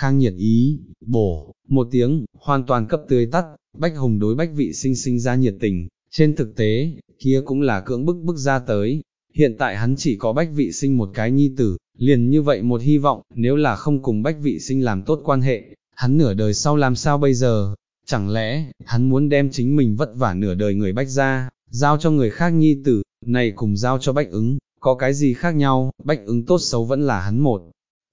khang nhiệt ý, bổ, một tiếng, hoàn toàn cấp tươi tắt, Bách Hùng đối Bách vị sinh sinh ra nhiệt tình, trên thực tế, kia cũng là cưỡng bức bức ra tới, hiện tại hắn chỉ có bách vị sinh một cái nhi tử, liền như vậy một hy vọng, nếu là không cùng bách vị sinh làm tốt quan hệ, hắn nửa đời sau làm sao bây giờ, chẳng lẽ, hắn muốn đem chính mình vất vả nửa đời người bách ra, giao cho người khác nhi tử, này cùng giao cho bách ứng, có cái gì khác nhau, bách ứng tốt xấu vẫn là hắn một,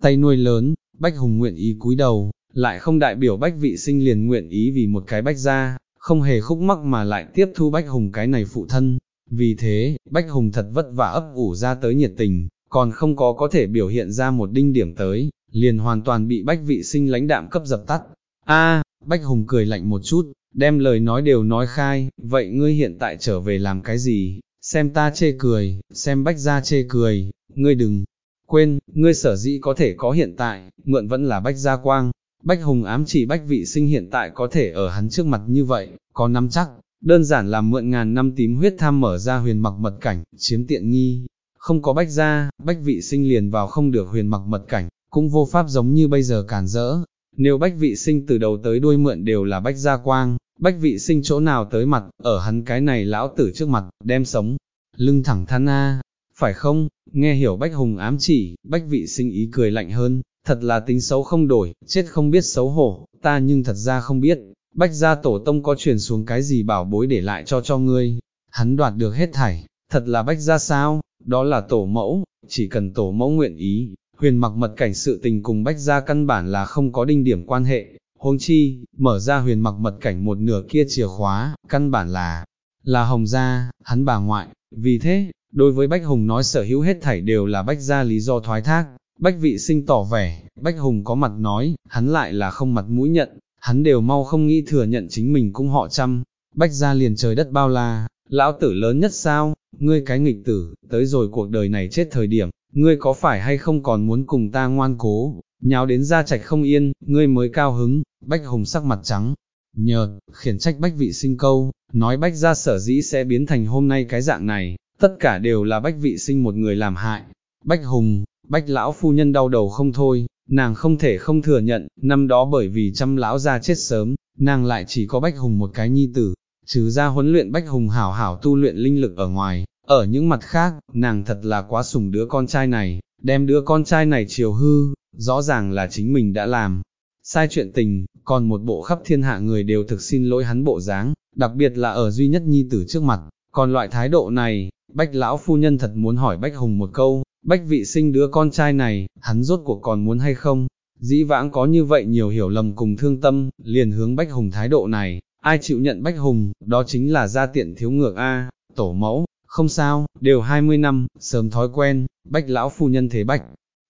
tay nuôi lớn, bách hùng nguyện ý cúi đầu, lại không đại biểu bách vị sinh liền nguyện ý vì một cái bách ra, không hề khúc mắc mà lại tiếp thu Bách Hùng cái này phụ thân, Vì thế, Bách Hùng thật vất vả ấp ủ ra tới nhiệt tình, còn không có có thể biểu hiện ra một đinh điểm tới, liền hoàn toàn bị Bách vị sinh lãnh đạm cấp dập tắt. A, Bách Hùng cười lạnh một chút, đem lời nói đều nói khai, vậy ngươi hiện tại trở về làm cái gì, xem ta chê cười, xem Bách ra chê cười, ngươi đừng quên, ngươi sở dĩ có thể có hiện tại, mượn vẫn là Bách gia quang. Bách Hùng ám chỉ Bách vị sinh hiện tại có thể ở hắn trước mặt như vậy, có nắm chắc, đơn giản là mượn ngàn năm tím huyết tham mở ra huyền mặc mật cảnh, chiếm tiện nghi, không có bách gia, bách vị sinh liền vào không được huyền mặc mật cảnh, cũng vô pháp giống như bây giờ cản rỡ. Nếu bách vị sinh từ đầu tới đuôi mượn đều là bách gia quang, bách vị sinh chỗ nào tới mặt, ở hắn cái này lão tử trước mặt, đem sống, lưng thẳng thắn a, phải không, nghe hiểu bách hùng ám chỉ, bách vị sinh ý cười lạnh hơn, thật là tính xấu không đổi, chết không biết xấu hổ, ta nhưng thật ra không biết, bách gia tổ tông có truyền xuống cái gì bảo bối để lại cho cho ngươi, hắn đoạt được hết thảy, thật là bách gia sao, đó là tổ mẫu, chỉ cần tổ mẫu nguyện ý, huyền mặc mật cảnh sự tình cùng bách gia căn bản là không có đinh điểm quan hệ, huống chi, mở ra huyền mặc mật cảnh một nửa kia chìa khóa, căn bản là, là hồng gia, hắn bà ngoại, vì thế, đối với Bách Hùng nói sở hữu hết thảy đều là Bách gia lý do thoái thác, Bách vị sinh tỏ vẻ, Bách Hùng có mặt nói, hắn lại là không mặt mũi nhận, hắn đều mau không nghĩ thừa nhận chính mình cũng họ chăm, Bách gia liền trời đất bao la, lão tử lớn nhất sao, ngươi cái nghịch tử, tới rồi cuộc đời này chết thời điểm, ngươi có phải hay không còn muốn cùng ta ngoan cố, nháo đến ra trạch không yên, ngươi mới cao hứng, bách hùng sắc mặt trắng, nhợt, khiển trách bách vị sinh câu, nói bách ra sở dĩ sẽ biến thành hôm nay cái dạng này, tất cả đều là bách vị sinh một người làm hại, bách hùng, bách lão phu nhân đau đầu không thôi, nàng không thể không thừa nhận, năm đó bởi vì trăm lão ra chết sớm, nàng lại chỉ có bách hùng một cái nhi tử, trừ ra huấn luyện Bách Hùng hảo hảo tu luyện linh lực ở ngoài, ở những mặt khác, nàng thật là quá sủng đứa con trai này, đem đứa con trai này chiều hư, rõ ràng là chính mình đã làm. Sai chuyện tình, còn một bộ khắp thiên hạ người đều thực xin lỗi hắn bộ dáng, đặc biệt là ở duy nhất nhi tử trước mặt, còn loại thái độ này, Bách lão phu nhân thật muốn hỏi Bách Hùng một câu, Bách vị sinh đứa con trai này, hắn rốt cuộc còn muốn hay không? Dĩ vãng có như vậy nhiều hiểu lầm cùng thương tâm, liền hướng Bách Hùng thái độ này, ai chịu nhận Bách Hùng, đó chính là gia tiện thiếu ngược A, tổ mẫu, không sao, đều 20 năm, sớm thói quen, Bách lão phu nhân thế Bách.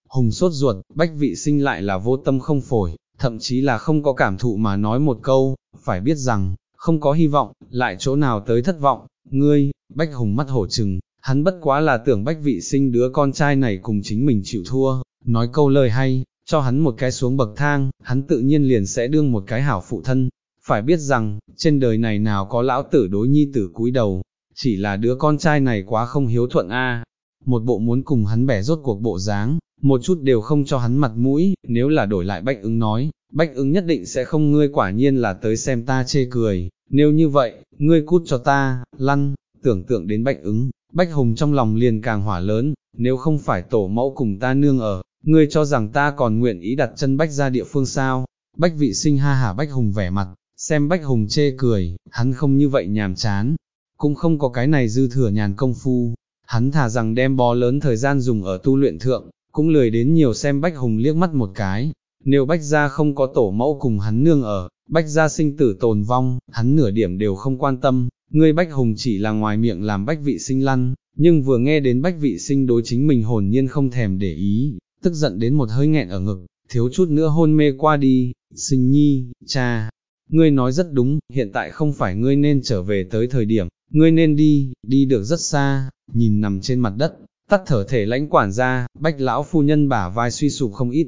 Hùng sốt ruột, Bách vị sinh lại là vô tâm không phổi, thậm chí là không có cảm thụ mà nói một câu, phải biết rằng, không có hy vọng, lại chỗ nào tới thất vọng, ngươi, Bách Hùng mắt hổ trừng, hắn bất quá là tưởng Bách vị sinh đứa con trai này cùng chính mình chịu thua, nói câu lời hay, cho hắn một cái xuống bậc thang, hắn tự nhiên liền sẽ đương một cái hảo phụ thân, phải biết rằng, trên đời này nào có lão tử đối nhi tử cúi đầu, chỉ là đứa con trai này quá không hiếu thuận a. Một bộ muốn cùng hắn bẻ rốt cuộc bộ dáng, một chút đều không cho hắn mặt mũi, nếu là đổi lại bách ứng nói, bách ứng nhất định sẽ không ngươi quả nhiên là tới xem ta chê cười, nếu như vậy, ngươi cút cho ta, lăn, tưởng tượng đến bạch ứng, bách hùng trong lòng liền càng hỏa lớn, nếu không phải tổ mẫu cùng ta nương ở, ngươi cho rằng ta còn nguyện ý đặt chân bách ra địa phương sao, bách vị sinh ha hả bách hùng vẻ mặt, xem Bách Hùng chê cười, hắn không như vậy nhàm chán, cũng không có cái này dư thừa nhàn công phu, hắn thà rằng đem bó lớn thời gian dùng ở tu luyện thượng, cũng lười đến nhiều xem Bách Hùng liếc mắt một cái, nếu Bách Gia không có tổ mẫu cùng hắn nương ở, Bách Gia sinh tử tồn vong, hắn nửa điểm đều không quan tâm, ngươi Bách Hùng chỉ là ngoài miệng làm Bách Vị sinh lăn, nhưng vừa nghe đến Bách Vị sinh đối chính mình hồn nhiên không thèm để ý, tức giận đến một hơi nghẹn ở ngực, thiếu chút nữa hôn mê qua đi, sinh nhi, cha, ngươi nói rất đúng, hiện tại không phải ngươi nên trở về tới thời điểm, ngươi nên đi, đi được rất xa, nhìn nằm trên mặt đất, tắt thở thể lãnh quản ra, bách lão phu nhân bả vai suy sụp không ít,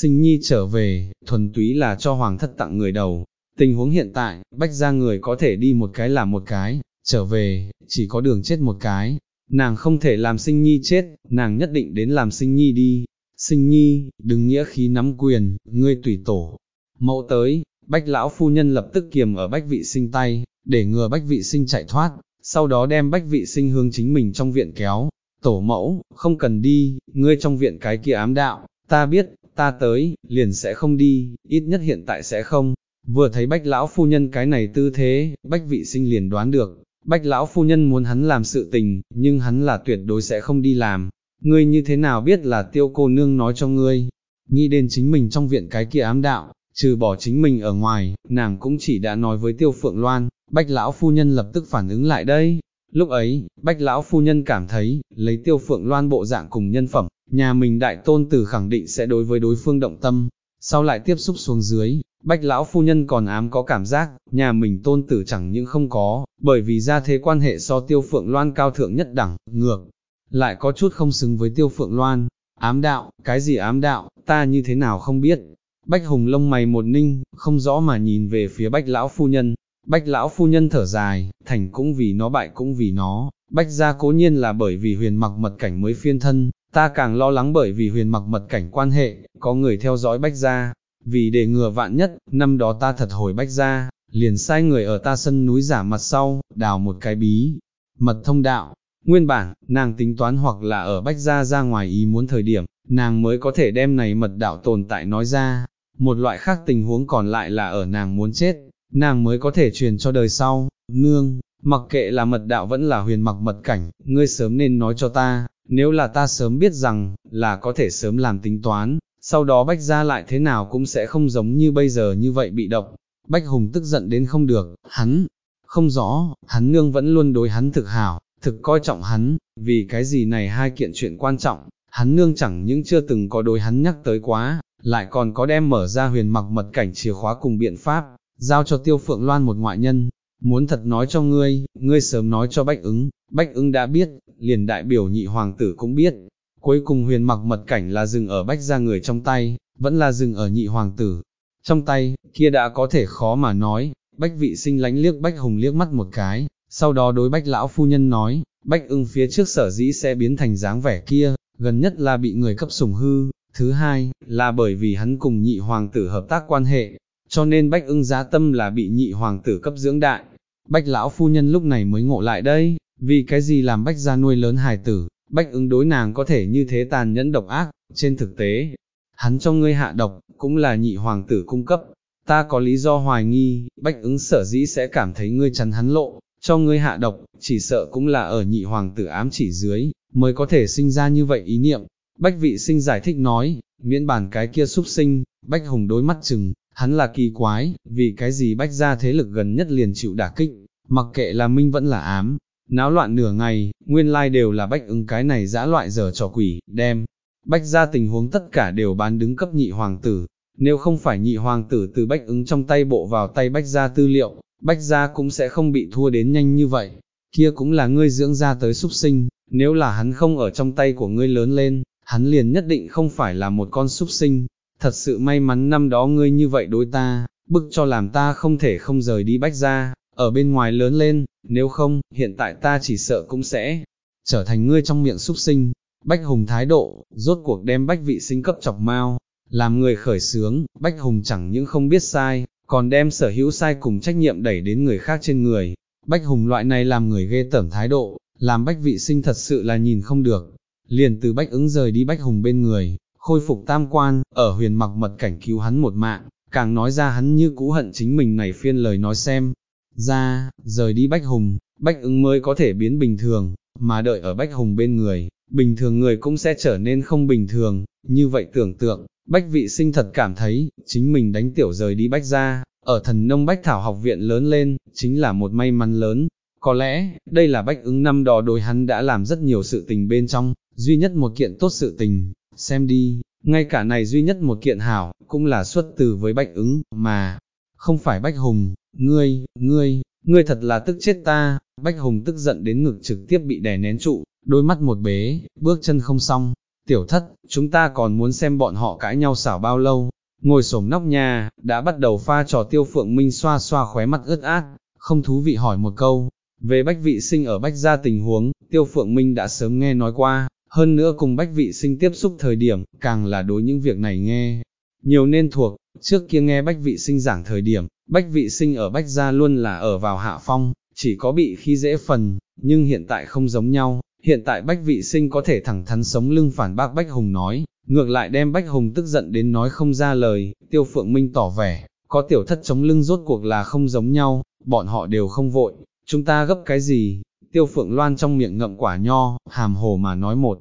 sinh nhi trở về, thuần túy là cho hoàng thất tặng người đầu, tình huống hiện tại, bách ra người có thể đi một cái là một cái, trở về, chỉ có đường chết một cái, nàng không thể làm sinh nhi chết, nàng nhất định đến làm sinh nhi đi, sinh nhi, đừng nghĩa khí nắm quyền, ngươi tùy tổ, mẫu tới, Bách lão phu nhân lập tức kiềm ở bách vị sinh tay, để ngừa bách vị sinh chạy thoát, sau đó đem bách vị sinh hướng chính mình trong viện kéo. Tổ mẫu, không cần đi, ngươi trong viện cái kia ám đạo, ta biết, ta tới, liền sẽ không đi, ít nhất hiện tại sẽ không. Vừa thấy bách lão phu nhân cái này tư thế, bách vị sinh liền đoán được, bách lão phu nhân muốn hắn làm sự tình, nhưng hắn là tuyệt đối sẽ không đi làm. Ngươi như thế nào biết là tiêu cô nương nói cho ngươi, nghĩ đến chính mình trong viện cái kia ám đạo, trừ bỏ chính mình ở ngoài, nàng cũng chỉ đã nói với tiêu phượng loan, bách lão phu nhân lập tức phản ứng lại đây, Lúc ấy, Bách Lão Phu Nhân cảm thấy, lấy tiêu phượng loan bộ dạng cùng nhân phẩm, nhà mình đại tôn tử khẳng định sẽ đối với đối phương động tâm, sau lại tiếp xúc xuống dưới, Bách Lão Phu Nhân còn ám có cảm giác, nhà mình tôn tử chẳng những không có, bởi vì ra thế quan hệ so tiêu phượng loan cao thượng nhất đẳng, ngược, lại có chút không xứng với tiêu phượng loan, ám đạo, cái gì ám đạo, ta như thế nào không biết. Bách Hùng lông mày một ninh, không rõ mà nhìn về phía Bách Lão Phu Nhân, Bách Lão Phu Nhân thở dài, thành cũng vì nó bại cũng vì nó, Bách gia cố nhiên là bởi vì huyền mặc mật cảnh mới phiên thân, ta càng lo lắng bởi vì huyền mặc mật cảnh quan hệ, có người theo dõi Bách gia, vì để ngừa vạn nhất, năm đó ta thật hồi Bách gia, liền sai người ở ta sân núi giả mặt sau, đào một cái bí, mật thông đạo, Nguyên bản, nàng tính toán hoặc là ở bách gia ra ngoài ý muốn thời điểm, nàng mới có thể đem này mật đạo tồn tại nói ra. Một loại khác tình huống còn lại là ở nàng muốn chết, nàng mới có thể truyền cho đời sau. Nương, mặc kệ là mật đạo vẫn là huyền mặc mật cảnh, ngươi sớm nên nói cho ta, nếu là ta sớm biết rằng, là có thể sớm làm tính toán, sau đó bách gia lại thế nào cũng sẽ không giống như bây giờ như vậy bị động. Bách Hùng tức giận đến không được, hắn, không rõ, hắn nương vẫn luôn đối hắn thực hảo, thực coi trọng hắn, vì cái gì này hai kiện chuyện quan trọng, hắn nương chẳng những chưa từng có đối hắn nhắc tới quá, lại còn có đem mở ra huyền mặc mật cảnh chìa khóa cùng biện pháp, giao cho tiêu phượng loan một ngoại nhân, muốn thật nói cho ngươi, ngươi sớm nói cho bách ứng, bách ứng đã biết, liền đại biểu nhị hoàng tử cũng biết, cuối cùng huyền mặc mật cảnh là dừng ở bách ra người trong tay, vẫn là dừng ở nhị hoàng tử, trong tay, kia đã có thể khó mà nói, bách vị sinh lánh liếc bách hùng liếc mắt một cái, sau đó đối bách lão phu nhân nói, bách ưng phía trước sở dĩ sẽ biến thành dáng vẻ kia, gần nhất là bị người cấp sủng hư, thứ hai, là bởi vì hắn cùng nhị hoàng tử hợp tác quan hệ, cho nên bách ưng giá tâm là bị nhị hoàng tử cấp dưỡng đại. Bách lão phu nhân lúc này mới ngộ lại đây, vì cái gì làm bách gia nuôi lớn hài tử, bách ứng đối nàng có thể như thế tàn nhẫn độc ác, trên thực tế, hắn cho ngươi hạ độc, cũng là nhị hoàng tử cung cấp, ta có lý do hoài nghi, bách ứng sở dĩ sẽ cảm thấy ngươi chắn hắn lộ, cho ngươi hạ độc, chỉ sợ cũng là ở nhị hoàng tử ám chỉ dưới, mới có thể sinh ra như vậy ý niệm. Bách vị sinh giải thích nói, miễn bản cái kia súc sinh, bách hùng đối mắt chừng, hắn là kỳ quái, vì cái gì bách ra thế lực gần nhất liền chịu đả kích, mặc kệ là minh vẫn là ám, náo loạn nửa ngày, nguyên lai đều là bách ứng cái này dã loại giờ trò quỷ, đem, bách ra tình huống tất cả đều bán đứng cấp nhị hoàng tử, nếu không phải nhị hoàng tử từ bách ứng trong tay bộ vào tay bách ra tư liệu, bách gia cũng sẽ không bị thua đến nhanh như vậy, kia cũng là ngươi dưỡng ra tới súc sinh, nếu là hắn không ở trong tay của ngươi lớn lên, hắn liền nhất định không phải là một con súc sinh, thật sự may mắn năm đó ngươi như vậy đối ta, bức cho làm ta không thể không rời đi bách gia, ở bên ngoài lớn lên, nếu không, hiện tại ta chỉ sợ cũng sẽ trở thành ngươi trong miệng súc sinh. Bách Hùng thái độ, rốt cuộc đem bách vị sinh cấp chọc mau, làm người khởi sướng, bách Hùng chẳng những không biết sai, còn đem sở hữu sai cùng trách nhiệm đẩy đến người khác trên người. Bách Hùng loại này làm người ghê tởm thái độ, làm Bách Vị Sinh thật sự là nhìn không được. Liền từ Bách ứng rời đi Bách Hùng bên người, khôi phục tam quan, ở huyền mặc mật cảnh cứu hắn một mạng, càng nói ra hắn như cũ hận chính mình này phiên lời nói xem. Ra, rời đi Bách Hùng, Bách ứng mới có thể biến bình thường, mà đợi ở Bách Hùng bên người, bình thường người cũng sẽ trở nên không bình thường, như vậy tưởng tượng, Bách vị sinh thật cảm thấy, chính mình đánh tiểu rời đi bách ra, ở thần nông bách thảo học viện lớn lên, chính là một may mắn lớn. Có lẽ, đây là bách ứng năm đó đối hắn đã làm rất nhiều sự tình bên trong, duy nhất một kiện tốt sự tình, xem đi, ngay cả này duy nhất một kiện hảo, cũng là xuất từ với bạch ứng, mà, không phải bách hùng, ngươi, ngươi, ngươi thật là tức chết ta, bách hùng tức giận đến ngực trực tiếp bị đè nén trụ, đôi mắt một bế, bước chân không xong, tiểu thất, chúng ta còn muốn xem bọn họ cãi nhau xảo bao lâu, ngồi sổm nóc nhà, đã bắt đầu pha trò tiêu phượng minh xoa xoa khóe mắt ướt át, không thú vị hỏi một câu, về bách vị sinh ở bách gia tình huống, tiêu phượng minh đã sớm nghe nói qua, hơn nữa cùng bách vị sinh tiếp xúc thời điểm, càng là đối những việc này nghe, nhiều nên thuộc, trước kia nghe bách vị sinh giảng thời điểm, bách vị sinh ở bách gia luôn là ở vào hạ phong, chỉ có bị khi dễ phần, nhưng hiện tại không giống nhau, hiện tại Bách Vị Sinh có thể thẳng thắn sống lưng phản bác Bách Hùng nói, ngược lại đem Bách Hùng tức giận đến nói không ra lời, Tiêu Phượng Minh tỏ vẻ, có tiểu thất chống lưng rốt cuộc là không giống nhau, bọn họ đều không vội, chúng ta gấp cái gì, Tiêu Phượng Loan trong miệng ngậm quả nho, hàm hồ mà nói một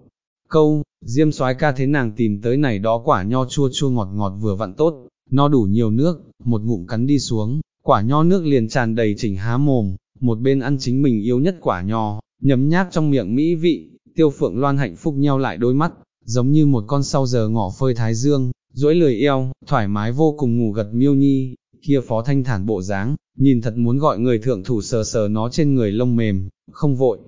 câu, Diêm soái ca thế nàng tìm tới này đó quả nho chua chua ngọt ngọt vừa vặn tốt, no đủ nhiều nước, một ngụm cắn đi xuống, quả nho nước liền tràn đầy chỉnh há mồm, một bên ăn chính mình yêu nhất quả nho, nhấm nháp trong miệng mỹ vị, tiêu phượng loan hạnh phúc nheo lại đôi mắt, giống như một con sau giờ ngỏ phơi thái dương, duỗi lười eo, thoải mái vô cùng ngủ gật miêu nhi, kia phó thanh thản bộ dáng, nhìn thật muốn gọi người thượng thủ sờ sờ nó trên người lông mềm, không vội,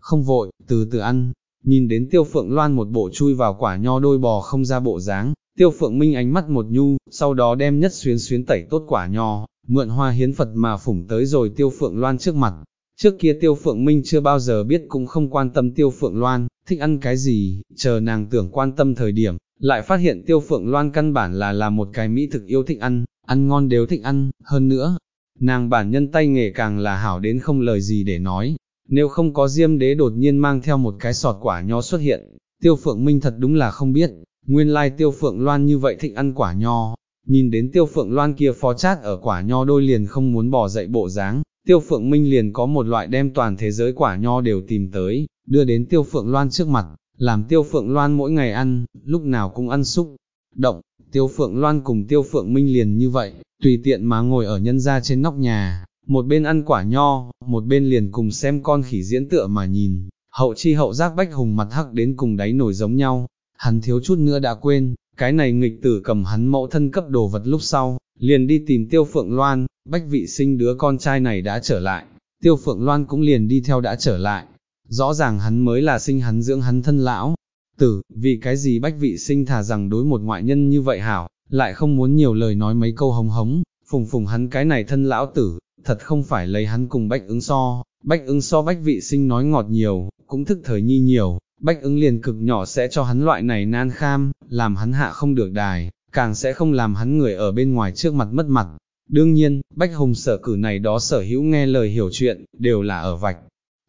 không vội, từ từ ăn, nhìn đến tiêu phượng loan một bộ chui vào quả nho đôi bò không ra bộ dáng, tiêu phượng minh ánh mắt một nhu, sau đó đem nhất xuyến xuyến tẩy tốt quả nho, mượn hoa hiến Phật mà phủng tới rồi tiêu phượng loan trước mặt. Trước kia tiêu phượng minh chưa bao giờ biết cũng không quan tâm tiêu phượng loan, thích ăn cái gì, chờ nàng tưởng quan tâm thời điểm, lại phát hiện tiêu phượng loan căn bản là là một cái mỹ thực yêu thích ăn, ăn ngon đều thích ăn, hơn nữa, nàng bản nhân tay nghề càng là hảo đến không lời gì để nói, nếu không có diêm đế đột nhiên mang theo một cái sọt quả nho xuất hiện, tiêu phượng minh thật đúng là không biết, nguyên lai tiêu phượng loan như vậy thích ăn quả nho, nhìn đến tiêu phượng loan kia phó chát ở quả nho đôi liền không muốn bỏ dậy bộ dáng, tiêu phượng minh liền có một loại đem toàn thế giới quả nho đều tìm tới, đưa đến tiêu phượng loan trước mặt, làm tiêu phượng loan mỗi ngày ăn, lúc nào cũng ăn xúc, động, tiêu phượng loan cùng tiêu phượng minh liền như vậy, tùy tiện mà ngồi ở nhân gia trên nóc nhà, một bên ăn quả nho, một bên liền cùng xem con khỉ diễn tựa mà nhìn, hậu chi hậu giác bách hùng mặt hắc đến cùng đáy nổi giống nhau, hắn thiếu chút nữa đã quên, cái này nghịch tử cầm hắn mẫu thân cấp đồ vật lúc sau, liền đi tìm tiêu phượng loan, bách vị sinh đứa con trai này đã trở lại, tiêu phượng loan cũng liền đi theo đã trở lại, rõ ràng hắn mới là sinh hắn dưỡng hắn thân lão, tử, vì cái gì bách vị sinh thà rằng đối một ngoại nhân như vậy hảo, lại không muốn nhiều lời nói mấy câu hống hống, phùng phùng hắn cái này thân lão tử, thật không phải lấy hắn cùng bách ứng so, bách ứng so bách vị sinh nói ngọt nhiều, cũng thức thời nhi nhiều, bách ứng liền cực nhỏ sẽ cho hắn loại này nan kham, làm hắn hạ không được đài, càng sẽ không làm hắn người ở bên ngoài trước mặt mất mặt. Đương nhiên, Bách Hùng sở cử này đó sở hữu nghe lời hiểu chuyện, đều là ở vạch.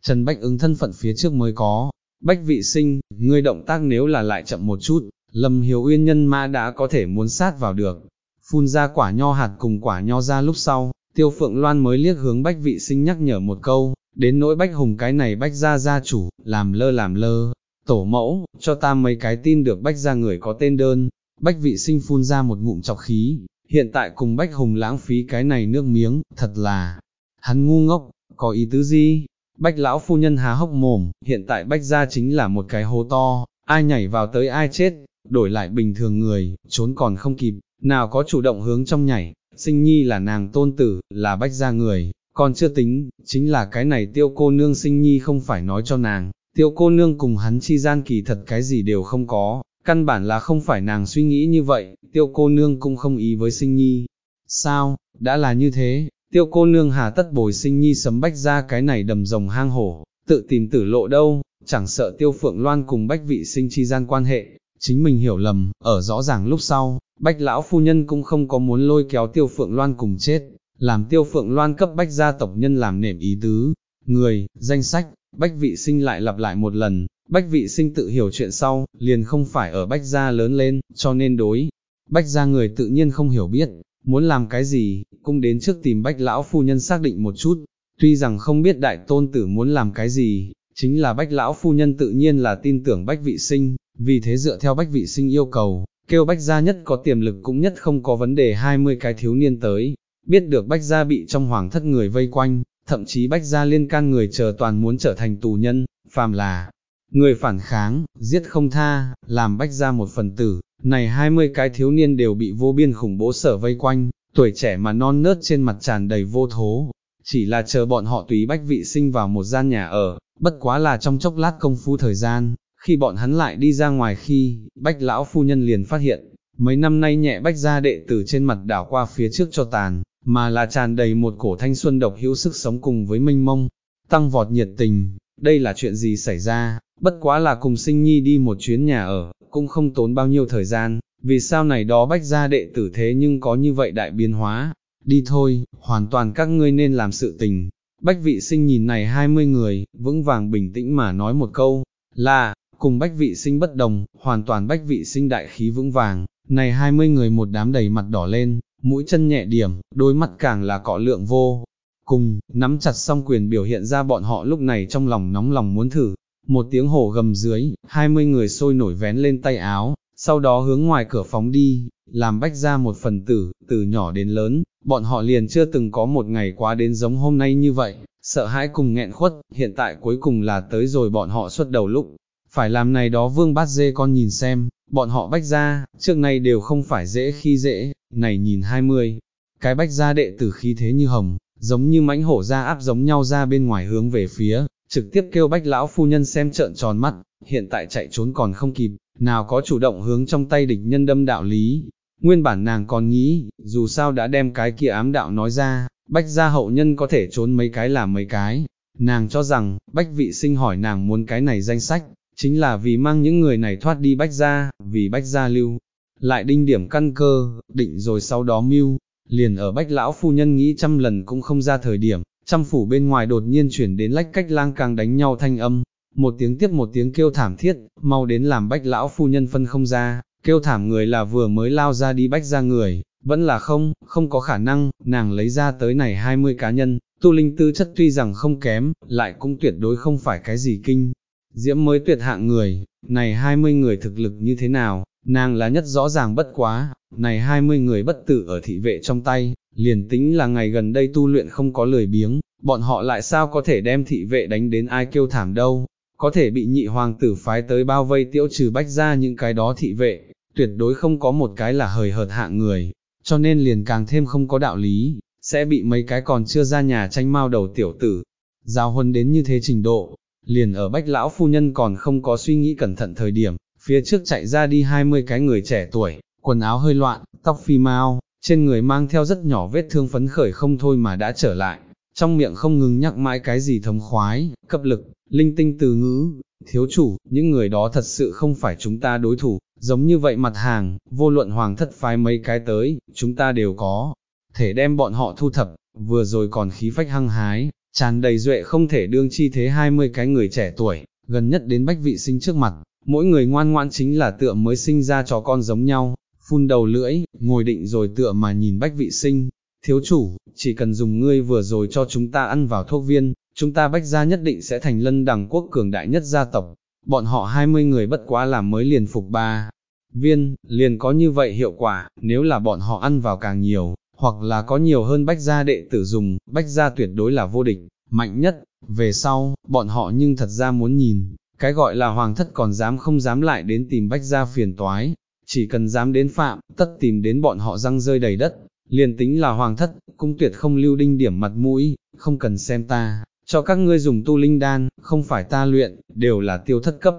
Trần Bách ứng thân phận phía trước mới có, Bách vị sinh, ngươi động tác nếu là lại chậm một chút, Lâm Hiếu Uyên nhân ma đã có thể muốn sát vào được. Phun ra quả nho hạt cùng quả nho ra lúc sau, Tiêu Phượng Loan mới liếc hướng Bách vị sinh nhắc nhở một câu, đến nỗi Bách Hùng cái này Bách gia gia chủ, làm lơ làm lơ, tổ mẫu, cho ta mấy cái tin được Bách gia người có tên đơn, Bách vị sinh phun ra một ngụm chọc khí, hiện tại cùng Bách Hùng lãng phí cái này nước miếng, thật là, hắn ngu ngốc, có ý tứ gì? Bách lão phu nhân há hốc mồm, hiện tại Bách gia chính là một cái hố to, ai nhảy vào tới ai chết, đổi lại bình thường người, trốn còn không kịp, nào có chủ động hướng trong nhảy, sinh nhi là nàng tôn tử, là Bách gia người, còn chưa tính, chính là cái này tiêu cô nương sinh nhi không phải nói cho nàng, tiêu cô nương cùng hắn chi gian kỳ thật cái gì đều không có, căn bản là không phải nàng suy nghĩ như vậy, tiêu cô nương cũng không ý với sinh nhi. Sao, đã là như thế, tiêu cô nương hà tất bồi sinh nhi sấm bách ra cái này đầm rồng hang hổ, tự tìm tử lộ đâu, chẳng sợ tiêu phượng loan cùng bách vị sinh chi gian quan hệ, chính mình hiểu lầm, ở rõ ràng lúc sau, bách lão phu nhân cũng không có muốn lôi kéo tiêu phượng loan cùng chết, làm tiêu phượng loan cấp bách gia tộc nhân làm nệm ý tứ, người, danh sách, bách vị sinh lại lặp lại một lần, bách vị sinh tự hiểu chuyện sau, liền không phải ở bách gia lớn lên, cho nên đối, bách gia người tự nhiên không hiểu biết, muốn làm cái gì, cũng đến trước tìm bách lão phu nhân xác định một chút, tuy rằng không biết đại tôn tử muốn làm cái gì, chính là bách lão phu nhân tự nhiên là tin tưởng bách vị sinh, vì thế dựa theo bách vị sinh yêu cầu, kêu bách gia nhất có tiềm lực cũng nhất không có vấn đề 20 cái thiếu niên tới, biết được bách gia bị trong hoàng thất người vây quanh, thậm chí bách gia liên can người chờ toàn muốn trở thành tù nhân, phàm là người phản kháng, giết không tha, làm bách gia một phần tử, này 20 cái thiếu niên đều bị vô biên khủng bố sở vây quanh, tuổi trẻ mà non nớt trên mặt tràn đầy vô thố, chỉ là chờ bọn họ tùy bách vị sinh vào một gian nhà ở, bất quá là trong chốc lát công phu thời gian, khi bọn hắn lại đi ra ngoài khi, bách lão phu nhân liền phát hiện, mấy năm nay nhẹ bách gia đệ tử trên mặt đảo qua phía trước cho tàn, mà là tràn đầy một cổ thanh xuân độc hữu sức sống cùng với minh mông, tăng vọt nhiệt tình, đây là chuyện gì xảy ra, bất quá là cùng sinh nhi đi một chuyến nhà ở, cũng không tốn bao nhiêu thời gian, vì sao này đó bách gia đệ tử thế nhưng có như vậy đại biến hóa, đi thôi, hoàn toàn các ngươi nên làm sự tình. Bách vị sinh nhìn này 20 người, vững vàng bình tĩnh mà nói một câu, là, cùng bách vị sinh bất đồng, hoàn toàn bách vị sinh đại khí vững vàng, này 20 người một đám đầy mặt đỏ lên, mũi chân nhẹ điểm, đôi mắt càng là cọ lượng vô. Cùng, nắm chặt song quyền biểu hiện ra bọn họ lúc này trong lòng nóng lòng muốn thử. Một tiếng hổ gầm dưới, 20 người sôi nổi vén lên tay áo, sau đó hướng ngoài cửa phóng đi, làm bách ra một phần tử, từ nhỏ đến lớn, bọn họ liền chưa từng có một ngày quá đến giống hôm nay như vậy, sợ hãi cùng nghẹn khuất, hiện tại cuối cùng là tới rồi bọn họ xuất đầu lúc. Phải làm này đó vương bát dê con nhìn xem, bọn họ bách ra, trước nay đều không phải dễ khi dễ, này nhìn hai mươi, cái bách ra đệ tử khí thế như hồng, giống như mãnh hổ ra áp giống nhau ra bên ngoài hướng về phía, trực tiếp kêu bách lão phu nhân xem trợn tròn mắt, hiện tại chạy trốn còn không kịp, nào có chủ động hướng trong tay địch nhân đâm đạo lý. Nguyên bản nàng còn nghĩ, dù sao đã đem cái kia ám đạo nói ra, bách gia hậu nhân có thể trốn mấy cái là mấy cái. Nàng cho rằng, bách vị sinh hỏi nàng muốn cái này danh sách, chính là vì mang những người này thoát đi bách gia, vì bách gia lưu. Lại đinh điểm căn cơ, định rồi sau đó mưu, liền ở bách lão phu nhân nghĩ trăm lần cũng không ra thời điểm, trăm phủ bên ngoài đột nhiên chuyển đến lách cách lang càng đánh nhau thanh âm, một tiếng tiếp một tiếng kêu thảm thiết, mau đến làm bách lão phu nhân phân không ra, kêu thảm người là vừa mới lao ra đi bách ra người, vẫn là không, không có khả năng, nàng lấy ra tới này 20 cá nhân, tu linh tư chất tuy rằng không kém, lại cũng tuyệt đối không phải cái gì kinh. Diễm mới tuyệt hạng người, này 20 người thực lực như thế nào, nàng là nhất rõ ràng bất quá, này 20 người bất tử ở thị vệ trong tay, liền tính là ngày gần đây tu luyện không có lười biếng, bọn họ lại sao có thể đem thị vệ đánh đến ai kêu thảm đâu, có thể bị nhị hoàng tử phái tới bao vây tiêu trừ bách ra những cái đó thị vệ, tuyệt đối không có một cái là hời hợt hạng người, cho nên liền càng thêm không có đạo lý, sẽ bị mấy cái còn chưa ra nhà tranh mau đầu tiểu tử, giao huân đến như thế trình độ, liền ở bách lão phu nhân còn không có suy nghĩ cẩn thận thời điểm, phía trước chạy ra đi 20 cái người trẻ tuổi, quần áo hơi loạn, tóc phi mau, trên người mang theo rất nhỏ vết thương phấn khởi không thôi mà đã trở lại, trong miệng không ngừng nhắc mãi cái gì thống khoái, cấp lực, linh tinh từ ngữ, thiếu chủ, những người đó thật sự không phải chúng ta đối thủ, giống như vậy mặt hàng, vô luận hoàng thất phái mấy cái tới, chúng ta đều có, thể đem bọn họ thu thập, vừa rồi còn khí phách hăng hái, tràn đầy duệ không thể đương chi thế 20 cái người trẻ tuổi, gần nhất đến bách vị sinh trước mặt, mỗi người ngoan ngoãn chính là tựa mới sinh ra cho con giống nhau, phun đầu lưỡi, ngồi định rồi tựa mà nhìn bách vị sinh, thiếu chủ, chỉ cần dùng ngươi vừa rồi cho chúng ta ăn vào thuốc viên, chúng ta bách gia nhất định sẽ thành lân đẳng quốc cường đại nhất gia tộc, bọn họ 20 người bất quá làm mới liền phục ba. Viên, liền có như vậy hiệu quả, nếu là bọn họ ăn vào càng nhiều, hoặc là có nhiều hơn bách gia đệ tử dùng, bách gia tuyệt đối là vô địch, mạnh nhất, về sau, bọn họ nhưng thật ra muốn nhìn, cái gọi là hoàng thất còn dám không dám lại đến tìm bách gia phiền toái, chỉ cần dám đến phạm, tất tìm đến bọn họ răng rơi đầy đất, liền tính là hoàng thất, cũng tuyệt không lưu đinh điểm mặt mũi, không cần xem ta, cho các ngươi dùng tu linh đan, không phải ta luyện, đều là tiêu thất cấp.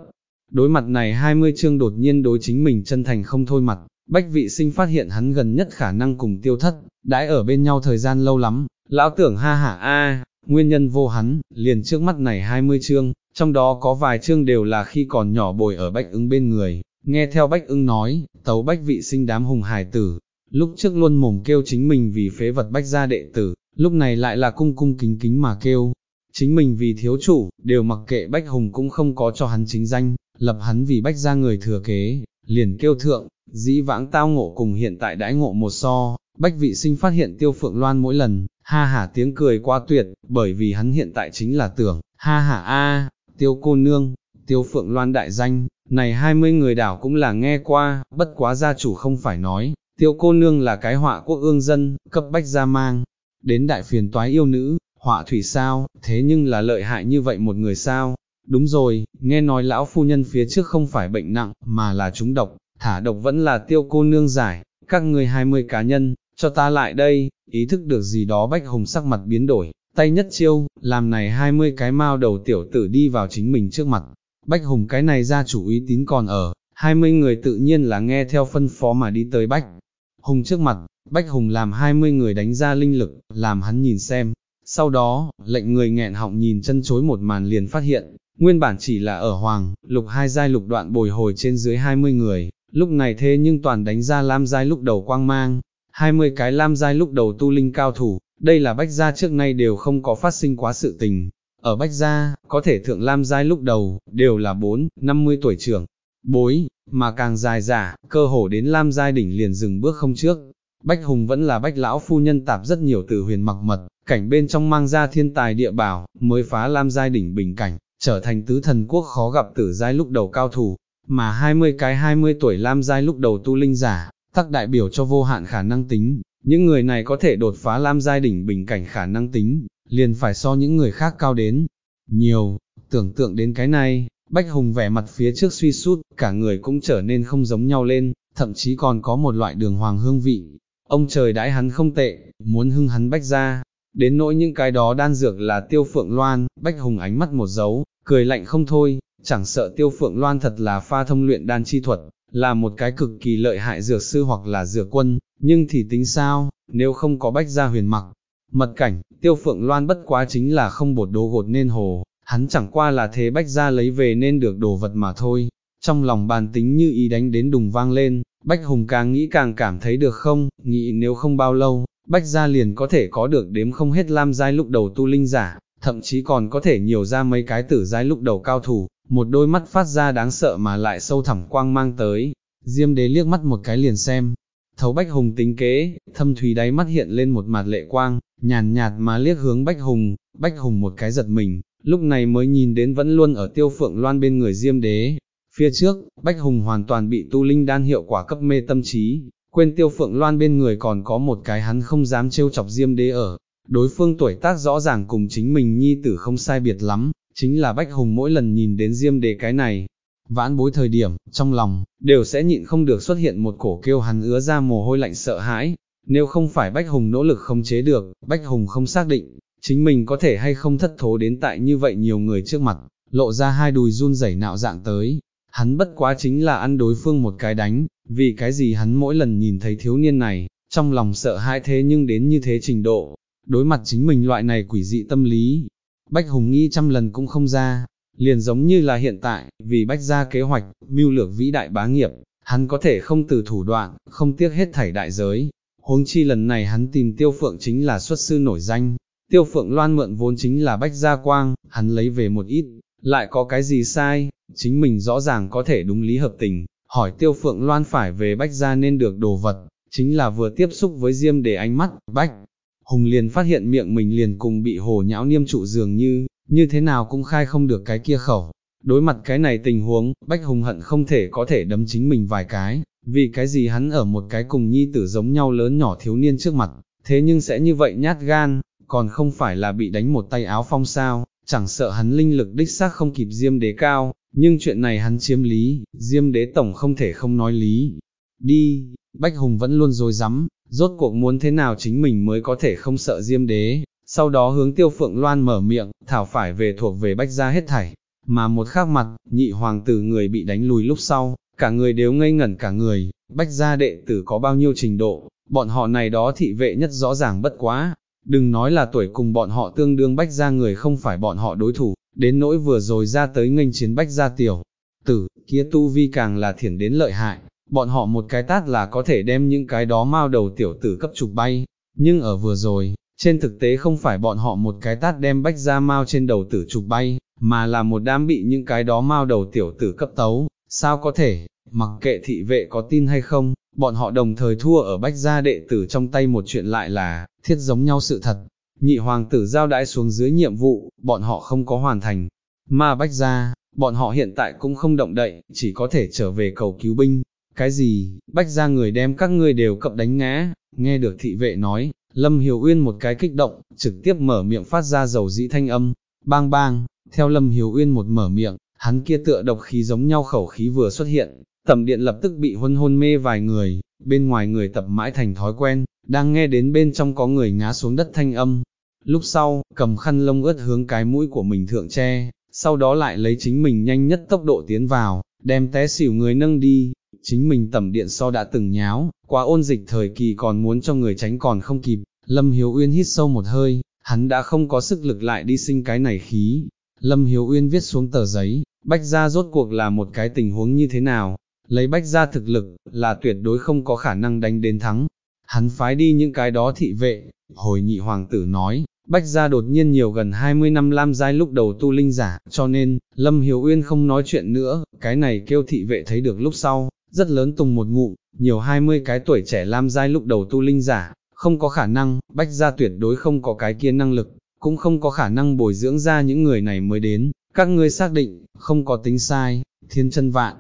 Đối mặt này 20 chương đột nhiên đối chính mình chân thành không thôi mặt, bách vị sinh phát hiện hắn gần nhất khả năng cùng tiêu thất, đãi ở bên nhau thời gian lâu lắm, lão tưởng ha hả a, nguyên nhân vô hắn, liền trước mắt này 20 chương, trong đó có vài chương đều là khi còn nhỏ bồi ở bách ứng bên người, nghe theo bách ưng nói, tấu bách vị sinh đám hùng hải tử, lúc trước luôn mồm kêu chính mình vì phế vật bách gia đệ tử, lúc này lại là cung cung kính kính mà kêu, chính mình vì thiếu chủ, đều mặc kệ Bách Hùng cũng không có cho hắn chính danh, lập hắn vì Bách gia người thừa kế, liền kêu thượng, dĩ vãng tao ngộ cùng hiện tại đãi ngộ một so, Bách vị sinh phát hiện tiêu phượng loan mỗi lần, ha hả tiếng cười quá tuyệt, bởi vì hắn hiện tại chính là tưởng, ha hả a tiêu cô nương, tiêu phượng loan đại danh, này 20 người đảo cũng là nghe qua, bất quá gia chủ không phải nói, tiêu cô nương là cái họa quốc ương dân, cấp bách gia mang, đến đại phiền toái yêu nữ, họa thủy sao, thế nhưng là lợi hại như vậy một người sao, đúng rồi, nghe nói lão phu nhân phía trước không phải bệnh nặng, mà là trúng độc, thả độc vẫn là tiêu cô nương giải, các người 20 cá nhân, cho ta lại đây, ý thức được gì đó bách hùng sắc mặt biến đổi, tay nhất chiêu, làm này 20 cái mao đầu tiểu tử đi vào chính mình trước mặt, bách hùng cái này ra chủ uy tín còn ở, 20 người tự nhiên là nghe theo phân phó mà đi tới bách. Hùng trước mặt, Bách Hùng làm 20 người đánh ra linh lực, làm hắn nhìn xem, sau đó, lệnh người nghẹn họng nhìn chân chối một màn liền phát hiện, nguyên bản chỉ là ở hoàng, lục hai giai lục đoạn bồi hồi trên dưới 20 người, lúc này thế nhưng toàn đánh ra lam giai lúc đầu quang mang, 20 cái lam giai lúc đầu tu linh cao thủ, đây là bách gia trước nay đều không có phát sinh quá sự tình. Ở bách gia, có thể thượng lam giai lúc đầu, đều là 4, 50 tuổi trưởng, bối, mà càng dài giả, cơ hồ đến lam giai đỉnh liền dừng bước không trước. Bách Hùng vẫn là bách lão phu nhân tạp rất nhiều từ huyền mặc mật, cảnh bên trong mang ra thiên tài địa bảo, mới phá lam giai đỉnh bình cảnh, trở thành tứ thần quốc khó gặp tử giai lúc đầu cao thủ, mà 20 cái 20 tuổi lam giai lúc đầu tu linh giả, tắc đại biểu cho vô hạn khả năng tính, những người này có thể đột phá lam giai đỉnh bình cảnh khả năng tính, liền phải so những người khác cao đến. Nhiều, tưởng tượng đến cái này, Bách Hùng vẻ mặt phía trước suy sút, cả người cũng trở nên không giống nhau lên, thậm chí còn có một loại đường hoàng hương vị. Ông trời đãi hắn không tệ, muốn hưng hắn bách ra. Đến nỗi những cái đó đan dược là tiêu phượng loan, Bách Hùng ánh mắt một dấu, cười lạnh không thôi, chẳng sợ tiêu phượng loan thật là pha thông luyện đan chi thuật, là một cái cực kỳ lợi hại dược sư hoặc là dược quân, nhưng thì tính sao, nếu không có bách gia huyền mặc. Mật cảnh, tiêu phượng loan bất quá chính là không bột đố gột nên hồ, hắn chẳng qua là thế bách gia lấy về nên được đồ vật mà thôi. Trong lòng bàn tính như ý đánh đến đùng vang lên, Bách Hùng càng nghĩ càng cảm thấy được không, nghĩ nếu không bao lâu, Bách gia liền có thể có được đếm không hết lam giai lúc đầu tu linh giả, thậm chí còn có thể nhiều ra mấy cái tử giai lúc đầu cao thủ, một đôi mắt phát ra đáng sợ mà lại sâu thẳm quang mang tới, Diêm đế liếc mắt một cái liền xem, thấu Bách Hùng tính kế, thâm thủy đáy mắt hiện lên một mặt lệ quang, nhàn nhạt mà liếc hướng Bách Hùng, Bách Hùng một cái giật mình, lúc này mới nhìn đến vẫn luôn ở tiêu phượng loan bên người Diêm đế. Phía trước, Bách Hùng hoàn toàn bị tu linh đan hiệu quả cấp mê tâm trí, quên tiêu phượng loan bên người còn có một cái hắn không dám trêu chọc Diêm đế ở, đối phương tuổi tác rõ ràng cùng chính mình nhi tử không sai biệt lắm, chính là Bách Hùng mỗi lần nhìn đến Diêm đế cái này, vãn bối thời điểm, trong lòng, đều sẽ nhịn không được xuất hiện một cổ kêu hắn ứa ra mồ hôi lạnh sợ hãi, nếu không phải Bách Hùng nỗ lực không chế được, Bách Hùng không xác định, chính mình có thể hay không thất thố đến tại như vậy nhiều người trước mặt, lộ ra hai đùi run rẩy nạo dạng tới. Hắn bất quá chính là ăn đối phương một cái đánh, vì cái gì hắn mỗi lần nhìn thấy thiếu niên này, trong lòng sợ hãi thế nhưng đến như thế trình độ, đối mặt chính mình loại này quỷ dị tâm lý. Bách Hùng nghi trăm lần cũng không ra, liền giống như là hiện tại, vì bách ra kế hoạch, mưu lược vĩ đại bá nghiệp, hắn có thể không từ thủ đoạn, không tiếc hết thảy đại giới. Huống chi lần này hắn tìm tiêu phượng chính là xuất sư nổi danh, tiêu phượng loan mượn vốn chính là bách gia quang, hắn lấy về một ít, lại có cái gì sai, chính mình rõ ràng có thể đúng lý hợp tình, hỏi tiêu phượng loan phải về bách gia nên được đồ vật, chính là vừa tiếp xúc với diêm để ánh mắt, bách. Hùng liền phát hiện miệng mình liền cùng bị hồ nhão niêm trụ dường như, như thế nào cũng khai không được cái kia khẩu. Đối mặt cái này tình huống, Bách Hùng hận không thể có thể đấm chính mình vài cái, vì cái gì hắn ở một cái cùng nhi tử giống nhau lớn nhỏ thiếu niên trước mặt, thế nhưng sẽ như vậy nhát gan, còn không phải là bị đánh một tay áo phong sao, chẳng sợ hắn linh lực đích xác không kịp diêm đế cao, nhưng chuyện này hắn chiếm lý, diêm đế tổng không thể không nói lý. Đi, Bách Hùng vẫn luôn dối rắm rốt cuộc muốn thế nào chính mình mới có thể không sợ diêm đế, sau đó hướng tiêu phượng loan mở miệng, thảo phải về thuộc về bách gia hết thảy, mà một khác mặt, nhị hoàng tử người bị đánh lùi lúc sau, cả người đều ngây ngẩn cả người, bách gia đệ tử có bao nhiêu trình độ, bọn họ này đó thị vệ nhất rõ ràng bất quá, đừng nói là tuổi cùng bọn họ tương đương bách gia người không phải bọn họ đối thủ, đến nỗi vừa rồi ra tới nghênh chiến bách gia tiểu, tử, kia tu vi càng là thiển đến lợi hại, bọn họ một cái tát là có thể đem những cái đó mau đầu tiểu tử cấp trục bay, nhưng ở vừa rồi, trên thực tế không phải bọn họ một cái tát đem bách ra mau trên đầu tử trục bay, mà là một đám bị những cái đó mau đầu tiểu tử cấp tấu, sao có thể, mặc kệ thị vệ có tin hay không, bọn họ đồng thời thua ở bách gia đệ tử trong tay một chuyện lại là, thiết giống nhau sự thật. Nhị hoàng tử giao đãi xuống dưới nhiệm vụ, bọn họ không có hoàn thành. Mà bách gia, bọn họ hiện tại cũng không động đậy, chỉ có thể trở về cầu cứu binh. Cái gì, bách gia người đem các ngươi đều cập đánh ngã, nghe được thị vệ nói, Lâm Hiểu Uyên một cái kích động, trực tiếp mở miệng phát ra dầu dĩ thanh âm, bang bang, theo Lâm Hiểu Uyên một mở miệng, hắn kia tựa độc khí giống nhau khẩu khí vừa xuất hiện, tầm điện lập tức bị hôn hôn mê vài người, bên ngoài người tập mãi thành thói quen, đang nghe đến bên trong có người ngã xuống đất thanh âm. Lúc sau, cầm khăn lông ướt hướng cái mũi của mình thượng che, sau đó lại lấy chính mình nhanh nhất tốc độ tiến vào, đem té xỉu người nâng đi, chính mình tầm điện so đã từng nháo, quá ôn dịch thời kỳ còn muốn cho người tránh còn không kịp, Lâm Hiếu Uyên hít sâu một hơi, hắn đã không có sức lực lại đi sinh cái này khí. Lâm Hiếu Uyên viết xuống tờ giấy, Bách Gia rốt cuộc là một cái tình huống như thế nào, lấy Bách Gia thực lực, là tuyệt đối không có khả năng đánh đến thắng. Hắn phái đi những cái đó thị vệ, hồi nhị hoàng tử nói, Bách Gia đột nhiên nhiều gần 20 năm lam giai lúc đầu tu linh giả, cho nên, Lâm Hiếu Uyên không nói chuyện nữa, cái này kêu thị vệ thấy được lúc sau, rất lớn tùng một ngụm, nhiều 20 cái tuổi trẻ lam giai lúc đầu tu linh giả, không có khả năng, bách gia tuyệt đối không có cái kia năng lực, cũng không có khả năng bồi dưỡng ra những người này mới đến, các ngươi xác định, không có tính sai, thiên chân vạn.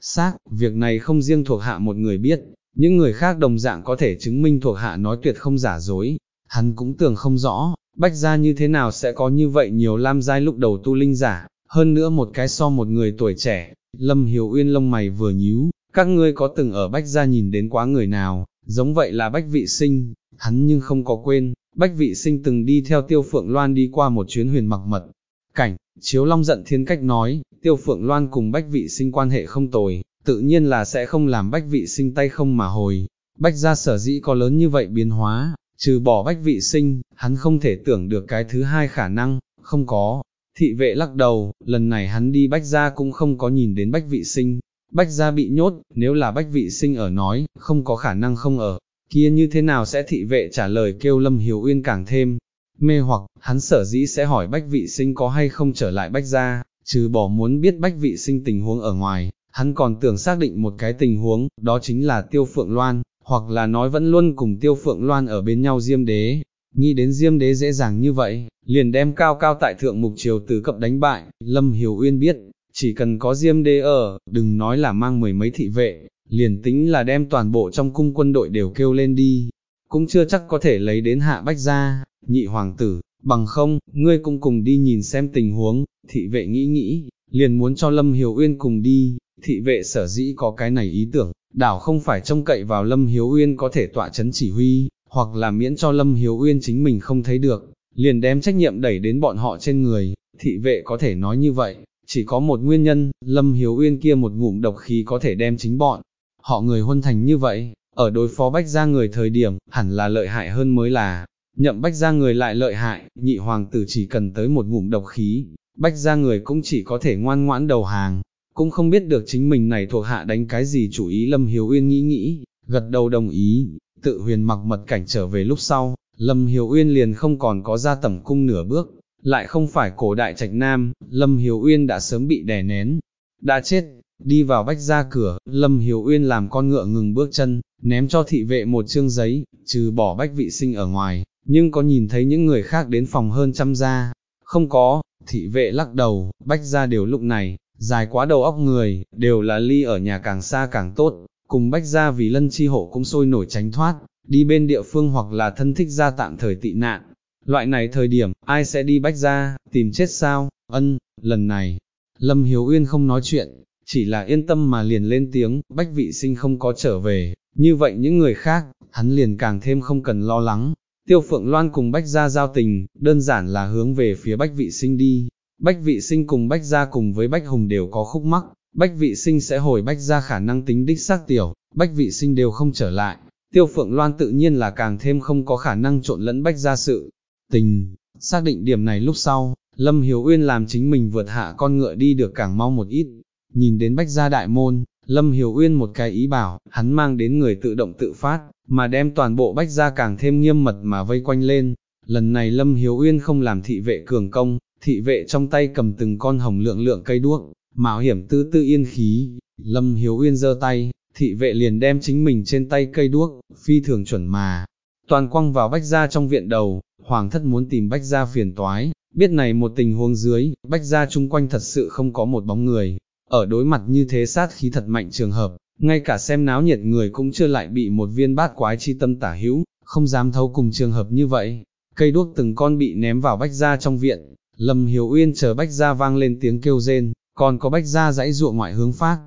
Xác, việc này không riêng thuộc hạ một người biết, những người khác đồng dạng có thể chứng minh thuộc hạ nói tuyệt không giả dối, hắn cũng tưởng không rõ, bách gia như thế nào sẽ có như vậy nhiều lam giai lúc đầu tu linh giả, hơn nữa một cái so một người tuổi trẻ, Lâm hiếu Uyên lông mày vừa nhíu, các ngươi có từng ở bách gia nhìn đến quá người nào, giống vậy là bách vị sinh, hắn nhưng không có quên, bách vị sinh từng đi theo tiêu phượng loan đi qua một chuyến huyền mặc mật. Cảnh, chiếu long giận thiên cách nói, tiêu phượng loan cùng bách vị sinh quan hệ không tồi, tự nhiên là sẽ không làm bách vị sinh tay không mà hồi. Bách gia sở dĩ có lớn như vậy biến hóa, trừ bỏ bách vị sinh, hắn không thể tưởng được cái thứ hai khả năng, không có. Thị vệ lắc đầu, lần này hắn đi bách gia cũng không có nhìn đến bách vị sinh. Bách gia bị nhốt, nếu là bách vị sinh ở nói, không có khả năng không ở, kia như thế nào sẽ thị vệ trả lời kêu Lâm Hiếu Uyên càng thêm, mê hoặc, hắn sở dĩ sẽ hỏi bách vị sinh có hay không trở lại bách gia, trừ bỏ muốn biết bách vị sinh tình huống ở ngoài, hắn còn tưởng xác định một cái tình huống, đó chính là tiêu phượng loan, hoặc là nói vẫn luôn cùng tiêu phượng loan ở bên nhau diêm đế, nghĩ đến diêm đế dễ dàng như vậy, liền đem cao cao tại thượng mục triều từ cập đánh bại, Lâm Hiểu Uyên biết, chỉ cần có diêm đế ở, đừng nói là mang mười mấy thị vệ, liền tính là đem toàn bộ trong cung quân đội đều kêu lên đi, cũng chưa chắc có thể lấy đến hạ bách ra, nhị hoàng tử, bằng không, ngươi cũng cùng đi nhìn xem tình huống, thị vệ nghĩ nghĩ, liền muốn cho Lâm hiếu Uyên cùng đi, thị vệ sở dĩ có cái này ý tưởng, đảo không phải trông cậy vào Lâm Hiếu Uyên có thể tọa chấn chỉ huy, hoặc là miễn cho Lâm Hiếu Uyên chính mình không thấy được, liền đem trách nhiệm đẩy đến bọn họ trên người, thị vệ có thể nói như vậy, chỉ có một nguyên nhân, Lâm Hiếu Uyên kia một ngụm độc khí có thể đem chính bọn, họ người huân thành như vậy, ở đối phó bách ra người thời điểm, hẳn là lợi hại hơn mới là, nhậm bách ra người lại lợi hại, nhị hoàng tử chỉ cần tới một ngụm độc khí, bách ra người cũng chỉ có thể ngoan ngoãn đầu hàng, cũng không biết được chính mình này thuộc hạ đánh cái gì chủ ý Lâm Hiếu Uyên nghĩ nghĩ, gật đầu đồng ý, tự huyền mặc mật cảnh trở về lúc sau, Lâm Hiếu Uyên liền không còn có ra tẩm cung nửa bước, lại không phải cổ đại trạch nam, Lâm Hiếu Uyên đã sớm bị đè nén, đã chết, đi vào bách ra cửa, Lâm Hiếu Uyên làm con ngựa ngừng bước chân, ném cho thị vệ một chương giấy, trừ bỏ bách vị sinh ở ngoài, nhưng có nhìn thấy những người khác đến phòng hơn trăm gia, không có, thị vệ lắc đầu, bách ra đều lúc này, dài quá đầu óc người, đều là ly ở nhà càng xa càng tốt, cùng bách ra vì lân chi hộ cũng sôi nổi tránh thoát, đi bên địa phương hoặc là thân thích ra tạm thời tị nạn. Loại này thời điểm, ai sẽ đi bách ra, tìm chết sao, ân, lần này, Lâm Hiếu Uyên không nói chuyện, chỉ là yên tâm mà liền lên tiếng, bách vị sinh không có trở về, như vậy những người khác, hắn liền càng thêm không cần lo lắng. Tiêu Phượng Loan cùng Bách Gia giao tình, đơn giản là hướng về phía Bách Vị Sinh đi, Bách vị sinh cùng Bách gia cùng với Bách hùng đều có khúc mắc, Bách vị sinh sẽ hồi Bách gia khả năng tính đích xác tiểu, Bách vị sinh đều không trở lại, tiêu phượng loan tự nhiên là càng thêm không có khả năng trộn lẫn Bách gia sự. Tình, xác định điểm này lúc sau, Lâm Hiếu Uyên làm chính mình vượt hạ con ngựa đi được càng mau một ít, nhìn đến Bách gia đại môn, Lâm Hiếu Uyên một cái ý bảo, hắn mang đến người tự động tự phát, mà đem toàn bộ Bách gia càng thêm nghiêm mật mà vây quanh lên. Lần này Lâm Hiếu Uyên không làm thị vệ cường công, thị vệ trong tay cầm từng con hồng lượng lượng cây đuốc, mạo hiểm tư tư yên khí, lâm hiếu uyên giơ tay, thị vệ liền đem chính mình trên tay cây đuốc, phi thường chuẩn mà, toàn quăng vào bách gia trong viện đầu, hoàng thất muốn tìm bách gia phiền toái, biết này một tình huống dưới, bách gia chung quanh thật sự không có một bóng người, ở đối mặt như thế sát khí thật mạnh trường hợp, ngay cả xem náo nhiệt người cũng chưa lại bị một viên bát quái chi tâm tả hữu, không dám thấu cùng trường hợp như vậy, cây đuốc từng con bị ném vào bách gia trong viện, Lâm Hiếu Uyên chờ Bách Gia vang lên tiếng kêu rên, còn có Bách Gia dãy ruộng ngoại hướng phát.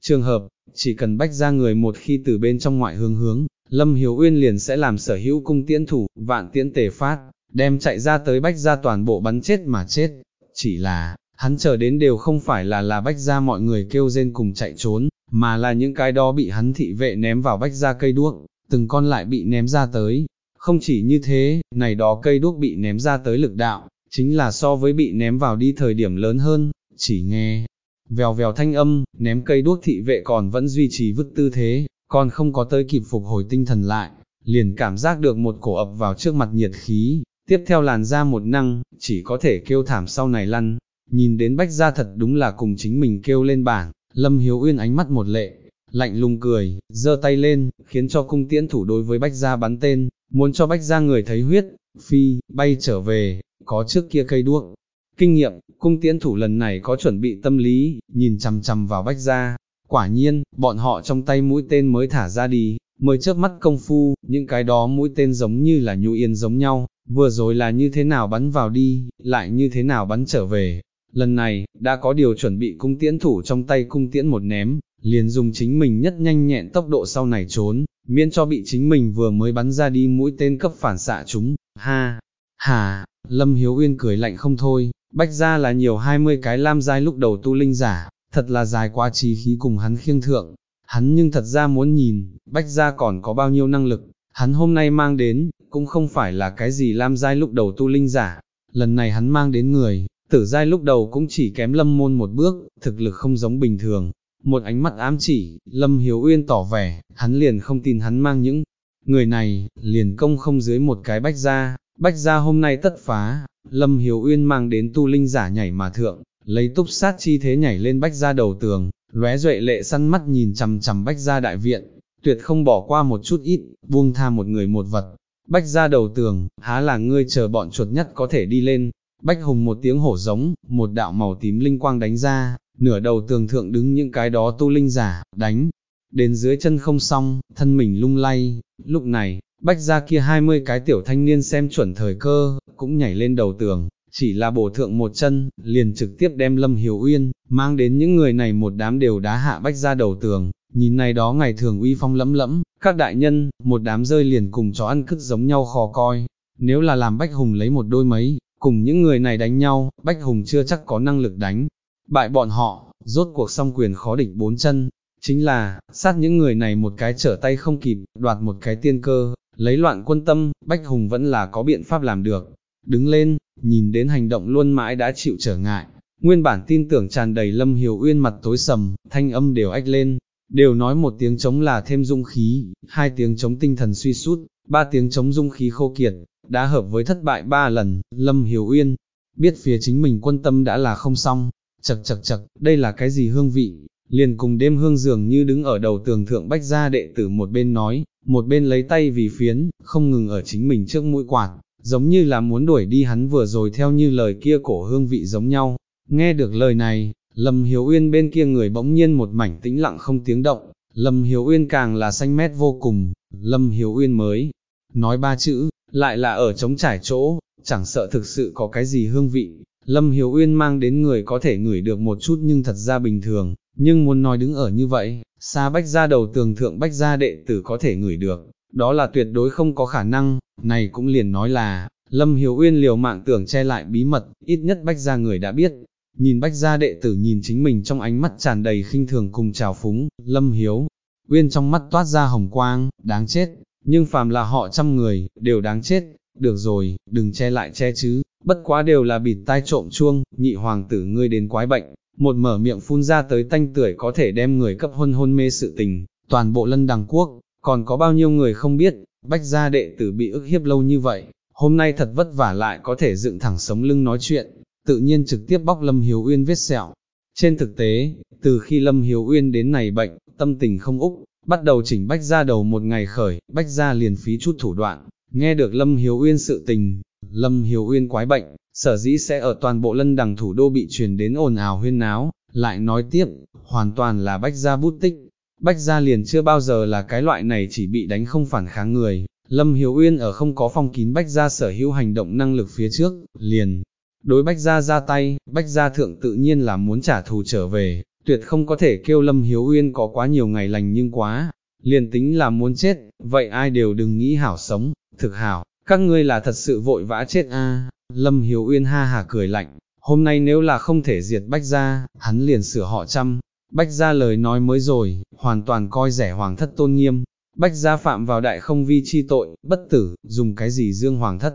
Trường hợp, chỉ cần Bách Gia người một khi từ bên trong ngoại hướng hướng, Lâm Hiếu Uyên liền sẽ làm sở hữu cung tiễn thủ, vạn tiễn tề phát, đem chạy ra tới Bách Gia toàn bộ bắn chết mà chết. Chỉ là, hắn chờ đến đều không phải là là Bách Gia mọi người kêu rên cùng chạy trốn, mà là những cái đó bị hắn thị vệ ném vào Bách Gia cây đuốc, từng con lại bị ném ra tới. Không chỉ như thế, này đó cây đuốc bị ném ra tới lực đạo, chính là so với bị ném vào đi thời điểm lớn hơn, chỉ nghe, vèo vèo thanh âm, ném cây đuốc thị vệ còn vẫn duy trì vứt tư thế, còn không có tới kịp phục hồi tinh thần lại, liền cảm giác được một cổ ập vào trước mặt nhiệt khí, tiếp theo làn ra một năng, chỉ có thể kêu thảm sau này lăn, nhìn đến bách ra thật đúng là cùng chính mình kêu lên bảng, lâm hiếu uyên ánh mắt một lệ, lạnh lùng cười, giơ tay lên, khiến cho cung tiễn thủ đối với bách gia bắn tên, muốn cho bách gia người thấy huyết, phi, bay trở về, có trước kia cây đuốc. Kinh nghiệm, cung tiễn thủ lần này có chuẩn bị tâm lý, nhìn chằm chằm vào bách gia. Quả nhiên, bọn họ trong tay mũi tên mới thả ra đi, mới chớp mắt công phu, những cái đó mũi tên giống như là nhu yên giống nhau, vừa rồi là như thế nào bắn vào đi, lại như thế nào bắn trở về. Lần này, đã có điều chuẩn bị cung tiễn thủ trong tay cung tiễn một ném, liền dùng chính mình nhất nhanh nhẹn tốc độ sau này trốn, miễn cho bị chính mình vừa mới bắn ra đi mũi tên cấp phản xạ chúng, ha, hà, Lâm Hiếu Uyên cười lạnh không thôi, bách ra là nhiều 20 cái lam giai lúc đầu tu linh giả, thật là dài quá trí khí cùng hắn khiêng thượng, hắn nhưng thật ra muốn nhìn, bách ra còn có bao nhiêu năng lực, hắn hôm nay mang đến, cũng không phải là cái gì lam giai lúc đầu tu linh giả, lần này hắn mang đến người, tử giai lúc đầu cũng chỉ kém lâm môn một bước, thực lực không giống bình thường, một ánh mắt ám chỉ, lâm hiếu uyên tỏ vẻ, hắn liền không tin hắn mang những người này, liền công không dưới một cái bách ra, bách ra hôm nay tất phá, lâm hiếu uyên mang đến tu linh giả nhảy mà thượng, lấy túc sát chi thế nhảy lên bách ra đầu tường, lóe duệ lệ săn mắt nhìn chằm chằm bách ra đại viện, tuyệt không bỏ qua một chút ít, buông tha một người một vật, bách ra đầu tường, há là ngươi chờ bọn chuột nhất có thể đi lên, bách hùng một tiếng hổ giống, một đạo màu tím linh quang đánh ra, nửa đầu tường thượng đứng những cái đó tu linh giả, đánh, đến dưới chân không xong, thân mình lung lay, lúc này, bách ra kia 20 cái tiểu thanh niên xem chuẩn thời cơ, cũng nhảy lên đầu tường, chỉ là bổ thượng một chân, liền trực tiếp đem Lâm hiếu Uyên, mang đến những người này một đám đều đá hạ bách ra đầu tường, nhìn này đó ngày thường uy phong lẫm lẫm, các đại nhân, một đám rơi liền cùng chó ăn cứt giống nhau khó coi, nếu là làm Bách Hùng lấy một đôi mấy, cùng những người này đánh nhau, Bách Hùng chưa chắc có năng lực đánh, bại bọn họ, rốt cuộc song quyền khó địch bốn chân, chính là, sát những người này một cái trở tay không kịp, đoạt một cái tiên cơ, lấy loạn quân tâm, Bách Hùng vẫn là có biện pháp làm được, đứng lên, nhìn đến hành động luôn mãi đã chịu trở ngại, nguyên bản tin tưởng tràn đầy lâm hiểu uyên mặt tối sầm, thanh âm đều ách lên, đều nói một tiếng chống là thêm dung khí, hai tiếng chống tinh thần suy sút, ba tiếng chống dung khí khô kiệt, đã hợp với thất bại ba lần, lâm hiểu uyên, biết phía chính mình quân tâm đã là không xong, chật chật chật, đây là cái gì hương vị, liền cùng đêm hương dường như đứng ở đầu tường thượng bách gia đệ tử một bên nói, một bên lấy tay vì phiến, không ngừng ở chính mình trước mũi quạt, giống như là muốn đuổi đi hắn vừa rồi theo như lời kia cổ hương vị giống nhau. Nghe được lời này, Lâm Hiếu Uyên bên kia người bỗng nhiên một mảnh tĩnh lặng không tiếng động, Lâm Hiếu Uyên càng là xanh mét vô cùng, Lâm Hiếu Uyên mới nói ba chữ, lại là ở trống trải chỗ, chẳng sợ thực sự có cái gì hương vị. Lâm Hiếu Uyên mang đến người có thể ngửi được một chút nhưng thật ra bình thường, nhưng muốn nói đứng ở như vậy, xa bách ra đầu tường thượng bách ra đệ tử có thể ngửi được, đó là tuyệt đối không có khả năng, này cũng liền nói là, Lâm Hiếu Uyên liều mạng tưởng che lại bí mật, ít nhất bách ra người đã biết. Nhìn bách gia đệ tử nhìn chính mình trong ánh mắt tràn đầy khinh thường cùng trào phúng, Lâm Hiếu, Uyên trong mắt toát ra hồng quang, đáng chết, nhưng phàm là họ trăm người, đều đáng chết, được rồi, đừng che lại che chứ, bất quá đều là bịt tai trộm chuông, nhị hoàng tử ngươi đến quái bệnh, một mở miệng phun ra tới tanh tưởi có thể đem người cấp hôn hôn mê sự tình, toàn bộ lân đằng quốc, còn có bao nhiêu người không biết, bách gia đệ tử bị ức hiếp lâu như vậy, hôm nay thật vất vả lại có thể dựng thẳng sống lưng nói chuyện, tự nhiên trực tiếp bóc Lâm Hiếu Uyên vết sẹo. Trên thực tế, từ khi Lâm Hiếu Uyên đến này bệnh, tâm tình không úc, bắt đầu chỉnh bách gia đầu một ngày khởi, bách gia liền phí chút thủ đoạn, nghe được Lâm Hiếu Uyên sự tình, Lâm Hiếu Uyên quái bệnh, sở dĩ sẽ ở toàn bộ lân đằng thủ đô bị truyền đến ồn ào huyên náo, lại nói tiếp, hoàn toàn là bách gia bút tích, Bách Gia liền chưa bao giờ là cái loại này chỉ bị đánh không phản kháng người, Lâm Hiếu Uyên ở không có phong kín Bách Gia sở hữu hành động năng lực phía trước, liền, đối Bách Gia ra tay, Bách Gia thượng tự nhiên là muốn trả thù trở về, tuyệt không có thể kêu Lâm Hiếu Uyên có quá nhiều ngày lành nhưng quá, liền tính là muốn chết, vậy ai đều đừng nghĩ hảo sống, thực hảo, các ngươi là thật sự vội vã chết a. Lâm Hiếu Uyên ha hà cười lạnh, hôm nay nếu là không thể diệt Bách Gia, hắn liền sửa họ chăm. Bách gia lời nói mới rồi, hoàn toàn coi rẻ hoàng thất tôn nghiêm, bách gia phạm vào đại không vi chi tội, bất tử, dùng cái gì dương hoàng thất,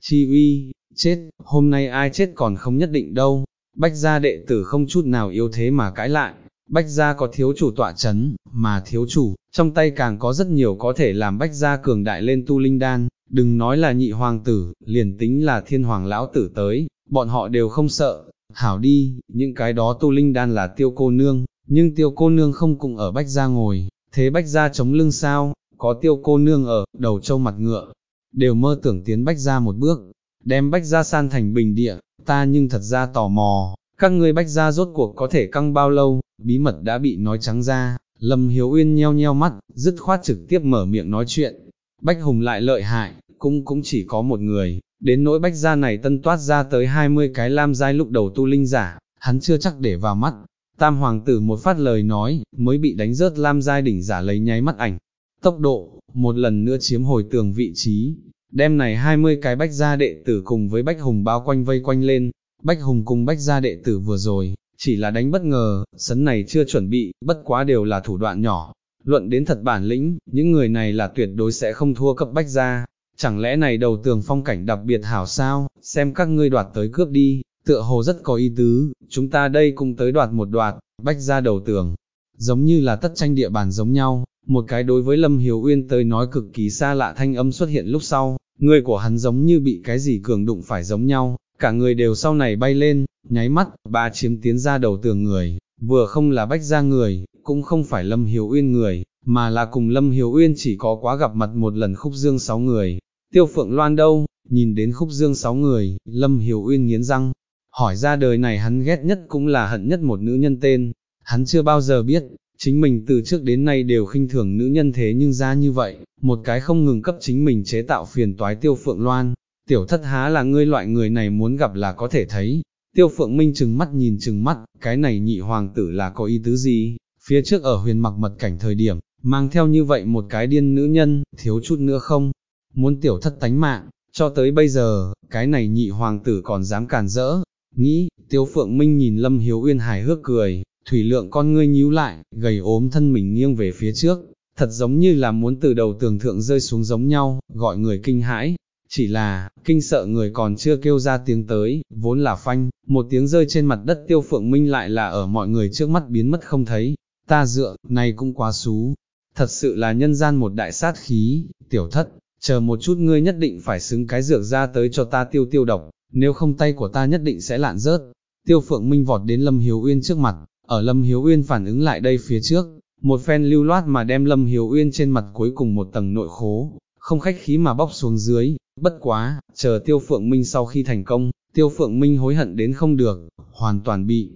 chi uy, chết, hôm nay ai chết còn không nhất định đâu, bách gia đệ tử không chút nào yếu thế mà cãi lại, bách gia có thiếu chủ tọa chấn, mà thiếu chủ, trong tay càng có rất nhiều có thể làm bách gia cường đại lên tu linh đan, đừng nói là nhị hoàng tử, liền tính là thiên hoàng lão tử tới, bọn họ đều không sợ, hảo đi, những cái đó tu linh đan là tiêu cô nương, nhưng tiêu cô nương không cùng ở bách gia ngồi, thế bách gia chống lưng sao, có tiêu cô nương ở, đầu trâu mặt ngựa, đều mơ tưởng tiến bách gia một bước, đem bách gia san thành bình địa, ta nhưng thật ra tò mò, các ngươi bách gia rốt cuộc có thể căng bao lâu, bí mật đã bị nói trắng ra, Lâm Hiếu Uyên nheo nheo mắt, dứt khoát trực tiếp mở miệng nói chuyện. Bách Hùng lại lợi hại, cũng cũng chỉ có một người, đến nỗi bách gia này tân toát ra tới 20 cái lam giai lúc đầu tu linh giả, hắn chưa chắc để vào mắt. Tam hoàng tử một phát lời nói, mới bị đánh rớt lam giai đỉnh giả lấy nháy mắt ảnh. Tốc độ, một lần nữa chiếm hồi tường vị trí, đem này 20 cái bách gia đệ tử cùng với bách hùng bao quanh vây quanh lên, bách hùng cùng bách gia đệ tử vừa rồi, chỉ là đánh bất ngờ, sấn này chưa chuẩn bị, bất quá đều là thủ đoạn nhỏ. Luận đến thật bản lĩnh, những người này là tuyệt đối sẽ không thua cấp bách gia. Chẳng lẽ này đầu tường phong cảnh đặc biệt hảo sao, xem các ngươi đoạt tới cướp đi, tựa hồ rất có ý tứ, chúng ta đây cũng tới đoạt một đoạt, bách gia đầu tường. Giống như là tất tranh địa bàn giống nhau, một cái đối với Lâm Hiếu Uyên tới nói cực kỳ xa lạ thanh âm xuất hiện lúc sau, người của hắn giống như bị cái gì cường đụng phải giống nhau, cả người đều sau này bay lên, nháy mắt, ba chiếm tiến ra đầu tường người, vừa không là bách ra người, cũng không phải Lâm Hiếu Uyên người, mà là cùng Lâm Hiếu Uyên chỉ có quá gặp mặt một lần khúc dương sáu người. Tiêu Phượng Loan đâu, nhìn đến khúc dương sáu người, Lâm Hiếu Uyên nghiến răng, hỏi ra đời này hắn ghét nhất cũng là hận nhất một nữ nhân tên, hắn chưa bao giờ biết, chính mình từ trước đến nay đều khinh thường nữ nhân thế nhưng ra như vậy, một cái không ngừng cấp chính mình chế tạo phiền toái Tiêu Phượng Loan, tiểu thất há là ngươi loại người này muốn gặp là có thể thấy. Tiêu Phượng Minh chừng mắt nhìn chừng mắt, cái này nhị hoàng tử là có ý tứ gì, phía trước ở huyền mặc mật cảnh thời điểm, mang theo như vậy một cái điên nữ nhân, thiếu chút nữa không, muốn tiểu thất tánh mạng, cho tới bây giờ, cái này nhị hoàng tử còn dám càn rỡ, nghĩ, Tiêu Phượng Minh nhìn Lâm Hiếu Uyên hài hước cười, thủy lượng con ngươi nhíu lại, gầy ốm thân mình nghiêng về phía trước, thật giống như là muốn từ đầu tường thượng rơi xuống giống nhau, gọi người kinh hãi, chỉ là, kinh sợ người còn chưa kêu ra tiếng tới, vốn là phanh, một tiếng rơi trên mặt đất tiêu phượng minh lại là ở mọi người trước mắt biến mất không thấy, ta dựa, này cũng quá xú, thật sự là nhân gian một đại sát khí, tiểu thất, chờ một chút ngươi nhất định phải xứng cái dược ra tới cho ta tiêu tiêu độc, nếu không tay của ta nhất định sẽ lạn rớt. Tiêu Phượng Minh vọt đến Lâm Hiếu Uyên trước mặt, ở Lâm Hiếu Uyên phản ứng lại đây phía trước, một phen lưu loát mà đem Lâm Hiếu Uyên trên mặt cuối cùng một tầng nội khố, không khách khí mà bóc xuống dưới, bất quá, chờ Tiêu Phượng Minh sau khi thành công, Tiêu Phượng Minh hối hận đến không được, hoàn toàn bị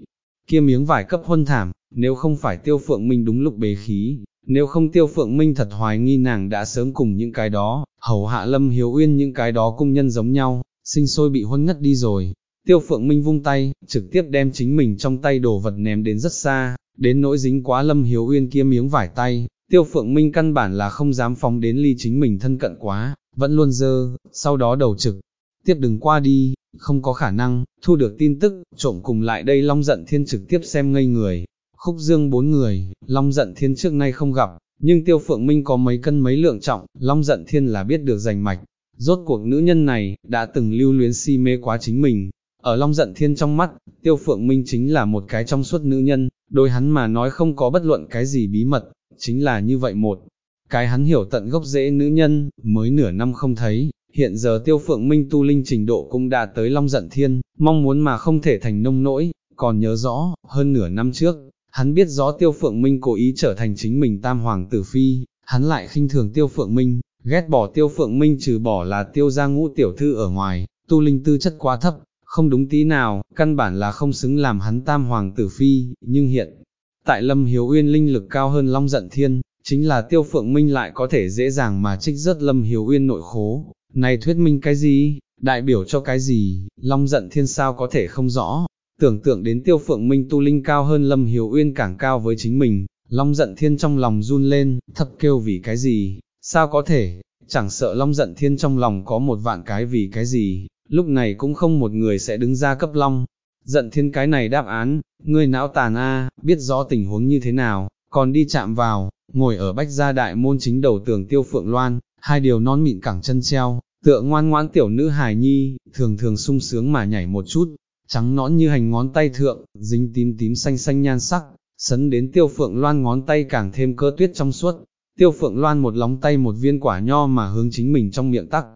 kia miếng vải cấp huân thảm, nếu không phải Tiêu Phượng Minh đúng lúc bế khí, nếu không Tiêu Phượng Minh thật hoài nghi nàng đã sớm cùng những cái đó, hầu hạ Lâm Hiếu Uyên những cái đó cung nhân giống nhau, sinh sôi bị huân ngất đi rồi. Tiêu Phượng Minh vung tay, trực tiếp đem chính mình trong tay đồ vật ném đến rất xa, đến nỗi dính quá Lâm Hiếu Uyên kia miếng vải tay, Tiêu Phượng Minh căn bản là không dám phóng đến ly chính mình thân cận quá, vẫn luôn dơ, sau đó đầu trực, tiếp đừng qua đi, không có khả năng, thu được tin tức, trộm cùng lại đây Long Giận Thiên trực tiếp xem ngây người, khúc dương bốn người, Long Giận Thiên trước nay không gặp, nhưng Tiêu Phượng Minh có mấy cân mấy lượng trọng, Long Giận Thiên là biết được giành mạch, rốt cuộc nữ nhân này, đã từng lưu luyến si mê quá chính mình, ở Long Dận Thiên trong mắt, Tiêu Phượng Minh chính là một cái trong suốt nữ nhân, đối hắn mà nói không có bất luận cái gì bí mật, chính là như vậy một. Cái hắn hiểu tận gốc rễ nữ nhân, mới nửa năm không thấy, hiện giờ tiêu phượng minh tu linh trình độ cũng đã tới long Dận thiên, mong muốn mà không thể thành nông nỗi, còn nhớ rõ, hơn nửa năm trước, hắn biết rõ tiêu phượng minh cố ý trở thành chính mình tam hoàng tử phi, hắn lại khinh thường tiêu phượng minh, ghét bỏ tiêu phượng minh trừ bỏ là tiêu gia ngũ tiểu thư ở ngoài, tu linh tư chất quá thấp, không đúng tí nào, căn bản là không xứng làm hắn tam hoàng tử phi, nhưng hiện, tại Lâm Hiếu Uyên linh lực cao hơn Long Giận Thiên, chính là Tiêu Phượng Minh lại có thể dễ dàng mà trích rớt Lâm Hiếu Uyên nội khố. Này thuyết minh cái gì, đại biểu cho cái gì, Long Giận Thiên sao có thể không rõ, tưởng tượng đến Tiêu Phượng Minh tu linh cao hơn Lâm Hiếu Uyên càng cao với chính mình, Long Giận Thiên trong lòng run lên, thập kêu vì cái gì, sao có thể, chẳng sợ Long Giận Thiên trong lòng có một vạn cái vì cái gì, lúc này cũng không một người sẽ đứng ra cấp Long. Giận Thiên cái này đáp án, ngươi não tàn a, biết rõ tình huống như thế nào, còn đi chạm vào, ngồi ở bách gia đại môn chính đầu tường tiêu phượng loan, hai điều non mịn cẳng chân treo, tựa ngoan ngoãn tiểu nữ hài nhi, thường thường sung sướng mà nhảy một chút, trắng nõn như hành ngón tay thượng, dính tím tím xanh xanh nhan sắc, sấn đến tiêu phượng loan ngón tay càng thêm cơ tuyết trong suốt, tiêu phượng loan một lóng tay một viên quả nho mà hướng chính mình trong miệng tắc.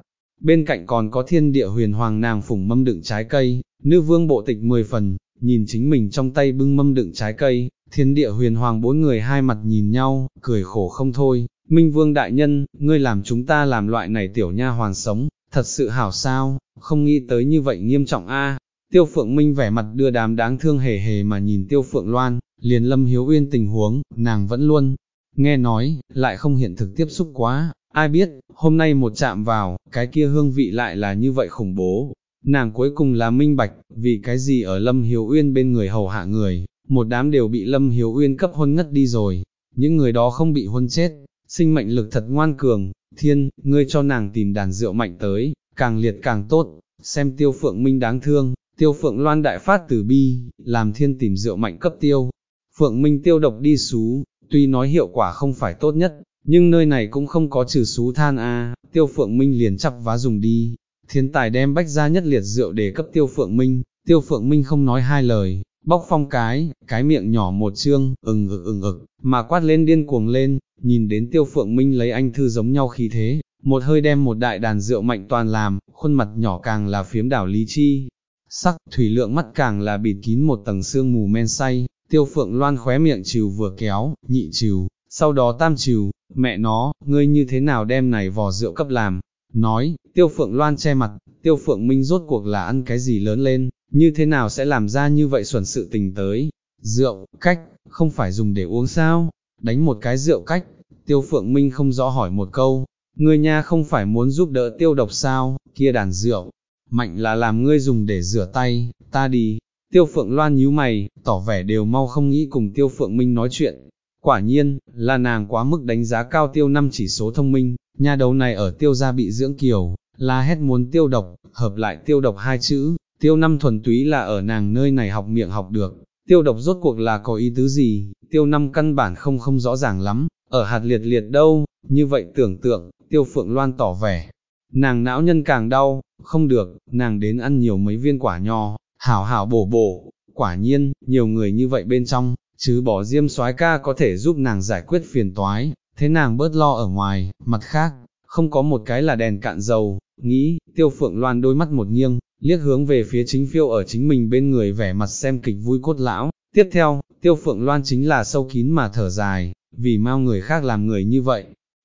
Bên cạnh còn có thiên địa huyền hoàng nàng phủng mâm đựng trái cây, nữ vương bộ tịch 10 phần, nhìn chính mình trong tay bưng mâm đựng trái cây, thiên địa huyền hoàng bốn người hai mặt nhìn nhau, cười khổ không thôi, Minh Vương Đại Nhân, ngươi làm chúng ta làm loại này tiểu nha hoàn sống, thật sự hảo sao, không nghĩ tới như vậy nghiêm trọng a. Tiêu Phượng Minh vẻ mặt đưa đám đáng thương hề hề mà nhìn Tiêu Phượng Loan, liền Lâm Hiếu Uyên tình huống, nàng vẫn luôn nghe nói, lại không hiện thực tiếp xúc quá, ai biết, hôm nay một chạm vào, cái kia hương vị lại là như vậy khủng bố. Nàng cuối cùng là minh bạch, vì cái gì ở Lâm Hiếu Uyên bên người hầu hạ người, một đám đều bị Lâm Hiếu Uyên cấp hôn ngất đi rồi, những người đó không bị hôn chết, sinh mệnh lực thật ngoan cường, thiên, ngươi cho nàng tìm đàn rượu mạnh tới, càng liệt càng tốt, xem tiêu phượng minh đáng thương, tiêu phượng loan đại phát tử bi, làm thiên tìm rượu mạnh cấp tiêu. Phượng minh tiêu độc đi xú, tuy nói hiệu quả không phải tốt nhất, nhưng nơi này cũng không có trừ xú than a tiêu phượng minh liền chắp vá dùng đi. Thiên tài đem bách ra nhất liệt rượu để cấp tiêu phượng minh, tiêu phượng minh không nói hai lời, bóc phong cái, cái miệng nhỏ một chương, ừng ực ừng ực, mà quát lên điên cuồng lên, nhìn đến tiêu phượng minh lấy anh thư giống nhau khí thế, một hơi đem một đại đàn rượu mạnh toàn làm, khuôn mặt nhỏ càng là phiếm đảo lý chi, sắc, thủy lượng mắt càng là bịt kín một tầng sương mù men say, tiêu phượng loan khóe miệng trừ vừa kéo, nhị trừ, sau đó tam trừ, mẹ nó, ngươi như thế nào đem này vò rượu cấp làm, nói, tiêu phượng loan che mặt, tiêu phượng minh rốt cuộc là ăn cái gì lớn lên, như thế nào sẽ làm ra như vậy xuẩn sự tình tới, rượu, cách, không phải dùng để uống sao, đánh một cái rượu cách, tiêu phượng minh không rõ hỏi một câu, ngươi nha không phải muốn giúp đỡ tiêu độc sao, kia đàn rượu, mạnh là làm ngươi dùng để rửa tay, ta đi, tiêu phượng loan nhíu mày, tỏ vẻ đều mau không nghĩ cùng tiêu phượng minh nói chuyện, quả nhiên, là nàng quá mức đánh giá cao tiêu năm chỉ số thông minh, nhà đầu này ở tiêu gia bị dưỡng kiều, la hét muốn tiêu độc, hợp lại tiêu độc hai chữ, tiêu năm thuần túy là ở nàng nơi này học miệng học được, tiêu độc rốt cuộc là có ý tứ gì, tiêu năm căn bản không không rõ ràng lắm, ở hạt liệt liệt đâu, như vậy tưởng tượng, tiêu phượng loan tỏ vẻ, nàng não nhân càng đau, không được, nàng đến ăn nhiều mấy viên quả nho, hảo hảo bổ bổ, quả nhiên, nhiều người như vậy bên trong, chứ bỏ diêm soái ca có thể giúp nàng giải quyết phiền toái, thế nàng bớt lo ở ngoài, mặt khác, không có một cái là đèn cạn dầu, nghĩ, tiêu phượng loan đôi mắt một nghiêng, liếc hướng về phía chính phiêu ở chính mình bên người vẻ mặt xem kịch vui cốt lão, tiếp theo, tiêu phượng loan chính là sâu kín mà thở dài, vì mau người khác làm người như vậy,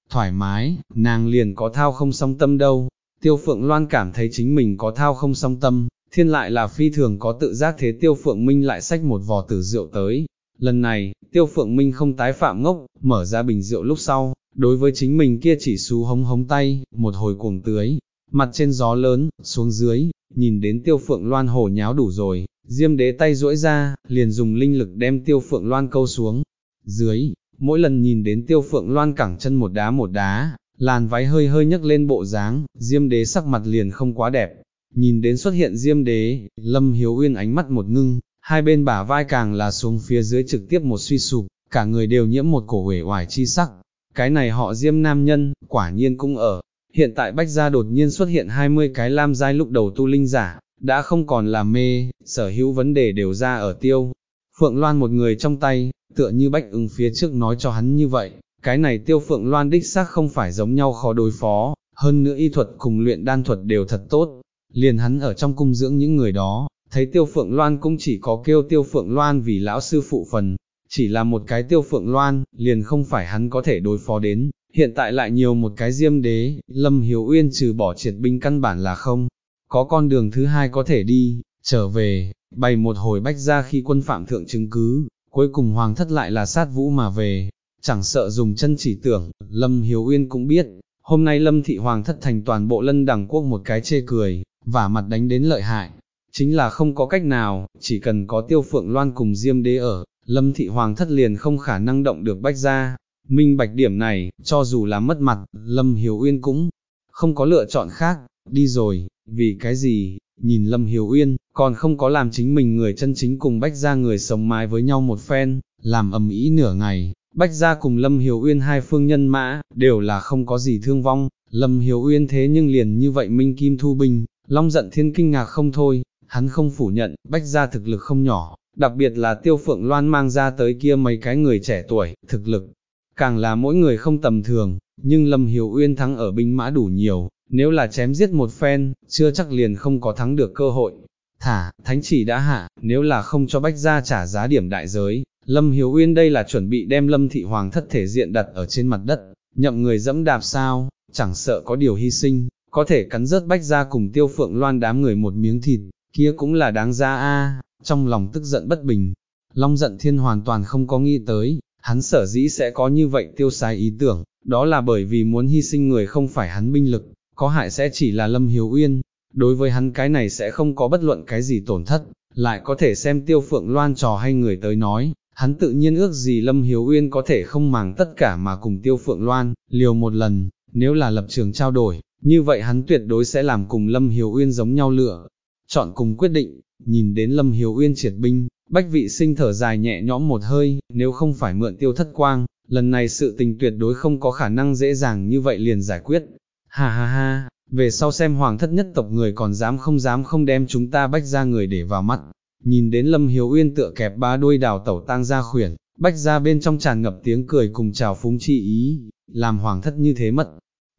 thoải mái, nàng liền có thao không song tâm đâu, tiêu phượng loan cảm thấy chính mình có thao không song tâm, thiên lại là phi thường có tự giác thế tiêu phượng minh lại xách một vò tử rượu tới, lần này, tiêu phượng minh không tái phạm ngốc, mở ra bình rượu lúc sau, đối với chính mình kia chỉ xú hống hống tay, một hồi cuồng tưới, mặt trên gió lớn, xuống dưới, nhìn đến tiêu phượng loan hổ nháo đủ rồi, diêm đế tay duỗi ra, liền dùng linh lực đem tiêu phượng loan câu xuống, dưới, mỗi lần nhìn đến tiêu phượng loan cẳng chân một đá một đá, làn váy hơi hơi nhấc lên bộ dáng, diêm đế sắc mặt liền không quá đẹp, nhìn đến xuất hiện diêm đế, lâm hiếu uyên ánh mắt một ngưng, hai bên bả vai càng là xuống phía dưới trực tiếp một suy sụp, cả người đều nhiễm một cổ uể oải chi sắc, cái này họ diêm nam nhân, quả nhiên cũng ở, hiện tại bách gia đột nhiên xuất hiện 20 cái lam giai lúc đầu tu linh giả, đã không còn là mê, sở hữu vấn đề đều ra ở tiêu. Phượng Loan một người trong tay, tựa như bách ứng phía trước nói cho hắn như vậy, cái này tiêu Phượng Loan đích xác không phải giống nhau khó đối phó, hơn nữa y thuật cùng luyện đan thuật đều thật tốt, liền hắn ở trong cung dưỡng những người đó, thấy tiêu Phượng Loan cũng chỉ có kêu tiêu Phượng Loan vì lão sư phụ phần, chỉ là một cái tiêu Phượng Loan, liền không phải hắn có thể đối phó đến, hiện tại lại nhiều một cái diêm đế, Lâm Hiếu Uyên trừ bỏ triệt binh căn bản là không, có con đường thứ hai có thể đi, trở về, bày một hồi bách ra khi quân phạm thượng chứng cứ, cuối cùng hoàng thất lại là sát vũ mà về, chẳng sợ dùng chân chỉ tưởng, Lâm Hiếu Uyên cũng biết, hôm nay Lâm Thị Hoàng thất thành toàn bộ lân đẳng quốc một cái chê cười, và mặt đánh đến lợi hại, chính là không có cách nào, chỉ cần có tiêu phượng loan cùng diêm đế ở, Lâm Thị Hoàng thất liền không khả năng động được bách ra, minh bạch điểm này, cho dù là mất mặt, Lâm Hiếu Uyên cũng không có lựa chọn khác, đi rồi, vì cái gì, nhìn Lâm Hiếu Uyên, còn không có làm chính mình người chân chính cùng Bách Gia người sống mái với nhau một phen, làm ầm ĩ nửa ngày, Bách Gia cùng Lâm Hiếu Uyên hai phương nhân mã, đều là không có gì thương vong, Lâm Hiếu Uyên thế nhưng liền như vậy Minh Kim Thu Bình, Long giận thiên kinh ngạc không thôi, hắn không phủ nhận, Bách Gia thực lực không nhỏ, đặc biệt là Tiêu Phượng Loan mang ra tới kia mấy cái người trẻ tuổi, thực lực, càng là mỗi người không tầm thường, nhưng Lâm Hiếu Uyên thắng ở binh mã đủ nhiều, nếu là chém giết một phen, chưa chắc liền không có thắng được cơ hội. Thả, thánh chỉ đã hạ, nếu là không cho bách gia trả giá điểm đại giới, Lâm Hiếu Uyên đây là chuẩn bị đem Lâm Thị Hoàng thất thể diện đặt ở trên mặt đất, nhậm người dẫm đạp sao, chẳng sợ có điều hy sinh, có thể cắn rớt bách gia cùng tiêu phượng loan đám người một miếng thịt, kia cũng là đáng ra a trong lòng tức giận bất bình. Long giận thiên hoàn toàn không có nghĩ tới, hắn sở dĩ sẽ có như vậy tiêu xài ý tưởng, đó là bởi vì muốn hy sinh người không phải hắn binh lực, có hại sẽ chỉ là Lâm Hiếu Uyên, đối với hắn cái này sẽ không có bất luận cái gì tổn thất, lại có thể xem tiêu phượng loan trò hay người tới nói, hắn tự nhiên ước gì Lâm Hiếu Uyên có thể không màng tất cả mà cùng tiêu phượng loan, liều một lần, nếu là lập trường trao đổi, như vậy hắn tuyệt đối sẽ làm cùng Lâm Hiếu Uyên giống nhau lựa, chọn cùng quyết định, nhìn đến Lâm Hiếu Uyên triệt binh, bách vị sinh thở dài nhẹ nhõm một hơi, nếu không phải mượn tiêu thất quang, lần này sự tình tuyệt đối không có khả năng dễ dàng như vậy liền giải quyết. Ha ha ha, về sau xem hoàng thất nhất tộc người còn dám không dám không đem chúng ta bách ra người để vào mắt. Nhìn đến Lâm Hiếu Uyên tựa kẹp ba đuôi đào tẩu tang ra khuyển, bách ra bên trong tràn ngập tiếng cười cùng chào phúng chi ý, làm hoàng thất như thế mất.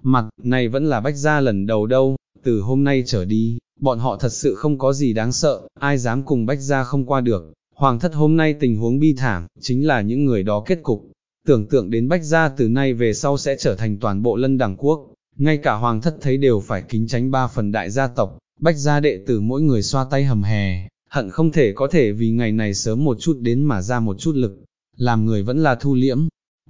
Mặt, này vẫn là bách ra lần đầu đâu, từ hôm nay trở đi, bọn họ thật sự không có gì đáng sợ, ai dám cùng bách ra không qua được. Hoàng thất hôm nay tình huống bi thảm, chính là những người đó kết cục. Tưởng tượng đến bách gia từ nay về sau sẽ trở thành toàn bộ lân đẳng quốc, ngay cả hoàng thất thấy đều phải kính tránh ba phần đại gia tộc, bách gia đệ tử mỗi người xoa tay hầm hè, hận không thể có thể vì ngày này sớm một chút đến mà ra một chút lực, làm người vẫn là thu liễm,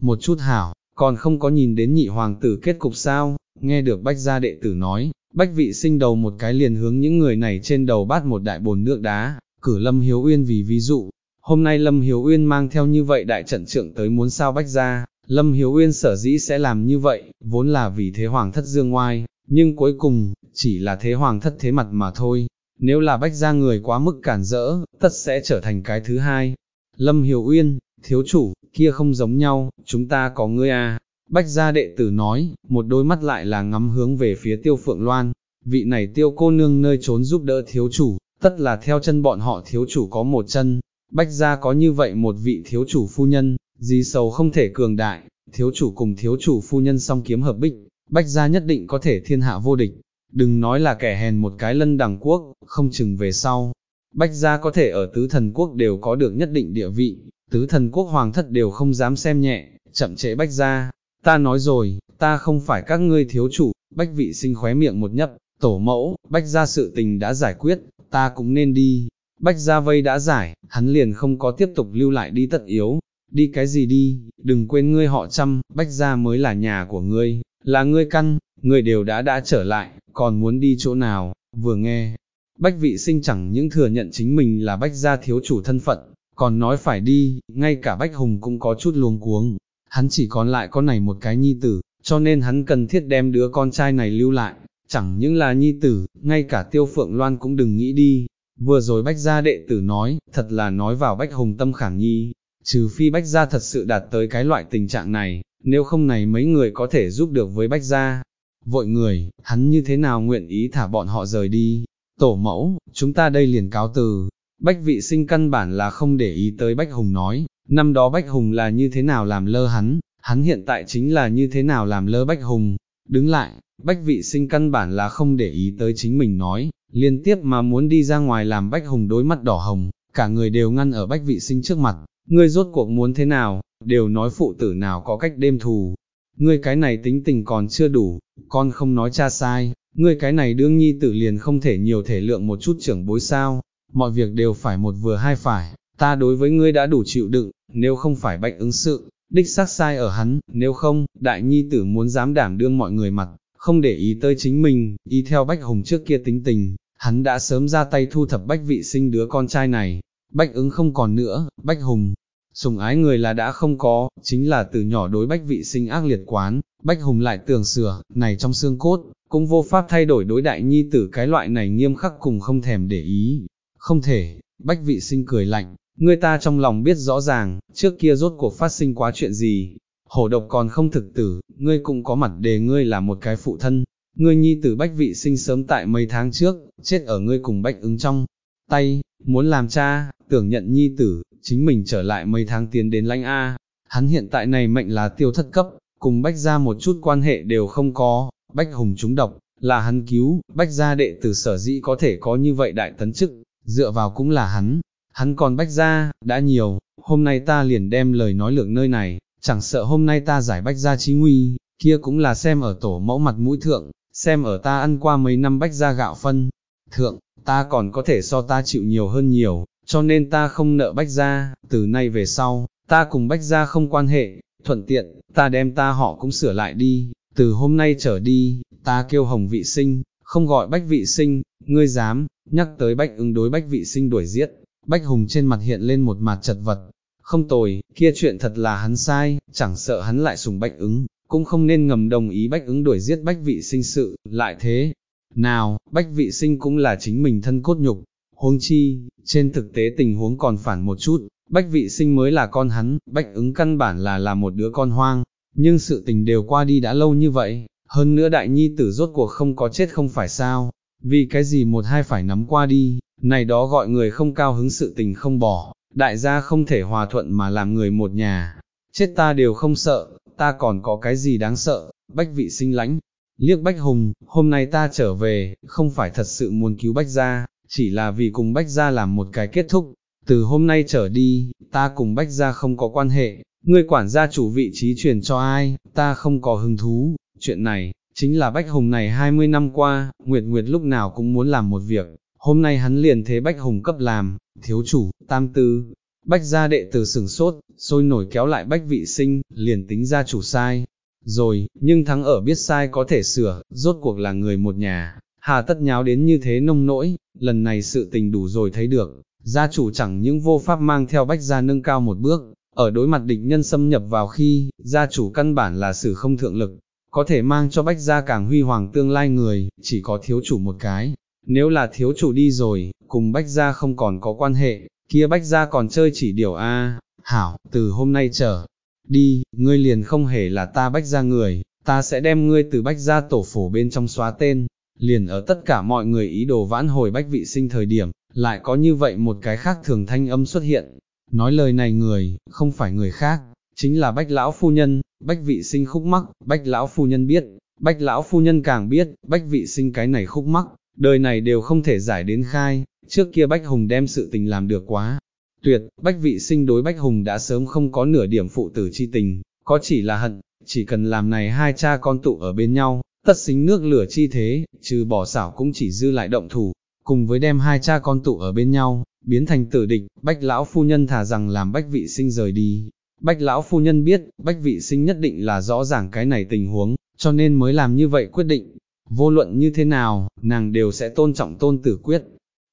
một chút hảo, còn không có nhìn đến nhị hoàng tử kết cục sao, nghe được bách gia đệ tử nói, bách vị sinh đầu một cái liền hướng những người này trên đầu bát một đại bồn nước đá, cử Lâm Hiếu Uyên vì ví dụ, hôm nay Lâm Hiếu Uyên mang theo như vậy đại trận trưởng tới muốn sao bách gia, Lâm Hiếu Uyên sở dĩ sẽ làm như vậy, vốn là vì thế hoàng thất dương ngoai, nhưng cuối cùng, chỉ là thế hoàng thất thế mặt mà thôi, nếu là bách gia người quá mức cản rỡ, tất sẽ trở thành cái thứ hai. Lâm Hiếu Uyên, thiếu chủ, kia không giống nhau, chúng ta có ngươi à, bách gia đệ tử nói, một đôi mắt lại là ngắm hướng về phía tiêu phượng loan, vị này tiêu cô nương nơi trốn giúp đỡ thiếu chủ, tất là theo chân bọn họ thiếu chủ có một chân, bách gia có như vậy một vị thiếu chủ phu nhân, gì sầu không thể cường đại, thiếu chủ cùng thiếu chủ phu nhân song kiếm hợp bích, bách gia nhất định có thể thiên hạ vô địch, đừng nói là kẻ hèn một cái lân đẳng quốc, không chừng về sau. Bách gia có thể ở tứ thần quốc đều có được nhất định địa vị, tứ thần quốc hoàng thất đều không dám xem nhẹ, chậm trễ bách gia. Ta nói rồi, ta không phải các ngươi thiếu chủ, bách vị sinh khóe miệng một nhấp, tổ mẫu, bách gia sự tình đã giải quyết, ta cũng nên đi. Bách gia vây đã giải, hắn liền không có tiếp tục lưu lại đi tận yếu, đi cái gì đi, đừng quên ngươi họ chăm, bách gia mới là nhà của ngươi, là ngươi căn, ngươi đều đã đã trở lại, còn muốn đi chỗ nào, vừa nghe. Bách vị sinh chẳng những thừa nhận chính mình là bách gia thiếu chủ thân phận, còn nói phải đi, ngay cả bách hùng cũng có chút luống cuống, hắn chỉ còn lại con này một cái nhi tử, cho nên hắn cần thiết đem đứa con trai này lưu lại, chẳng những là nhi tử, ngay cả tiêu phượng loan cũng đừng nghĩ đi. Vừa rồi bách gia đệ tử nói, thật là nói vào bách hùng tâm khảm nhi, trừ phi Bách Gia thật sự đạt tới cái loại tình trạng này, nếu không này mấy người có thể giúp được với Bách Gia. Vội người, hắn như thế nào nguyện ý thả bọn họ rời đi, tổ mẫu, chúng ta đây liền cáo từ. Bách vị sinh căn bản là không để ý tới Bách Hùng nói, năm đó Bách Hùng là như thế nào làm lơ hắn, hắn hiện tại chính là như thế nào làm lơ Bách Hùng. Đứng lại, Bách vị sinh căn bản là không để ý tới chính mình nói, liên tiếp mà muốn đi ra ngoài làm Bách Hùng đối mắt đỏ hồng, cả người đều ngăn ở Bách vị sinh trước mặt, ngươi rốt cuộc muốn thế nào, đều nói phụ tử nào có cách đêm thù, ngươi cái này tính tình còn chưa đủ, con không nói cha sai, ngươi cái này đương nhi tử liền không thể nhiều thể lượng một chút trưởng bối sao, mọi việc đều phải một vừa hai phải, ta đối với ngươi đã đủ chịu đựng, nếu không phải bệnh ứng sự, đích xác sai ở hắn, nếu không, đại nhi tử muốn dám đảm đương mọi người mặt, không để ý tới chính mình, y theo Bách Hùng trước kia tính tình, hắn đã sớm ra tay thu thập Bách vị sinh đứa con trai này, Bách ứng không còn nữa, Bách Hùng, sùng ái người là đã không có, chính là từ nhỏ đối Bách vị sinh ác liệt quán, Bách Hùng lại tưởng sửa, này trong xương cốt, cũng vô pháp thay đổi đối đại nhi tử cái loại này nghiêm khắc cùng không thèm để ý. Không thể, Bách vị sinh cười lạnh, người ta trong lòng biết rõ ràng, trước kia rốt cuộc phát sinh quá chuyện gì. Hổ độc còn không thực tử, ngươi cũng có mặt để ngươi là một cái phụ thân, ngươi nhi tử bách vị sinh sớm tại mấy tháng trước, chết ở ngươi cùng bách ứng trong. Tay, muốn làm cha, tưởng nhận nhi tử, chính mình trở lại mấy tháng tiến đến lãnh A, hắn hiện tại này mệnh là tiêu thất cấp, cùng bách ra một chút quan hệ đều không có, bách hùng trúng độc, là hắn cứu, bách gia đệ tử sở dĩ có thể có như vậy đại tấn chức, dựa vào cũng là hắn, hắn còn bách gia, đã nhiều, hôm nay ta liền đem lời nói lượng nơi này, chẳng sợ hôm nay ta giải bách gia chí nguy, kia cũng là xem ở tổ mẫu mặt mũi thượng, xem ở ta ăn qua mấy năm bách gia gạo phân, thượng, ta còn có thể so ta chịu nhiều hơn nhiều, cho nên ta không nợ bách gia, từ nay về sau, ta cùng bách gia không quan hệ, thuận tiện, ta đem ta họ cũng sửa lại đi, từ hôm nay trở đi, ta kêu hồng vị sinh, không gọi bách vị sinh, ngươi dám, nhắc tới bách ứng đối bách vị sinh đuổi giết, bách hùng trên mặt hiện lên một mặt chật vật, không tồi, kia chuyện thật là hắn sai, chẳng sợ hắn lại sùng bách ứng, cũng không nên ngầm đồng ý bách ứng đuổi giết bách vị sinh sự, lại thế. Nào, bách vị sinh cũng là chính mình thân cốt nhục, huống chi, trên thực tế tình huống còn phản một chút, bách vị sinh mới là con hắn, bách ứng căn bản là là một đứa con hoang, nhưng sự tình đều qua đi đã lâu như vậy, hơn nữa đại nhi tử rốt cuộc không có chết không phải sao, vì cái gì một hai phải nắm qua đi, này đó gọi người không cao hứng sự tình không bỏ, đại gia không thể hòa thuận mà làm người một nhà, chết ta đều không sợ, ta còn có cái gì đáng sợ, bách vị sinh lãnh, liếc bách hùng, hôm nay ta trở về, không phải thật sự muốn cứu bách gia, chỉ là vì cùng bách gia làm một cái kết thúc, từ hôm nay trở đi, ta cùng bách gia không có quan hệ, ngươi quản gia chủ vị trí truyền cho ai, ta không có hứng thú, chuyện này, chính là Bách Hùng này 20 năm qua, Nguyệt Nguyệt lúc nào cũng muốn làm một việc, hôm nay hắn liền thế Bách Hùng cấp làm, thiếu chủ, tam tư, Bách gia đệ tử sửng sốt, sôi nổi kéo lại Bách vị sinh, liền tính ra chủ sai, rồi, nhưng thắng ở biết sai có thể sửa, rốt cuộc là người một nhà, hà tất nháo đến như thế nông nỗi, lần này sự tình đủ rồi thấy được, gia chủ chẳng những vô pháp mang theo Bách gia nâng cao một bước, ở đối mặt địch nhân xâm nhập vào khi, gia chủ căn bản là sử không thượng lực, có thể mang cho bách gia càng huy hoàng tương lai người, chỉ có thiếu chủ một cái. Nếu là thiếu chủ đi rồi, cùng bách gia không còn có quan hệ, kia bách gia còn chơi chỉ điều A, hảo, từ hôm nay trở, đi, ngươi liền không hề là ta bách gia người, ta sẽ đem ngươi từ bách gia tổ phổ bên trong xóa tên, liền ở tất cả mọi người ý đồ vãn hồi bách vị sinh thời điểm, lại có như vậy một cái khác thường thanh âm xuất hiện, nói lời này người, không phải người khác, chính là bách lão phu nhân, bách vị sinh khúc mắc, bách lão phu nhân biết, bách lão phu nhân càng biết, bách vị sinh cái này khúc mắc, đời này đều không thể giải đến khai, trước kia bách hùng đem sự tình làm được quá. Tuyệt, bách vị sinh đối bách hùng đã sớm không có nửa điểm phụ tử chi tình, có chỉ là hận, chỉ cần làm này hai cha con tụ ở bên nhau, tất xính nước lửa chi thế, trừ bỏ xảo cũng chỉ dư lại động thủ, cùng với đem hai cha con tụ ở bên nhau, biến thành tử địch, bách lão phu nhân thả rằng làm bách vị sinh rời đi, Bách lão phu nhân biết, bách vị sinh nhất định là rõ ràng cái này tình huống, cho nên mới làm như vậy quyết định. Vô luận như thế nào, nàng đều sẽ tôn trọng tôn tử quyết.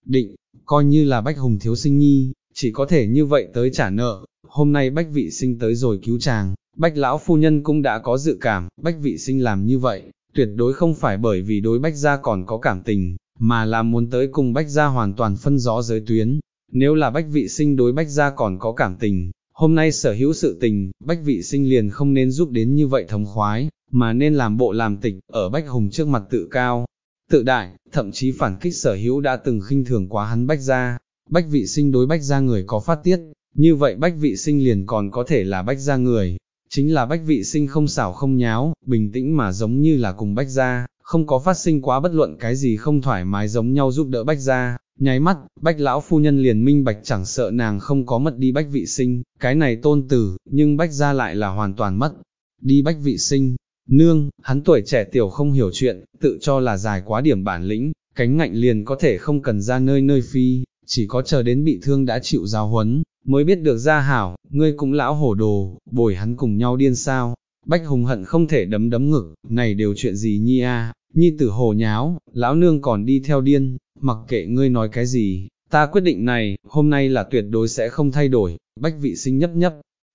Định, coi như là bách hùng thiếu sinh nhi, chỉ có thể như vậy tới trả nợ. Hôm nay bách vị sinh tới rồi cứu chàng, bách lão phu nhân cũng đã có dự cảm, bách vị sinh làm như vậy, tuyệt đối không phải bởi vì đối bách gia còn có cảm tình, mà là muốn tới cùng bách gia hoàn toàn phân rõ giới tuyến. Nếu là bách vị sinh đối bách gia còn có cảm tình, Hôm nay sở hữu sự tình, Bách Vị Sinh liền không nên giúp đến như vậy thống khoái, mà nên làm bộ làm tịch, ở Bách Hùng trước mặt tự cao, tự đại, thậm chí phản kích sở hữu đã từng khinh thường quá hắn Bách gia. Bách Vị Sinh đối Bách gia người có phát tiết, như vậy Bách Vị Sinh liền còn có thể là Bách gia người, chính là Bách Vị Sinh không xảo không nháo, bình tĩnh mà giống như là cùng Bách gia, không có phát sinh quá bất luận cái gì không thoải mái giống nhau giúp đỡ Bách gia, Nháy mắt, bách lão phu nhân liền minh bạch chẳng sợ nàng không có mất đi bách vị sinh, cái này tôn tử, nhưng bách ra lại là hoàn toàn mất. Đi bách vị sinh, nương, hắn tuổi trẻ tiểu không hiểu chuyện, tự cho là dài quá điểm bản lĩnh, cánh ngạnh liền có thể không cần ra nơi nơi phi, chỉ có chờ đến bị thương đã chịu giáo huấn, mới biết được ra hảo, ngươi cũng lão hổ đồ, bồi hắn cùng nhau điên sao. Bách hùng hận không thể đấm đấm ngực, này đều chuyện gì nhi a nhi tử hồ nháo, lão nương còn đi theo điên, mặc kệ ngươi nói cái gì, ta quyết định này, hôm nay là tuyệt đối sẽ không thay đổi, bách vị sinh nhấp nhấp,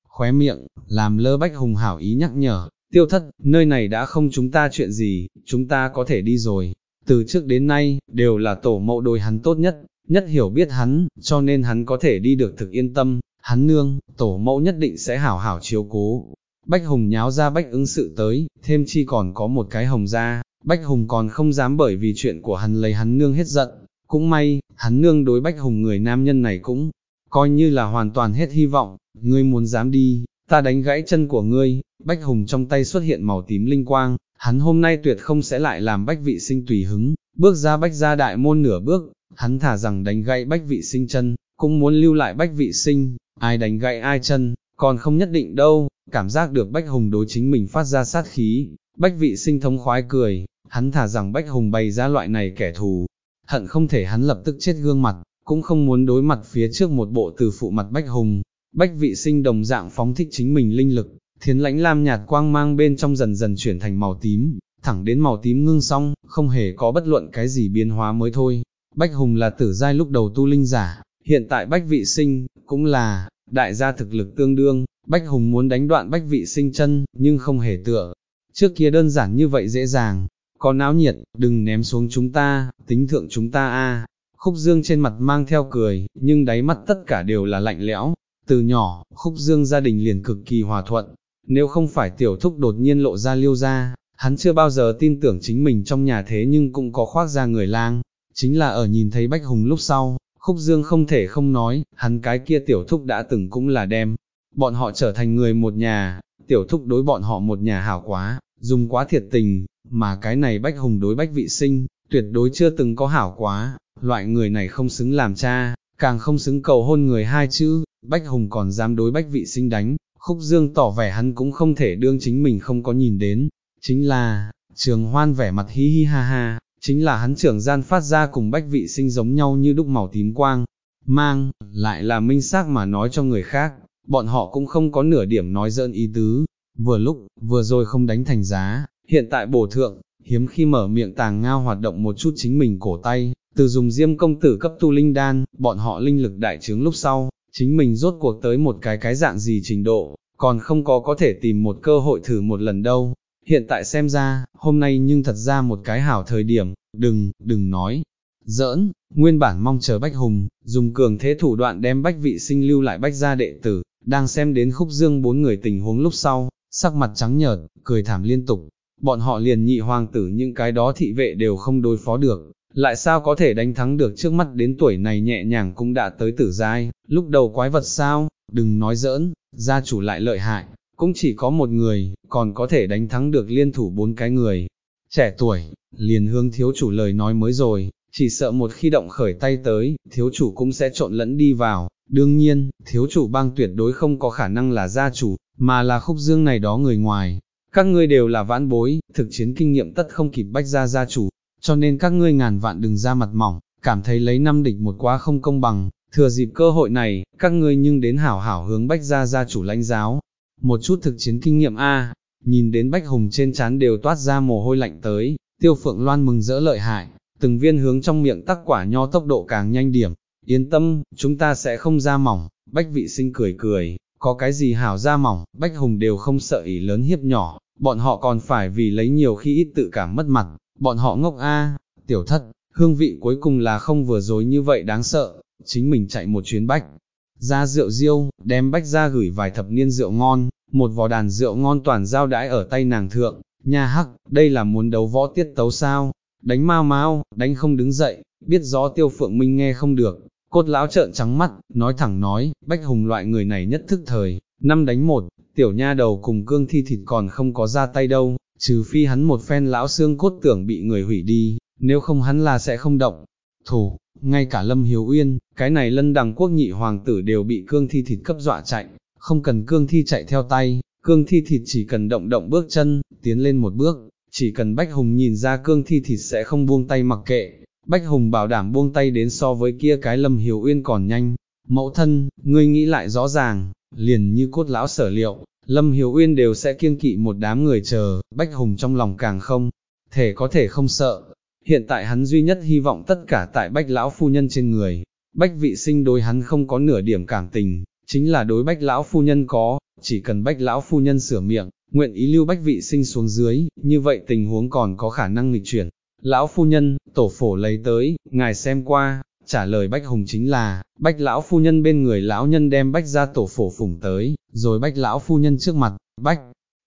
khóe miệng, làm lơ bách hùng hảo ý nhắc nhở, tiêu thất, nơi này đã không chúng ta chuyện gì, chúng ta có thể đi rồi, từ trước đến nay, đều là tổ mẫu đôi hắn tốt nhất, nhất hiểu biết hắn, cho nên hắn có thể đi được thực yên tâm, hắn nương, tổ mẫu nhất định sẽ hảo hảo chiếu cố. Bách Hùng nháo ra Bách ứng sự tới, thêm chi còn có một cái hồng ra, Bách Hùng còn không dám bởi vì chuyện của hắn lấy hắn nương hết giận, cũng may, hắn nương đối Bách Hùng người nam nhân này cũng, coi như là hoàn toàn hết hy vọng, ngươi muốn dám đi, ta đánh gãy chân của ngươi, Bách Hùng trong tay xuất hiện màu tím linh quang, hắn hôm nay tuyệt không sẽ lại làm Bách vị sinh tùy hứng, bước ra Bách ra đại môn nửa bước, hắn thả rằng đánh gãy Bách vị sinh chân, cũng muốn lưu lại Bách vị sinh, ai đánh gãy ai chân, còn không nhất định đâu, cảm giác được Bách Hùng đối chính mình phát ra sát khí, Bách vị sinh thống khoái cười, hắn thả rằng Bách Hùng bày ra loại này kẻ thù, hận không thể hắn lập tức chết gương mặt, cũng không muốn đối mặt phía trước một bộ từ phụ mặt Bách Hùng. Bách vị sinh đồng dạng phóng thích chính mình linh lực, thiến lãnh lam nhạt quang mang bên trong dần dần chuyển thành màu tím, thẳng đến màu tím ngưng xong, không hề có bất luận cái gì biến hóa mới thôi. Bách Hùng là tử giai lúc đầu tu linh giả, hiện tại Bách vị sinh, cũng là, đại gia thực lực tương đương, Bách Hùng muốn đánh đoạn Bách vị sinh chân, nhưng không hề tựa. Trước kia đơn giản như vậy dễ dàng, có náo nhiệt, đừng ném xuống chúng ta, tính thượng chúng ta a. Khúc Dương trên mặt mang theo cười, nhưng đáy mắt tất cả đều là lạnh lẽo. Từ nhỏ, Khúc Dương gia đình liền cực kỳ hòa thuận, nếu không phải tiểu thúc đột nhiên lộ ra liêu ra, hắn chưa bao giờ tin tưởng chính mình trong nhà thế nhưng cũng có khoác ra người lang. Chính là ở nhìn thấy Bách Hùng lúc sau, Khúc Dương không thể không nói, hắn cái kia tiểu thúc đã từng cũng là đem. Bọn họ trở thành người một nhà, tiểu thúc đối bọn họ một nhà hảo quá, dùng quá thiệt tình, mà cái này Bách Hùng đối Bách Vị Sinh, tuyệt đối chưa từng có hảo quá, loại người này không xứng làm cha, càng không xứng cầu hôn người hai chữ, Bách Hùng còn dám đối Bách Vị Sinh đánh, Khúc Dương tỏ vẻ hắn cũng không thể đương chính mình không có nhìn đến, chính là, trường hoan vẻ mặt hi hi ha ha, chính là hắn trưởng gian phát ra cùng Bách Vị Sinh giống nhau như đúc màu tím quang, mang, lại là minh xác mà nói cho người khác, bọn họ cũng không có nửa điểm nói dỡn ý tứ, vừa lúc, vừa rồi không đánh thành giá, hiện tại bổ thượng, hiếm khi mở miệng tàng ngao hoạt động một chút chính mình cổ tay, từ dùng diêm công tử cấp tu linh đan, bọn họ linh lực đại trướng lúc sau, chính mình rốt cuộc tới một cái cái dạng gì trình độ, còn không có có thể tìm một cơ hội thử một lần đâu. Hiện tại xem ra, hôm nay nhưng thật ra một cái hảo thời điểm, đừng, đừng nói. Giỡn, nguyên bản mong chờ Bách Hùng, dùng cường thế thủ đoạn đem Bách vị sinh lưu lại Bách gia đệ tử, đang xem đến khúc dương bốn người tình huống lúc sau, sắc mặt trắng nhợt, cười thảm liên tục, bọn họ liền nhị hoàng tử những cái đó thị vệ đều không đối phó được, lại sao có thể đánh thắng được trước mắt đến tuổi này nhẹ nhàng cũng đã tới tử giai, lúc đầu quái vật sao, đừng nói giỡn, gia chủ lại lợi hại, cũng chỉ có một người, còn có thể đánh thắng được liên thủ bốn cái người. Trẻ tuổi, liền hướng thiếu chủ lời nói mới rồi, chỉ sợ một khi động khởi tay tới, thiếu chủ cũng sẽ trộn lẫn đi vào, đương nhiên, thiếu chủ bang tuyệt đối không có khả năng là gia chủ, mà là khúc dương này đó người ngoài. Các ngươi đều là vãn bối, thực chiến kinh nghiệm tất không kịp bách gia gia chủ, cho nên các ngươi ngàn vạn đừng ra mặt mỏng, cảm thấy lấy năm địch một quá không công bằng, thừa dịp cơ hội này, các ngươi nhưng đến hảo hảo hướng bách gia gia chủ lãnh giáo. Một chút thực chiến kinh nghiệm A, nhìn đến bách hùng trên trán đều toát ra mồ hôi lạnh tới, tiêu phượng loan mừng rỡ lợi hại, từng viên hướng trong miệng tắc quả nho tốc độ càng nhanh điểm, yên tâm, chúng ta sẽ không ra mỏng, bách vị sinh cười cười, có cái gì hảo ra mỏng, bách hùng đều không sợ ý lớn hiếp nhỏ, bọn họ còn phải vì lấy nhiều khi ít tự cảm mất mặt, bọn họ ngốc a, tiểu thất, hương vị cuối cùng là không vừa dối như vậy đáng sợ, chính mình chạy một chuyến bách, ra rượu riêu, đem bách ra gửi vài thập niên rượu ngon, một vò đàn rượu ngon toàn giao đãi ở tay nàng thượng, nha hắc, đây là muốn đấu võ tiết tấu sao, đánh mau mau, đánh không đứng dậy, biết rõ tiêu phượng minh nghe không được, cốt lão trợn trắng mắt, nói thẳng nói, bách hùng loại người này nhất thức thời, năm đánh một, tiểu nha đầu cùng cương thi thịt còn không có ra tay đâu, trừ phi hắn một phen lão xương cốt tưởng bị người hủy đi, nếu không hắn là sẽ không động. Thủ, ngay cả Lâm Hiếu Uyên, cái này lân đằng quốc nhị hoàng tử đều bị cương thi thịt cấp dọa chạy, không cần cương thi chạy theo tay, cương thi thịt chỉ cần động động bước chân, tiến lên một bước, chỉ cần Bách Hùng nhìn ra cương thi thịt sẽ không buông tay mặc kệ, Bách Hùng bảo đảm buông tay đến so với kia cái Lâm Hiếu Uyên còn nhanh, mẫu thân, ngươi nghĩ lại rõ ràng, liền như cốt lão sở liệu, Lâm Hiếu Uyên đều sẽ kiêng kỵ một đám người chờ, Bách Hùng trong lòng càng không, thể có thể không sợ. Hiện tại hắn duy nhất hy vọng tất cả tại Bách Lão Phu Nhân trên người, Bách Vị Sinh đối hắn không có nửa điểm cảm tình, chính là đối Bách Lão Phu Nhân có, chỉ cần Bách Lão Phu Nhân sửa miệng, nguyện ý lưu Bách Vị Sinh xuống dưới, như vậy tình huống còn có khả năng nghịch chuyển. Lão Phu Nhân, tổ phổ lấy tới, ngài xem qua, trả lời Bách Hùng chính là, Bách Lão Phu Nhân bên người Lão Nhân đem Bách ra tổ phổ phủng tới, rồi Bách Lão Phu Nhân trước mặt, Bách.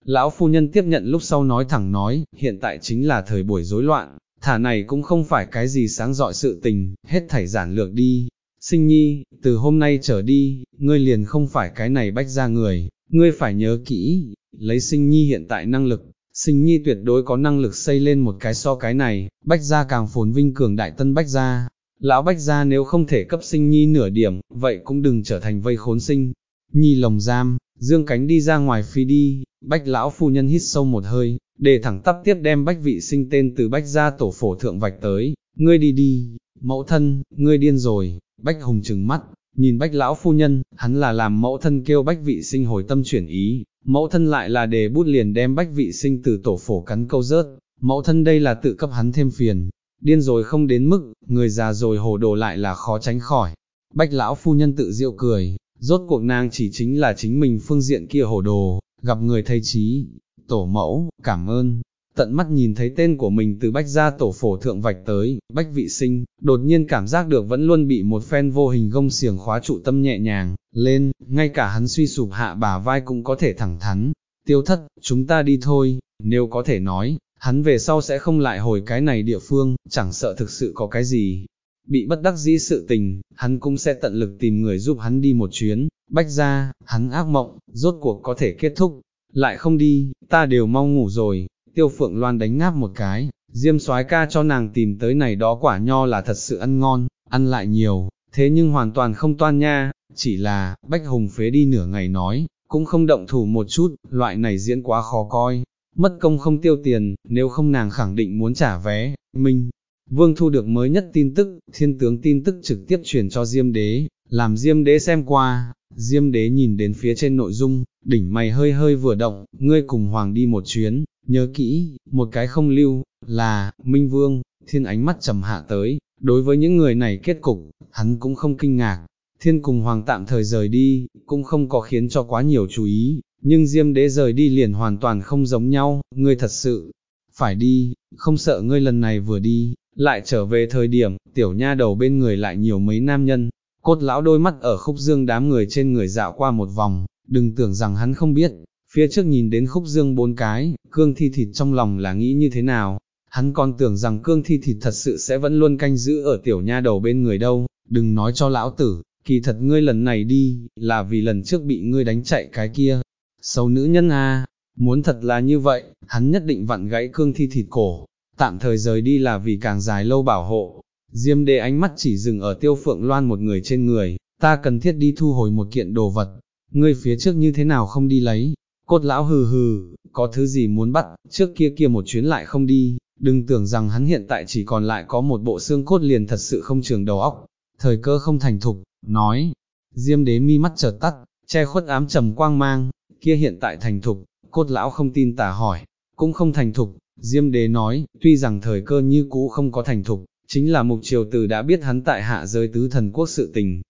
Lão Phu Nhân tiếp nhận lúc sau nói thẳng nói, hiện tại chính là thời buổi rối loạn, thả này cũng không phải cái gì sáng dọi sự tình, hết thảy giản lược đi. Sinh nhi, từ hôm nay trở đi, ngươi liền không phải cái này bách ra người, ngươi phải nhớ kỹ, lấy sinh nhi hiện tại năng lực, sinh nhi tuyệt đối có năng lực xây lên một cái so cái này, bách ra càng phồn vinh cường đại tân bách ra, Lão Bách gia nếu không thể cấp sinh nhi nửa điểm, vậy cũng đừng trở thành vây khốn sinh. Nhi lồng giam, dương cánh đi ra ngoài phi đi, Bách lão phu nhân hít sâu một hơi, để thẳng tắp tiếp đem Bách vị sinh tên từ Bách gia tổ phổ thượng vạch tới, ngươi đi đi, mẫu thân, ngươi điên rồi, Bách Hùng trừng mắt, nhìn Bách lão phu nhân, hắn là làm mẫu thân kêu Bách vị sinh hồi tâm chuyển ý, mẫu thân lại là đề bút liền đem Bách vị sinh từ tổ phổ cắn câu rớt, mẫu thân đây là tự cấp hắn thêm phiền, điên rồi không đến mức, người già rồi hồ đồ lại là khó tránh khỏi. Bách lão phu nhân tự diệu cười, rốt cuộc nàng chỉ chính là chính mình phương diện kia hồ đồ, gặp người thay trí, tổ mẫu, cảm ơn, tận mắt nhìn thấy tên của mình từ bách gia tổ phổ thượng vạch tới, bách vị sinh, đột nhiên cảm giác được vẫn luôn bị một phen vô hình gông xiềng khóa trụ tâm nhẹ nhàng, lên, ngay cả hắn suy sụp hạ bà vai cũng có thể thẳng thắn, tiêu thất, chúng ta đi thôi, nếu có thể nói, hắn về sau sẽ không lại hồi cái này địa phương, chẳng sợ thực sự có cái gì. Bị bất đắc dĩ sự tình, hắn cũng sẽ tận lực tìm người giúp hắn đi một chuyến, bách ra, hắn ác mộng, rốt cuộc có thể kết thúc, lại không đi, ta đều mau ngủ rồi, tiêu phượng loan đánh ngáp một cái, diêm soái ca cho nàng tìm tới này đó quả nho là thật sự ăn ngon, ăn lại nhiều, thế nhưng hoàn toàn không toan nha, chỉ là, bách hùng phế đi nửa ngày nói, cũng không động thủ một chút, loại này diễn quá khó coi, mất công không tiêu tiền, nếu không nàng khẳng định muốn trả vé, minh. Vương thu được mới nhất tin tức, thiên tướng tin tức trực tiếp truyền cho Diêm Đế, làm Diêm Đế xem qua, Diêm Đế nhìn đến phía trên nội dung, đỉnh mày hơi hơi vừa động, ngươi cùng Hoàng đi một chuyến, nhớ kỹ, một cái không lưu, là, Minh Vương, thiên ánh mắt trầm hạ tới, đối với những người này kết cục, hắn cũng không kinh ngạc, thiên cùng Hoàng tạm thời rời đi, cũng không có khiến cho quá nhiều chú ý, nhưng Diêm Đế rời đi liền hoàn toàn không giống nhau, ngươi thật sự, phải đi, không sợ ngươi lần này vừa đi, lại trở về thời điểm, tiểu nha đầu bên người lại nhiều mấy nam nhân, cốt lão đôi mắt ở khúc dương đám người trên người dạo qua một vòng, đừng tưởng rằng hắn không biết, phía trước nhìn đến khúc dương bốn cái, cương thi thịt trong lòng là nghĩ như thế nào, hắn còn tưởng rằng cương thi thịt thật sự sẽ vẫn luôn canh giữ ở tiểu nha đầu bên người đâu, đừng nói cho lão tử, kỳ thật ngươi lần này đi, là vì lần trước bị ngươi đánh chạy cái kia, sâu nữ nhân a muốn thật là như vậy, hắn nhất định vặn gãy cương thi thịt cổ, tạm thời rời đi là vì càng dài lâu bảo hộ. Diêm đế ánh mắt chỉ dừng ở tiêu phượng loan một người trên người, ta cần thiết đi thu hồi một kiện đồ vật, ngươi phía trước như thế nào không đi lấy, cốt lão hừ hừ, có thứ gì muốn bắt, trước kia kia một chuyến lại không đi, đừng tưởng rằng hắn hiện tại chỉ còn lại có một bộ xương cốt liền thật sự không trường đầu óc, thời cơ không thành thục, nói, diêm đế mi mắt chợt tắt, che khuất ám trầm quang mang, kia hiện tại thành thục, cốt lão không tin tà hỏi, cũng không thành thục, Diêm đế nói, tuy rằng thời cơ như cũ không có thành thục, chính là mục triều tử đã biết hắn tại hạ giới tứ thần quốc sự tình,